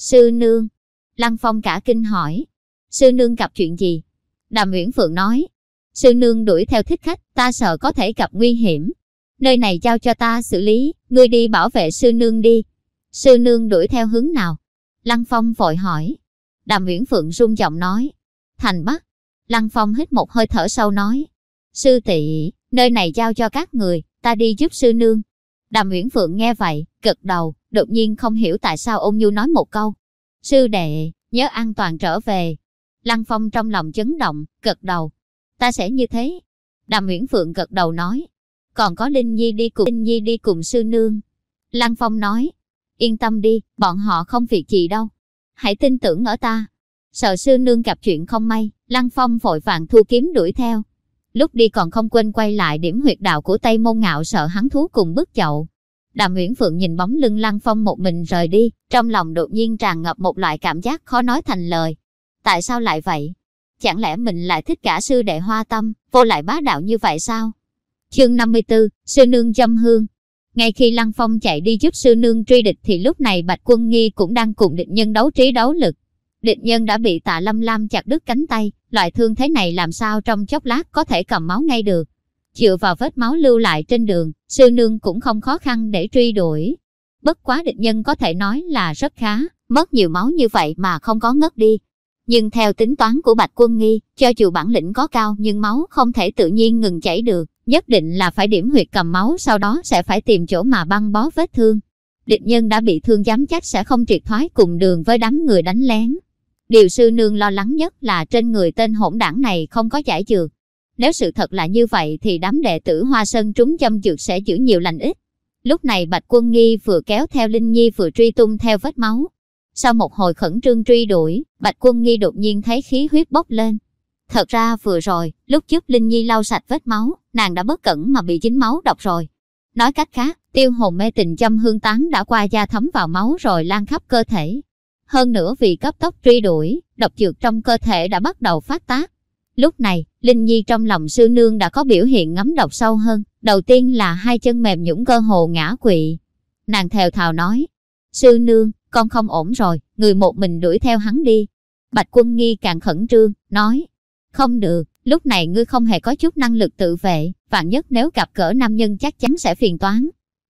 Sư nương. Lăng Phong cả kinh hỏi. Sư nương gặp chuyện gì? Đàm Nguyễn Phượng nói. Sư nương đuổi theo thích khách, ta sợ có thể gặp nguy hiểm. Nơi này giao cho ta xử lý, ngươi đi bảo vệ sư nương đi. Sư nương đuổi theo hướng nào? Lăng Phong vội hỏi. Đàm Nguyễn Phượng rung giọng nói. Thành Bắc. Lăng Phong hít một hơi thở sâu nói. Sư tỷ, nơi này giao cho các người, ta đi giúp sư nương. Đàm Nguyễn Phượng nghe vậy, gật đầu, đột nhiên không hiểu tại sao ôn nhu nói một câu. Sư đệ, nhớ an toàn trở về. Lăng Phong trong lòng chấn động, gật đầu. Ta sẽ như thế. Đàm Nguyễn Phượng gật đầu nói. Còn có Linh Nhi đi cùng Linh Nhi đi cùng sư nương. Lăng Phong nói. Yên tâm đi, bọn họ không việc gì đâu. Hãy tin tưởng ở ta. Sợ sư nương gặp chuyện không may, Lăng Phong vội vàng thu kiếm đuổi theo. Lúc đi còn không quên quay lại điểm huyệt đạo của Tây Môn Ngạo sợ hắn thú cùng bước chậu. Đàm Nguyễn Phượng nhìn bóng lưng Lăng Phong một mình rời đi, trong lòng đột nhiên tràn ngập một loại cảm giác khó nói thành lời. Tại sao lại vậy? Chẳng lẽ mình lại thích cả sư đệ hoa tâm, vô lại bá đạo như vậy sao? Chương 54, Sư Nương Châm Hương Ngay khi Lăng Phong chạy đi giúp Sư Nương truy địch thì lúc này Bạch Quân Nghi cũng đang cùng địch nhân đấu trí đấu lực. Địch nhân đã bị tạ lâm lam chặt đứt cánh tay, loại thương thế này làm sao trong chốc lát có thể cầm máu ngay được. Dựa vào vết máu lưu lại trên đường, sư nương cũng không khó khăn để truy đuổi. Bất quá địch nhân có thể nói là rất khá, mất nhiều máu như vậy mà không có ngất đi. Nhưng theo tính toán của Bạch Quân Nghi, cho dù bản lĩnh có cao nhưng máu không thể tự nhiên ngừng chảy được, nhất định là phải điểm huyệt cầm máu sau đó sẽ phải tìm chỗ mà băng bó vết thương. Địch nhân đã bị thương dám chắc sẽ không triệt thoái cùng đường với đám người đánh lén. Điều sư nương lo lắng nhất là trên người tên hỗn đảng này không có giải dược. Nếu sự thật là như vậy thì đám đệ tử Hoa Sơn trúng châm dược sẽ giữ nhiều lành ít. Lúc này Bạch Quân Nghi vừa kéo theo Linh Nhi vừa truy tung theo vết máu. Sau một hồi khẩn trương truy đuổi, Bạch Quân Nghi đột nhiên thấy khí huyết bốc lên. Thật ra vừa rồi, lúc trước Linh Nhi lau sạch vết máu, nàng đã bất cẩn mà bị dính máu độc rồi. Nói cách khác, tiêu hồn mê tình châm hương tán đã qua da thấm vào máu rồi lan khắp cơ thể. Hơn nữa vì cấp tốc truy đuổi, độc dược trong cơ thể đã bắt đầu phát tác. Lúc này, Linh Nhi trong lòng sư nương đã có biểu hiện ngấm độc sâu hơn. Đầu tiên là hai chân mềm nhũng cơ hồ ngã quỵ. Nàng thèo thào nói, sư nương, con không ổn rồi, người một mình đuổi theo hắn đi. Bạch quân nghi càng khẩn trương, nói, không được, lúc này ngươi không hề có chút năng lực tự vệ, vạn nhất nếu gặp cỡ nam nhân chắc chắn sẽ phiền toán.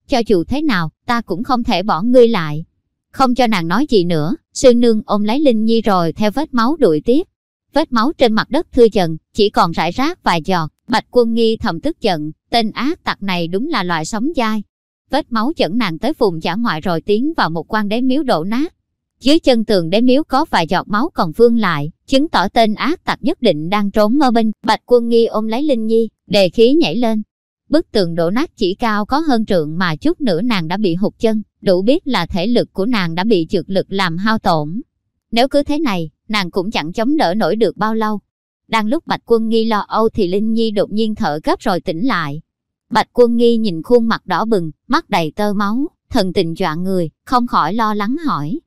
Cho dù thế nào, ta cũng không thể bỏ ngươi lại. Không cho nàng nói gì nữa, sư nương ôm lấy Linh Nhi rồi theo vết máu đuổi tiếp. Vết máu trên mặt đất thưa dần, chỉ còn rải rác vài giọt, Bạch Quân Nghi thầm tức giận, tên ác tặc này đúng là loại sống dai. Vết máu dẫn nàng tới vùng giả ngoại rồi tiến vào một quan đế miếu đổ nát. Dưới chân tường đế miếu có vài giọt máu còn vương lại, chứng tỏ tên ác tặc nhất định đang trốn mơ bên. Bạch Quân Nghi ôm lấy Linh Nhi, đề khí nhảy lên. Bức tường đổ nát chỉ cao có hơn trượng mà chút nữa nàng đã bị hụt chân, đủ biết là thể lực của nàng đã bị trượt lực làm hao tổn. Nếu cứ thế này, nàng cũng chẳng chống đỡ nổi được bao lâu. Đang lúc Bạch Quân Nghi lo âu thì Linh Nhi đột nhiên thở gấp rồi tỉnh lại. Bạch Quân Nghi nhìn khuôn mặt đỏ bừng, mắt đầy tơ máu, thần tình dọa người, không khỏi lo lắng hỏi.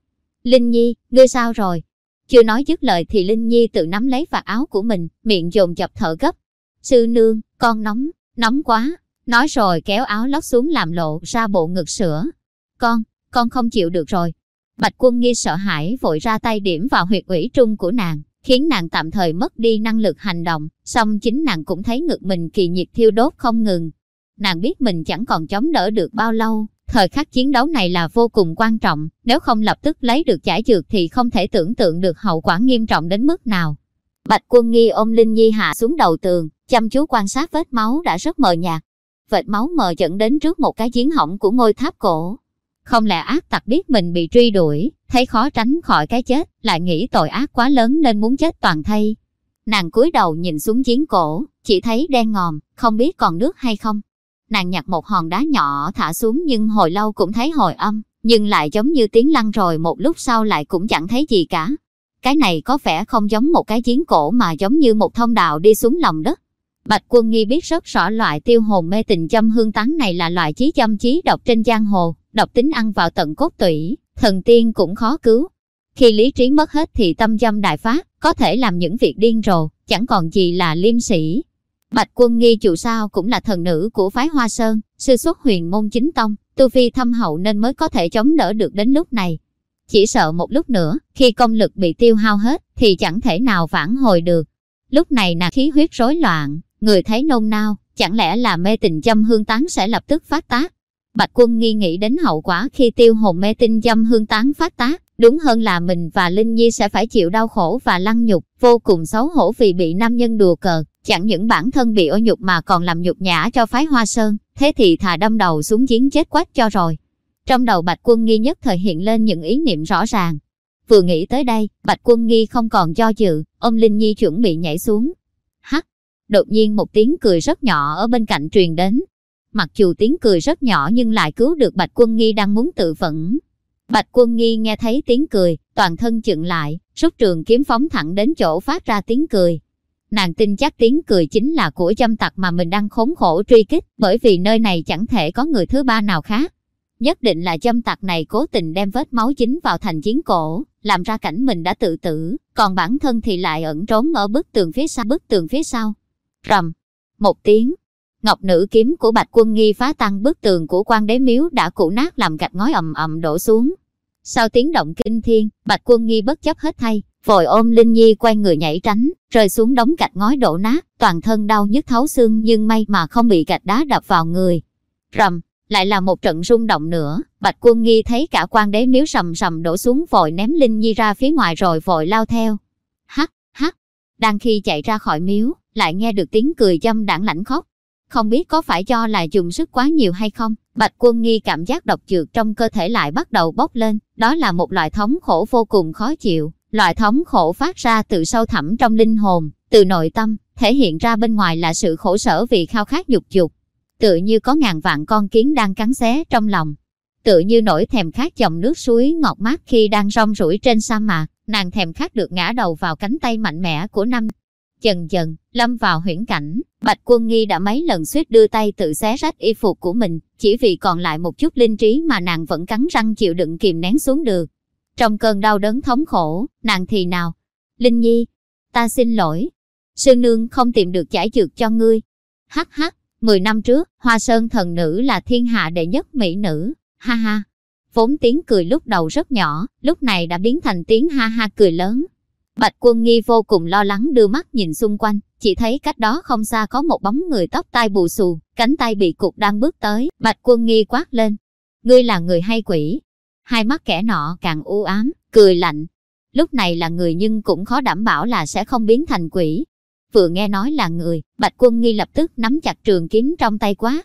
Linh Nhi, ngươi sao rồi? Chưa nói dứt lời thì Linh Nhi tự nắm lấy vạt áo của mình, miệng dồn dập thở gấp. Sư nương, con nóng, nóng quá. Nói rồi kéo áo lót xuống làm lộ ra bộ ngực sữa. Con, con không chịu được rồi. Bạch quân nghi sợ hãi vội ra tay điểm vào huyệt ủy trung của nàng, khiến nàng tạm thời mất đi năng lực hành động, song chính nàng cũng thấy ngực mình kỳ nhiệt thiêu đốt không ngừng. Nàng biết mình chẳng còn chống đỡ được bao lâu, thời khắc chiến đấu này là vô cùng quan trọng, nếu không lập tức lấy được giải dược thì không thể tưởng tượng được hậu quả nghiêm trọng đến mức nào. Bạch quân nghi ôm Linh Nhi hạ xuống đầu tường, chăm chú quan sát vết máu đã rất mờ nhạt. Vệt máu mờ dẫn đến trước một cái giếng hỏng của ngôi tháp cổ. Không lẽ ác tặc biết mình bị truy đuổi, thấy khó tránh khỏi cái chết, lại nghĩ tội ác quá lớn nên muốn chết toàn thây. Nàng cúi đầu nhìn xuống giếng cổ, chỉ thấy đen ngòm, không biết còn nước hay không. Nàng nhặt một hòn đá nhỏ thả xuống nhưng hồi lâu cũng thấy hồi âm, nhưng lại giống như tiếng lăn rồi một lúc sau lại cũng chẳng thấy gì cả. Cái này có vẻ không giống một cái giếng cổ mà giống như một thông đạo đi xuống lòng đất. Bạch Quân Nghi biết rất rõ loại tiêu hồn mê tình châm hương tán này là loại chí châm chí độc trên giang hồ, độc tính ăn vào tận cốt tủy, thần tiên cũng khó cứu. Khi lý trí mất hết thì tâm dâm đại phát, có thể làm những việc điên rồ, chẳng còn gì là liêm sĩ. Bạch Quân Nghi dù sao cũng là thần nữ của phái Hoa Sơn, sư xuất huyền môn chính tông, tu vi thâm hậu nên mới có thể chống đỡ được đến lúc này. Chỉ sợ một lúc nữa, khi công lực bị tiêu hao hết, thì chẳng thể nào vãn hồi được. Lúc này nàng khí huyết rối loạn, người thấy nôn nao, chẳng lẽ là mê tình châm hương tán sẽ lập tức phát tác. Bạch quân nghi nghĩ đến hậu quả khi tiêu hồn mê tinh dâm hương tán phát tác, đúng hơn là mình và Linh Nhi sẽ phải chịu đau khổ và lăng nhục, vô cùng xấu hổ vì bị nam nhân đùa cợt, chẳng những bản thân bị ô nhục mà còn làm nhục nhã cho phái Hoa Sơn, thế thì thà đâm đầu xuống giếng chết quách cho rồi. Trong đầu Bạch Quân Nghi nhất thời hiện lên những ý niệm rõ ràng. Vừa nghĩ tới đây, Bạch Quân Nghi không còn do dự, Ông Linh Nhi chuẩn bị nhảy xuống. Hắc! Đột nhiên một tiếng cười rất nhỏ ở bên cạnh truyền đến. Mặc dù tiếng cười rất nhỏ nhưng lại cứu được Bạch Quân Nghi đang muốn tự vẫn. Bạch Quân Nghi nghe thấy tiếng cười, toàn thân chừng lại, rút trường kiếm phóng thẳng đến chỗ phát ra tiếng cười. Nàng tin chắc tiếng cười chính là của châm tặc mà mình đang khốn khổ truy kích, bởi vì nơi này chẳng thể có người thứ ba nào khác. Nhất định là châm tặc này cố tình đem vết máu chính vào thành chiến cổ, làm ra cảnh mình đã tự tử, còn bản thân thì lại ẩn trốn ở bức tường phía sau bức tường phía sau. Rầm, một tiếng, ngọc nữ kiếm của bạch quân nghi phá tan bức tường của quan đế miếu đã cụ nát làm gạch ngói ầm ầm đổ xuống. Sau tiếng động kinh thiên, bạch quân nghi bất chấp hết thay, vội ôm Linh Nhi quay người nhảy tránh, rơi xuống đống gạch ngói đổ nát, toàn thân đau nhức thấu xương nhưng may mà không bị gạch đá đập vào người. Rầm, lại là một trận rung động nữa, Bạch Quân Nghi thấy cả quan đế miếu sầm sầm đổ xuống vội ném Linh Nhi ra phía ngoài rồi vội lao theo. Hắc, hắc, đang khi chạy ra khỏi miếu, lại nghe được tiếng cười dâm đảng lãnh khóc. Không biết có phải do là dùng sức quá nhiều hay không, Bạch Quân Nghi cảm giác độc dược trong cơ thể lại bắt đầu bốc lên, đó là một loại thống khổ vô cùng khó chịu, loại thống khổ phát ra từ sâu thẳm trong linh hồn, từ nội tâm, thể hiện ra bên ngoài là sự khổ sở vì khao khát dục dục, tự như có ngàn vạn con kiến đang cắn xé trong lòng. Tự như nỗi thèm khát dòng nước suối ngọt mát khi đang rong rủi trên sa mạc, nàng thèm khát được ngã đầu vào cánh tay mạnh mẽ của năm. Dần dần, lâm vào huyễn cảnh, Bạch Quân Nghi đã mấy lần suýt đưa tay tự xé rách y phục của mình, chỉ vì còn lại một chút linh trí mà nàng vẫn cắn răng chịu đựng kìm nén xuống được. Trong cơn đau đớn thống khổ, nàng thì nào? Linh Nhi, ta xin lỗi. Sư nương không tìm được giải dược cho ngươi. Hắc hắc, Mười năm trước, Hoa Sơn thần nữ là thiên hạ đệ nhất mỹ nữ, ha ha. Vốn tiếng cười lúc đầu rất nhỏ, lúc này đã biến thành tiếng ha ha cười lớn. Bạch quân nghi vô cùng lo lắng đưa mắt nhìn xung quanh, chỉ thấy cách đó không xa có một bóng người tóc tai bù xù, cánh tay bị cục đang bước tới, bạch quân nghi quát lên. Ngươi là người hay quỷ? Hai mắt kẻ nọ càng u ám, cười lạnh. Lúc này là người nhưng cũng khó đảm bảo là sẽ không biến thành quỷ, vừa nghe nói là người, Bạch Quân Nghi lập tức nắm chặt trường kiếm trong tay quá.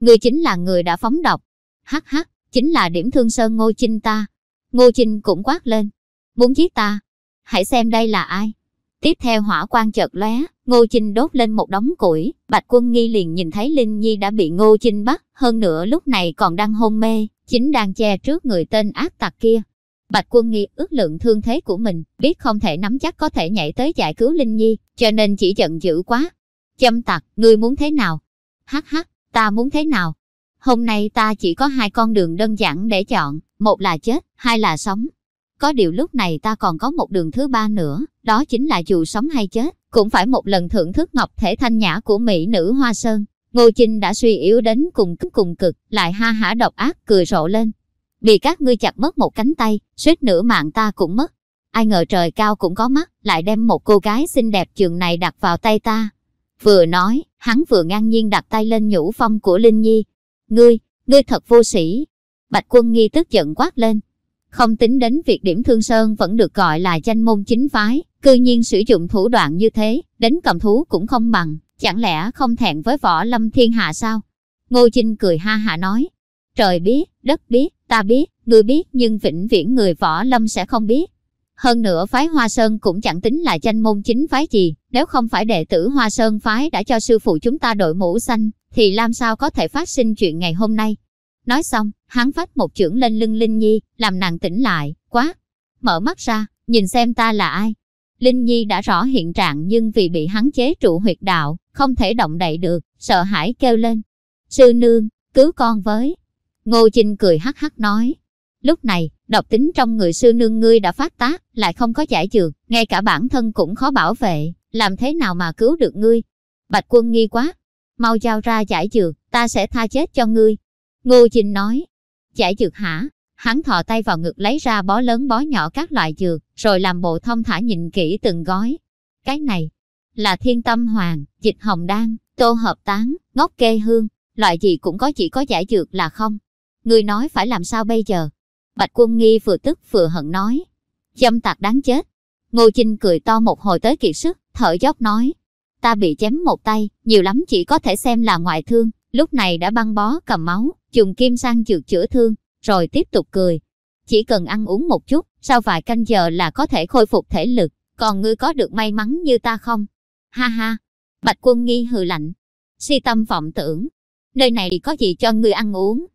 Ngươi chính là người đã phóng độc. Hắc hắc, chính là điểm thương sơn Ngô Chinh ta. Ngô Chinh cũng quát lên. Muốn giết ta? Hãy xem đây là ai? Tiếp theo hỏa quan chợt lóe, Ngô Chinh đốt lên một đống củi, Bạch Quân Nghi liền nhìn thấy Linh Nhi đã bị Ngô Chinh bắt, hơn nữa lúc này còn đang hôn mê, chính đang che trước người tên ác tặc kia. Bạch Quân Nghi ước lượng thương thế của mình, biết không thể nắm chắc có thể nhảy tới giải cứu Linh Nhi, cho nên chỉ giận dữ quá. Châm tặc, ngươi muốn thế nào? Hắc hắc, ta muốn thế nào? Hôm nay ta chỉ có hai con đường đơn giản để chọn, một là chết, hai là sống. Có điều lúc này ta còn có một đường thứ ba nữa, đó chính là dù sống hay chết, cũng phải một lần thưởng thức ngọc thể thanh nhã của mỹ nữ Hoa Sơn. Ngô Chinh đã suy yếu đến cùng cực cùng cực, lại ha hả độc ác cười rộ lên, bị các ngươi chặt mất một cánh tay, suýt nữa mạng ta cũng mất. Ai ngờ trời cao cũng có mắt, lại đem một cô gái xinh đẹp trường này đặt vào tay ta. Vừa nói, hắn vừa ngang nhiên đặt tay lên nhũ phong của Linh Nhi. Ngươi, ngươi thật vô sĩ. Bạch quân nghi tức giận quát lên. Không tính đến việc điểm thương sơn vẫn được gọi là danh môn chính phái, cư nhiên sử dụng thủ đoạn như thế, đến cầm thú cũng không bằng, chẳng lẽ không thẹn với võ lâm thiên hạ sao? Ngô Chinh cười ha hạ nói, trời biết, đất biết, Ta biết, ngươi biết nhưng vĩnh viễn người võ lâm sẽ không biết. Hơn nữa phái Hoa Sơn cũng chẳng tính là danh môn chính phái gì, nếu không phải đệ tử Hoa Sơn phái đã cho sư phụ chúng ta đội mũ xanh, thì làm sao có thể phát sinh chuyện ngày hôm nay. Nói xong, hắn phát một chưởng lên lưng Linh Nhi, làm nàng tỉnh lại, quá. Mở mắt ra, nhìn xem ta là ai. Linh Nhi đã rõ hiện trạng nhưng vì bị hắn chế trụ huyệt đạo, không thể động đậy được, sợ hãi kêu lên. Sư nương, cứu con với. Ngô Chinh cười hắc hắc nói. Lúc này, độc tính trong người sư nương ngươi đã phát tác, lại không có giải dược, ngay cả bản thân cũng khó bảo vệ, làm thế nào mà cứu được ngươi. Bạch quân nghi quá. Mau giao ra giải dược, ta sẽ tha chết cho ngươi. Ngô Chinh nói. Giải dược hả? Hắn thò tay vào ngực lấy ra bó lớn bó nhỏ các loại dược, rồi làm bộ thông thả nhìn kỹ từng gói. Cái này là thiên tâm hoàng, dịch hồng đan, tô hợp tán, ngốc kê hương, loại gì cũng có chỉ có giải dược là không. Người nói phải làm sao bây giờ? Bạch quân nghi vừa tức vừa hận nói. Dâm tạc đáng chết. Ngô Chinh cười to một hồi tới kiệt sức, thở dốc nói. Ta bị chém một tay, nhiều lắm chỉ có thể xem là ngoại thương, lúc này đã băng bó cầm máu, dùng kim sang dược chữa thương, rồi tiếp tục cười. Chỉ cần ăn uống một chút, sau vài canh giờ là có thể khôi phục thể lực, còn ngươi có được may mắn như ta không? Ha ha! Bạch quân nghi hừ lạnh. Si tâm vọng tưởng. Nơi này có gì cho ngươi ăn uống?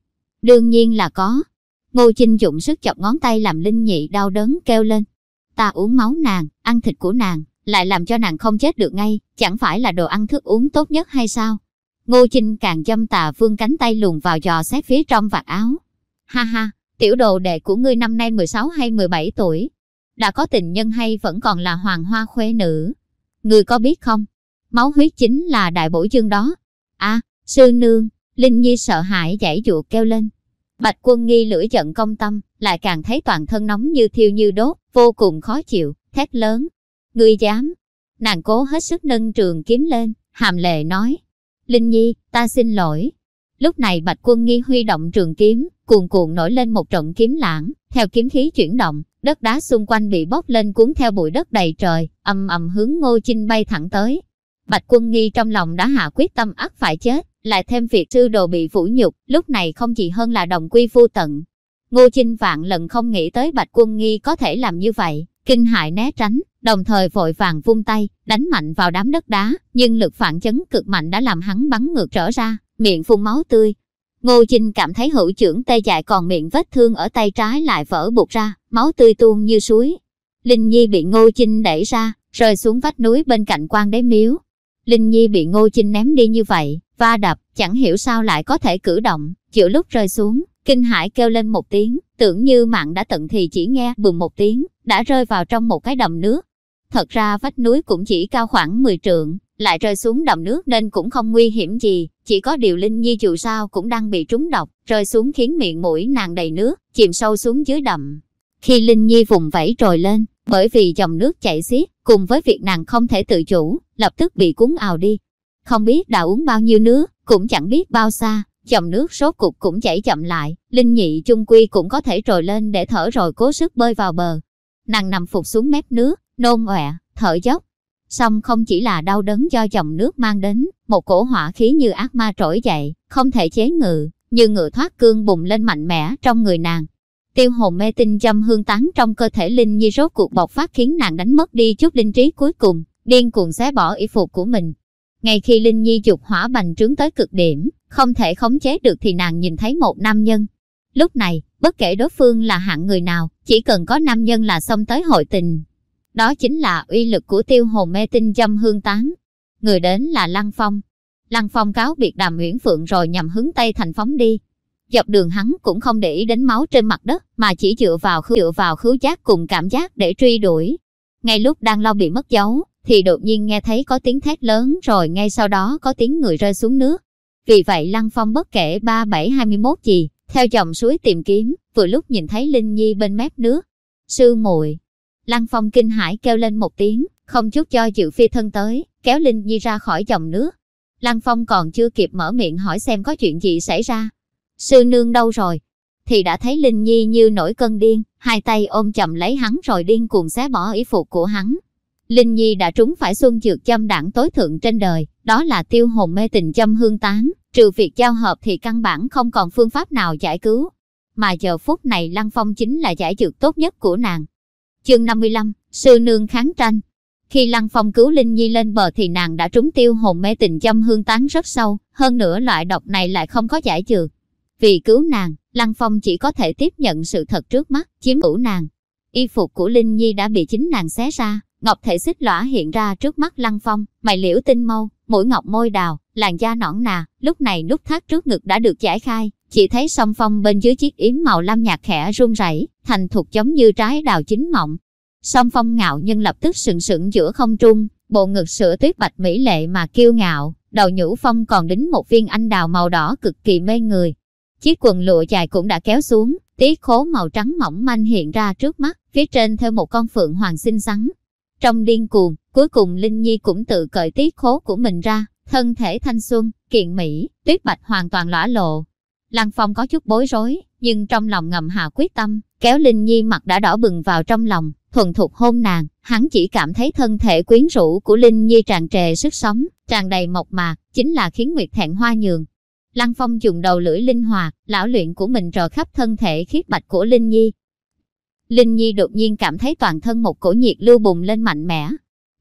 Đương nhiên là có. Ngô Chinh dụng sức chọc ngón tay làm Linh Nhị đau đớn kêu lên. Ta uống máu nàng, ăn thịt của nàng, lại làm cho nàng không chết được ngay, chẳng phải là đồ ăn thức uống tốt nhất hay sao? Ngô Chinh càng dâm tà vương cánh tay luồn vào giò xét phía trong vạt áo. Ha ha, tiểu đồ đệ của ngươi năm nay 16 hay 17 tuổi. Đã có tình nhân hay vẫn còn là hoàng hoa khuê nữ? Ngươi có biết không? Máu huyết chính là đại bổ dương đó. À, sư nương, Linh Nhi sợ hãi giải dụ kêu lên. Bạch quân nghi lưỡi giận công tâm, lại càng thấy toàn thân nóng như thiêu như đốt, vô cùng khó chịu, thét lớn. Ngươi dám. Nàng cố hết sức nâng trường kiếm lên, hàm lệ nói. Linh Nhi, ta xin lỗi. Lúc này Bạch quân nghi huy động trường kiếm, cuồn cuộn nổi lên một trận kiếm lãng, theo kiếm khí chuyển động, đất đá xung quanh bị bốc lên cuốn theo bụi đất đầy trời, ầm ầm hướng Ngô Chinh bay thẳng tới. Bạch quân nghi trong lòng đã hạ quyết tâm ắt phải chết, lại thêm việc sư đồ bị vũ nhục, lúc này không chỉ hơn là đồng quy phu tận. Ngô Chinh vạn lần không nghĩ tới Bạch quân nghi có thể làm như vậy, kinh hại né tránh, đồng thời vội vàng vung tay, đánh mạnh vào đám đất đá, nhưng lực phản chấn cực mạnh đã làm hắn bắn ngược trở ra, miệng phun máu tươi. Ngô Chinh cảm thấy hữu trưởng tê dại còn miệng vết thương ở tay trái lại vỡ bụt ra, máu tươi tuôn như suối. Linh Nhi bị Ngô Chinh đẩy ra, rơi xuống vách núi bên cạnh quan đế miếu. Linh Nhi bị Ngô Chinh ném đi như vậy, va đập, chẳng hiểu sao lại có thể cử động, chịu lúc rơi xuống, kinh hãi kêu lên một tiếng, tưởng như mạng đã tận thì chỉ nghe bùm một tiếng, đã rơi vào trong một cái đầm nước. Thật ra vách núi cũng chỉ cao khoảng 10 trượng, lại rơi xuống đầm nước nên cũng không nguy hiểm gì, chỉ có điều Linh Nhi dù sao cũng đang bị trúng độc, rơi xuống khiến miệng mũi nàng đầy nước, chìm sâu xuống dưới đầm. Khi Linh Nhi vùng vẫy trồi lên, bởi vì dòng nước chảy xiết, cùng với việc nàng không thể tự chủ, lập tức bị cuốn ào đi. Không biết đã uống bao nhiêu nước, cũng chẳng biết bao xa, dòng nước sốt cục cũng chảy chậm lại, Linh Nhị chung quy cũng có thể trồi lên để thở rồi cố sức bơi vào bờ. Nàng nằm phục xuống mép nước, nôn ọe, thở dốc. Xong không chỉ là đau đớn do dòng nước mang đến, một cổ hỏa khí như ác ma trỗi dậy, không thể chế ngự, như ngựa thoát cương bùng lên mạnh mẽ trong người nàng. Tiêu hồn mê tinh châm hương tán trong cơ thể Linh Nhi rốt cuộc bộc phát khiến nàng đánh mất đi chút linh trí cuối cùng, điên cuồng xé bỏ y phục của mình. Ngay khi Linh Nhi dục hỏa bành trướng tới cực điểm, không thể khống chế được thì nàng nhìn thấy một nam nhân. Lúc này, bất kể đối phương là hạng người nào, chỉ cần có nam nhân là xong tới hội tình. Đó chính là uy lực của tiêu hồn mê tinh châm hương tán. Người đến là Lăng Phong. Lăng Phong cáo biệt đàm Nguyễn Phượng rồi nhằm hướng Tây thành phóng đi. Dọc đường hắn cũng không để ý đến máu trên mặt đất, mà chỉ dựa vào khứu dựa vào khứu giác cùng cảm giác để truy đuổi. Ngay lúc đang lo bị mất dấu, thì đột nhiên nghe thấy có tiếng thét lớn rồi ngay sau đó có tiếng người rơi xuống nước. Vì vậy Lăng Phong bất kể 3721 gì, theo dòng suối tìm kiếm, vừa lúc nhìn thấy Linh Nhi bên mép nước. Sư muội Lăng Phong kinh hãi kêu lên một tiếng, không chút cho dự phi thân tới, kéo Linh Nhi ra khỏi dòng nước. Lăng Phong còn chưa kịp mở miệng hỏi xem có chuyện gì xảy ra. Sư nương đâu rồi? Thì đã thấy Linh Nhi như nổi cơn điên, hai tay ôm chậm lấy hắn rồi điên cuồng xé bỏ y phục của hắn. Linh Nhi đã trúng phải xuân dược châm đảng tối thượng trên đời, đó là tiêu hồn mê tình châm hương tán, trừ việc giao hợp thì căn bản không còn phương pháp nào giải cứu. Mà giờ phút này Lăng Phong chính là giải dược tốt nhất của nàng. Chương 55, Sư Nương kháng tranh. Khi Lăng Phong cứu Linh Nhi lên bờ thì nàng đã trúng tiêu hồn mê tình châm hương tán rất sâu, hơn nữa loại độc này lại không có giải trừ. Vì cứu nàng, Lăng Phong chỉ có thể tiếp nhận sự thật trước mắt, chiếm hữu nàng. Y phục của Linh Nhi đã bị chính nàng xé ra, ngọc thể xích lõa hiện ra trước mắt Lăng Phong, mày liễu tinh mâu, mũi ngọc môi đào, làn da nõn nà, lúc này nút thắt trước ngực đã được giải khai, chỉ thấy song phong bên dưới chiếc yếm màu lam nhạt khẽ run rẩy, thành thục giống như trái đào chín mọng. Song phong ngạo nhưng lập tức sừng sững giữa không trung, bộ ngực sữa tuyết bạch mỹ lệ mà kiêu ngạo, đầu nhũ phong còn đính một viên anh đào màu đỏ cực kỳ mê người. Chiếc quần lụa dài cũng đã kéo xuống, tí khố màu trắng mỏng manh hiện ra trước mắt, phía trên theo một con phượng hoàng xinh xắn. Trong điên cuồng, cuối cùng Linh Nhi cũng tự cởi tí khố của mình ra, thân thể thanh xuân, kiện mỹ, tuyết bạch hoàn toàn lõa lộ. Lăng Phong có chút bối rối, nhưng trong lòng ngầm hạ quyết tâm, kéo Linh Nhi mặt đã đỏ bừng vào trong lòng, thuần thục hôn nàng, hắn chỉ cảm thấy thân thể quyến rũ của Linh Nhi tràn trề sức sống, tràn đầy mộc mạc, chính là khiến Nguyệt thẹn hoa nhường. Lăng Phong dùng đầu lưỡi linh hoạt, lão luyện của mình trò khắp thân thể khiết bạch của Linh Nhi. Linh Nhi đột nhiên cảm thấy toàn thân một cổ nhiệt lưu bùng lên mạnh mẽ.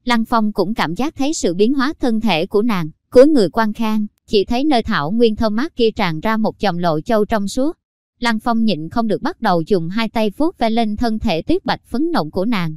Lăng Phong cũng cảm giác thấy sự biến hóa thân thể của nàng, cuối người quan khang, chỉ thấy nơi thảo nguyên thơm mát kia tràn ra một chồng lộ châu trong suốt. Lăng Phong nhịn không được bắt đầu dùng hai tay vuốt ve lên thân thể tuyết bạch phấn nộn của nàng.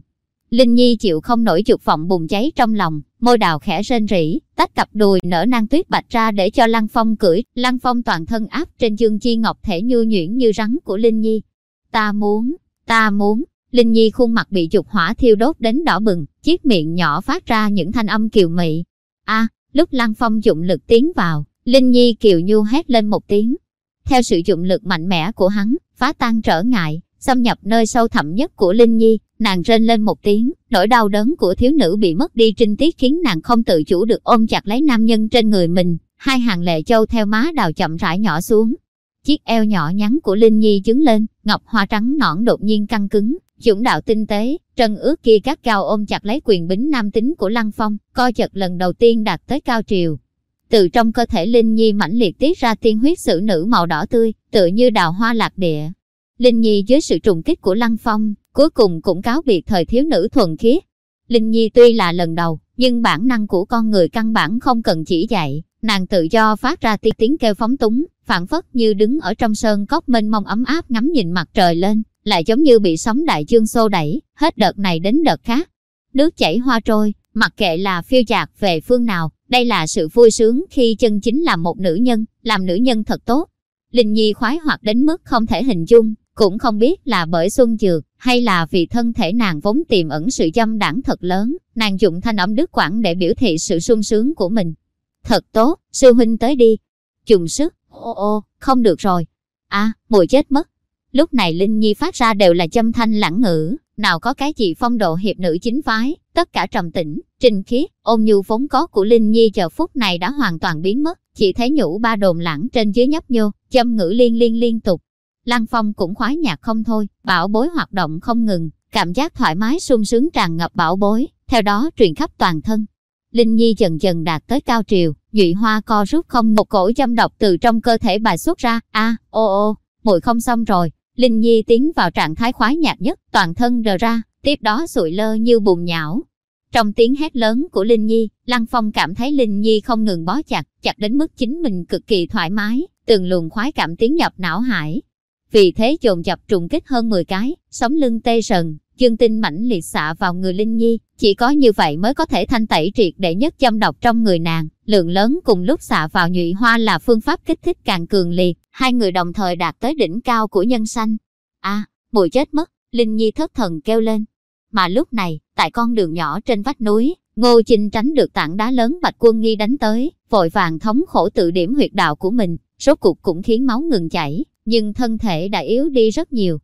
Linh Nhi chịu không nổi dục vọng bùng cháy trong lòng, môi đào khẽ rên rỉ, tách cặp đùi nở nang tuyết bạch ra để cho Lăng Phong cưỡi. Lăng Phong toàn thân áp trên dương chi ngọc thể như nhuyễn như rắn của Linh Nhi. Ta muốn, ta muốn. Linh Nhi khuôn mặt bị dục hỏa thiêu đốt đến đỏ bừng, chiếc miệng nhỏ phát ra những thanh âm kiều mị. A, lúc Lăng Phong dụng lực tiến vào, Linh Nhi kiều nhu hét lên một tiếng, theo sự dụng lực mạnh mẽ của hắn, phá tan trở ngại, xâm nhập nơi sâu thẳm nhất của Linh Nhi, nàng rên lên một tiếng, nỗi đau đớn của thiếu nữ bị mất đi trinh tiết khiến nàng không tự chủ được ôm chặt lấy nam nhân trên người mình, hai hàng lệ châu theo má đào chậm rãi nhỏ xuống. Chiếc eo nhỏ nhắn của Linh Nhi dứng lên, ngọc hoa trắng nõn đột nhiên căng cứng, dũng đạo tinh tế, trần ước kia các cao ôm chặt lấy quyền bính nam tính của Lăng Phong, co chật lần đầu tiên đạt tới cao triều, từ trong cơ thể Linh Nhi mãnh liệt tiết ra tiên huyết sử nữ màu đỏ tươi, tựa như đào hoa lạc địa. Linh Nhi dưới sự trùng kích của Lăng Phong, cuối cùng cũng cáo biệt thời thiếu nữ thuần khiết. Linh Nhi tuy là lần đầu, nhưng bản năng của con người căn bản không cần chỉ dạy, nàng tự do phát ra tiếng tiếng kêu phóng túng, phản phất như đứng ở trong sơn cốc mênh mông ấm áp ngắm nhìn mặt trời lên, lại giống như bị sóng đại dương xô đẩy, hết đợt này đến đợt khác. Nước chảy hoa trôi, mặc kệ là phiêu dạt về phương nào, đây là sự vui sướng khi chân chính là một nữ nhân, làm nữ nhân thật tốt. Linh Nhi khoái hoạt đến mức không thể hình dung, cũng không biết là bởi xuân dược, hay là vì thân thể nàng vốn tiềm ẩn sự dâm đảng thật lớn, nàng dụng thanh âm đức quảng để biểu thị sự sung sướng của mình. Thật tốt, sư huynh tới đi. Dùng sức, ô ô, không được rồi. À, mùi chết mất. Lúc này Linh Nhi phát ra đều là châm thanh lãng ngữ, nào có cái gì phong độ hiệp nữ chính phái, tất cả trầm tĩnh, trinh khiết, ôn nhu vốn có của Linh Nhi giờ phút này đã hoàn toàn biến mất, chỉ thấy nhũ ba đồn lãng trên dưới nhấp nhô, châm ngữ liên liên liên tục. Lăng Phong cũng khoái nhạc không thôi, bảo bối hoạt động không ngừng, cảm giác thoải mái sung sướng tràn ngập bảo bối, theo đó truyền khắp toàn thân. Linh Nhi dần dần đạt tới cao triều, nhụy hoa co rút không một cổ châm độc từ trong cơ thể bài xuất ra, a ô ô, mùi không xong rồi, Linh Nhi tiến vào trạng thái khoái nhạc nhất, toàn thân rờ ra, tiếp đó sụi lơ như bùn nhão. Trong tiếng hét lớn của Linh Nhi, Lăng Phong cảm thấy Linh Nhi không ngừng bó chặt, chặt đến mức chính mình cực kỳ thoải mái, từng luồng khoái cảm tiến nhập não hải. Vì thế dồn dập trùng kích hơn 10 cái, sống lưng tê sần, dương tinh mãnh liệt xạ vào người Linh Nhi, chỉ có như vậy mới có thể thanh tẩy triệt để nhất châm độc trong người nàng, lượng lớn cùng lúc xạ vào nhụy hoa là phương pháp kích thích càng cường liệt, hai người đồng thời đạt tới đỉnh cao của nhân sanh. A, à, mùi chết mất, Linh Nhi thất thần kêu lên. Mà lúc này, tại con đường nhỏ trên vách núi, Ngô Chinh tránh được tảng đá lớn Bạch Quân Nghi đánh tới, vội vàng thống khổ tự điểm huyệt đạo của mình, số cuộc cũng khiến máu ngừng chảy, nhưng thân thể đã yếu đi rất nhiều.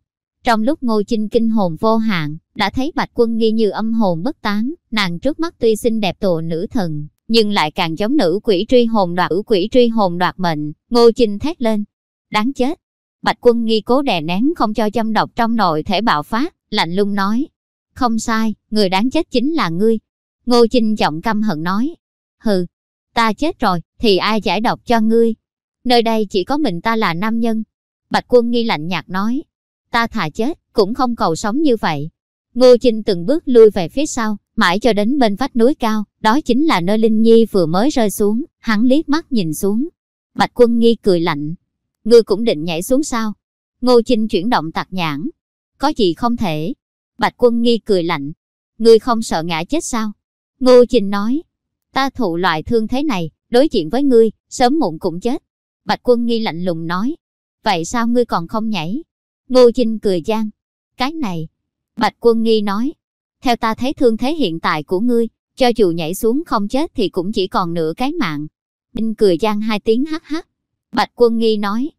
Trong lúc Ngô Chinh kinh hồn vô hạn, đã thấy Bạch Quân Nghi như âm hồn bất tán, nàng trước mắt tuy xinh đẹp tụ nữ thần, nhưng lại càng giống nữ quỷ truy hồn đoạt quỷ truy hồn đoạt mệnh, Ngô Chinh thét lên. Đáng chết! Bạch Quân Nghi cố đè nén không cho châm độc trong nội thể bạo phát, lạnh lùng nói. Không sai, người đáng chết chính là ngươi. Ngô Chinh giọng căm hận nói. Hừ, ta chết rồi, thì ai giải độc cho ngươi? Nơi đây chỉ có mình ta là nam nhân. Bạch Quân Nghi lạnh nhạt nói ta thà chết, cũng không cầu sống như vậy. Ngô trinh từng bước lui về phía sau, mãi cho đến bên vách núi cao, đó chính là nơi Linh Nhi vừa mới rơi xuống, hắn liếc mắt nhìn xuống. Bạch Quân Nghi cười lạnh. Ngươi cũng định nhảy xuống sao? Ngô trinh chuyển động tạc nhãn. Có gì không thể? Bạch Quân Nghi cười lạnh. Ngươi không sợ ngã chết sao? Ngô trinh nói. Ta thụ loại thương thế này, đối diện với ngươi, sớm muộn cũng chết. Bạch Quân Nghi lạnh lùng nói. Vậy sao ngươi còn không nhảy? Ngô Chinh cười gian. Cái này, Bạch Quân Nghi nói, theo ta thấy thương thế hiện tại của ngươi, cho dù nhảy xuống không chết thì cũng chỉ còn nửa cái mạng. Minh cười gian hai tiếng hắc hắc. Bạch quân nghi nói,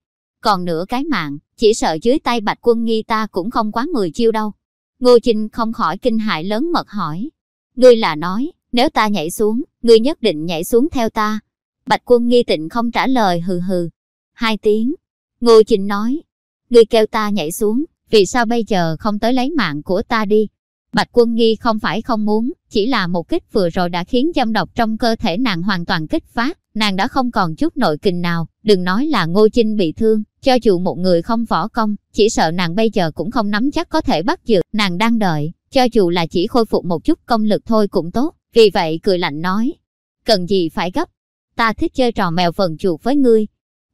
còn nửa cái mạng, chỉ sợ dưới tay bạch quân nghi ta cũng không quá 10 chiêu đâu. Ngô Chinh không khỏi kinh hại lớn mật hỏi. Ngươi là nói, nếu ta nhảy xuống, ngươi nhất định nhảy xuống theo ta. Bạch quân nghi tịnh không trả lời hừ hừ. Hai tiếng. Ngô Chinh nói, ngươi kêu ta nhảy xuống, vì sao bây giờ không tới lấy mạng của ta đi? Bạch quân nghi không phải không muốn, chỉ là một kích vừa rồi đã khiến châm độc trong cơ thể nàng hoàn toàn kích phát, nàng đã không còn chút nội kình nào, đừng nói là Ngô Chinh bị thương, cho dù một người không võ công, chỉ sợ nàng bây giờ cũng không nắm chắc có thể bắt giữ nàng đang đợi, cho dù là chỉ khôi phục một chút công lực thôi cũng tốt, vì vậy cười lạnh nói, cần gì phải gấp, ta thích chơi trò mèo vần chuột với ngươi.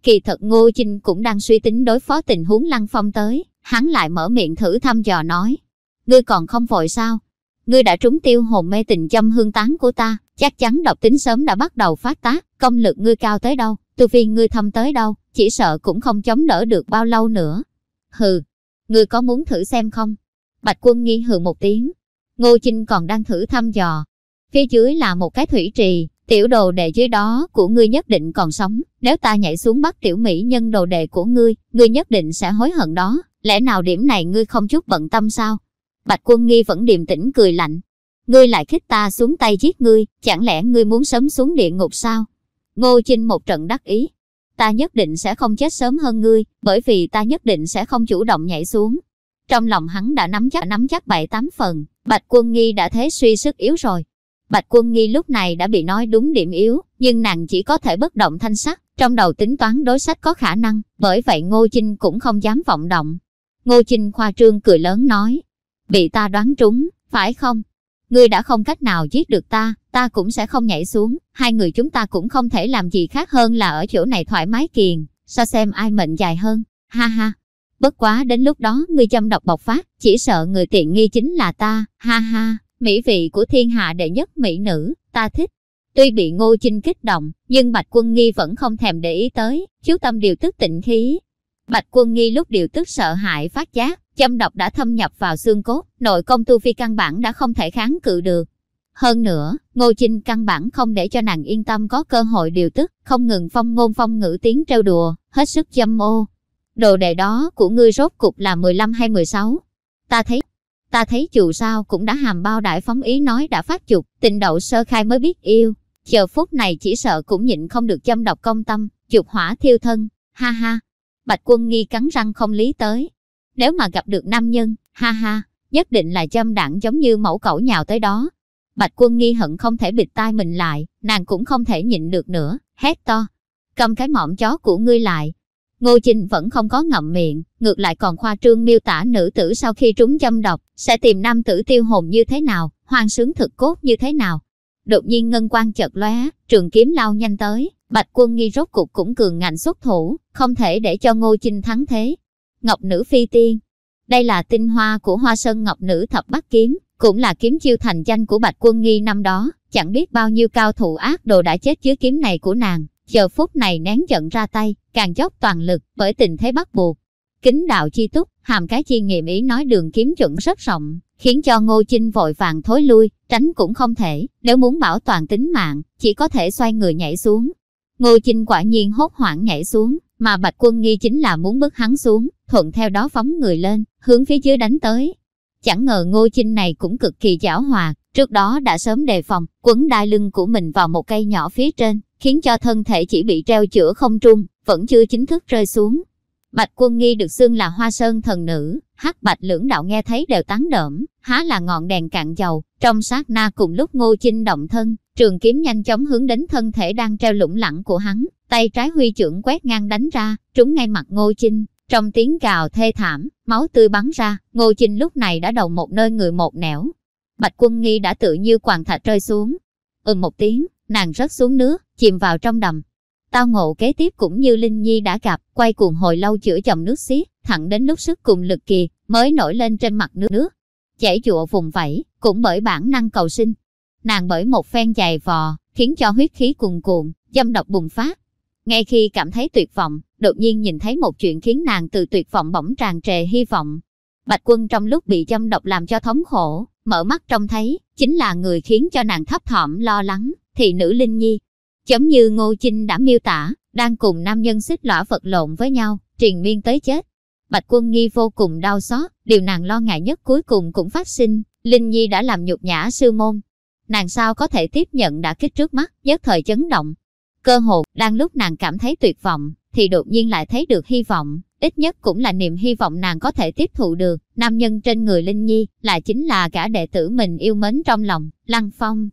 Kỳ thật Ngô Chinh cũng đang suy tính đối phó tình huống Lăng Phong tới, hắn lại mở miệng thử thăm dò nói, ngươi còn không vội sao? Ngươi đã trúng tiêu hồn mê tình châm hương tán của ta, chắc chắn độc tính sớm đã bắt đầu phát tác, công lực ngươi cao tới đâu, tu vi ngươi thâm tới đâu, chỉ sợ cũng không chống đỡ được bao lâu nữa. Hừ, ngươi có muốn thử xem không? Bạch quân nghi hừ một tiếng. Ngô Chinh còn đang thử thăm dò. Phía dưới là một cái thủy trì, tiểu đồ đệ dưới đó của ngươi nhất định còn sống. Nếu ta nhảy xuống bắt tiểu mỹ nhân đồ đệ của ngươi, ngươi nhất định sẽ hối hận đó. Lẽ nào điểm này ngươi không chút bận tâm sao? Bạch quân nghi vẫn điềm tĩnh cười lạnh. Ngươi lại khích ta xuống tay giết ngươi, chẳng lẽ ngươi muốn sớm xuống địa ngục sao? Ngô Chinh một trận đắc ý. Ta nhất định sẽ không chết sớm hơn ngươi, bởi vì ta nhất định sẽ không chủ động nhảy xuống. Trong lòng hắn đã nắm chắc nắm chắc bảy tám phần, Bạch Quân Nghi đã thế suy sức yếu rồi. Bạch Quân Nghi lúc này đã bị nói đúng điểm yếu, nhưng nàng chỉ có thể bất động thanh sắc, trong đầu tính toán đối sách có khả năng, bởi vậy Ngô Chinh cũng không dám vọng động. Ngô Chinh khoa trương cười lớn nói, bị ta đoán trúng, phải không? Ngươi đã không cách nào giết được ta, ta cũng sẽ không nhảy xuống, hai người chúng ta cũng không thể làm gì khác hơn là ở chỗ này thoải mái kiền, so xem ai mệnh dài hơn, ha ha. Bất quá đến lúc đó ngươi châm độc bộc phát, chỉ sợ người tiện nghi chính là ta, ha ha, mỹ vị của thiên hạ đệ nhất mỹ nữ, ta thích. Tuy bị ngô chinh kích động, nhưng Bạch Quân Nghi vẫn không thèm để ý tới, chú tâm điều tức tịnh khí. Bạch Quân Nghi lúc điều tức sợ hãi phát giác, châm độc đã thâm nhập vào xương cốt, nội công tu Vi căn bản đã không thể kháng cự được. Hơn nữa, Ngô Chinh căn bản không để cho nàng yên tâm có cơ hội điều tức, không ngừng phong ngôn phong ngữ tiếng trêu đùa, hết sức châm ô. Đồ đề đó của ngươi rốt cục là 15 hay 16? Ta thấy, ta thấy dù sao cũng đã hàm bao đại phóng ý nói đã phát chụp tình đậu sơ khai mới biết yêu. Chờ phút này chỉ sợ cũng nhịn không được châm độc công tâm, chụp hỏa thiêu thân, ha ha. Bạch quân nghi cắn răng không lý tới, nếu mà gặp được nam nhân, ha ha, nhất định là châm đạn giống như mẫu cẩu nhào tới đó. Bạch quân nghi hận không thể bịt tai mình lại, nàng cũng không thể nhịn được nữa, hét to. Cầm cái mỏm chó của ngươi lại. Ngô Chinh vẫn không có ngậm miệng, ngược lại còn khoa trương miêu tả nữ tử sau khi trúng châm độc, sẽ tìm nam tử tiêu hồn như thế nào, hoang sướng thực cốt như thế nào. Đột nhiên ngân quan chợt lóe, trường kiếm lao nhanh tới, Bạch quân nghi rốt cục cũng cường ngạnh xuất thủ, không thể để cho Ngô Chinh thắng thế. Ngọc Nữ Phi Tiên. Đây là tinh hoa của Hoa Sơn Ngọc Nữ Thập Bát Kiếm, cũng là kiếm chiêu thành danh của Bạch Quân Nghi năm đó, chẳng biết bao nhiêu cao thủ ác đồ đã chết dưới kiếm này của nàng. Giờ phút này nén giận ra tay, càng dốc toàn lực, bởi tình thế bắt buộc. Kính đạo chi túc, hàm cái chi nghiệm ý nói đường kiếm chuẩn rất rộng, khiến cho Ngô Chinh vội vàng thối lui, tránh cũng không thể, nếu muốn bảo toàn tính mạng, chỉ có thể xoay người nhảy xuống. Ngô Chinh quả nhiên hốt hoảng nhảy xuống, mà Bạch Quân Nghi chính là muốn bước hắn xuống, thuận theo đó phóng người lên, hướng phía dưới đánh tới. Chẳng ngờ Ngô Chinh này cũng cực kỳ giảo hòa, trước đó đã sớm đề phòng, quấn đai lưng của mình vào một cây nhỏ phía trên, khiến cho thân thể chỉ bị treo chữa không trung, vẫn chưa chính thức rơi xuống. Bạch Quân Nghi được xưng là hoa sơn thần nữ, hắc bạch lưỡng đạo nghe thấy đều tán đỡm, há là ngọn đèn cạn dầu, trong sát na cùng lúc Ngô Chinh động thân, trường kiếm nhanh chóng hướng đến thân thể đang treo lủng lẳng của hắn, tay trái huy trưởng quét ngang đánh ra, trúng ngay mặt Ngô Chinh. Trong tiếng gào thê thảm, máu tươi bắn ra, Ngô Chinh lúc này đã đầu một nơi người một nẻo. Bạch Quân Nghi đã tự như quàng thạch rơi xuống. Ừ một tiếng, nàng rớt xuống nước, chìm vào trong đầm. Tao ngộ kế tiếp cũng như Linh Nhi đã gặp, quay cuồng hồi lâu chữa chồng nước xiết, thẳng đến lúc sức cùng lực kỳ, mới nổi lên trên mặt nước nước. Chảy chụa vùng vẫy, cũng bởi bản năng cầu sinh. Nàng bởi một phen dài vò, khiến cho huyết khí cuồn cuộn, dâm độc bùng phát, ngay khi cảm thấy tuyệt vọng, đột nhiên nhìn thấy một chuyện khiến nàng từ tuyệt vọng bỗng tràn trề hy vọng. Bạch quân trong lúc bị châm độc làm cho thống khổ, mở mắt trông thấy, chính là người khiến cho nàng thấp thỏm lo lắng, thì nữ Linh Nhi. Giống như Ngô Chinh đã miêu tả, đang cùng nam nhân xích lõa vật lộn với nhau, triền miên tới chết. Bạch quân nghi vô cùng đau xót, điều nàng lo ngại nhất cuối cùng cũng phát sinh, Linh Nhi đã làm nhục nhã sư môn. Nàng sao có thể tiếp nhận đã kích trước mắt, nhất thời chấn động. Cơ hồ, đang lúc nàng cảm thấy tuyệt vọng, thì đột nhiên lại thấy được hy vọng, ít nhất cũng là niềm hy vọng nàng có thể tiếp thụ được. Nam nhân trên người Linh Nhi, lại chính là cả đệ tử mình yêu mến trong lòng, Lăng Phong.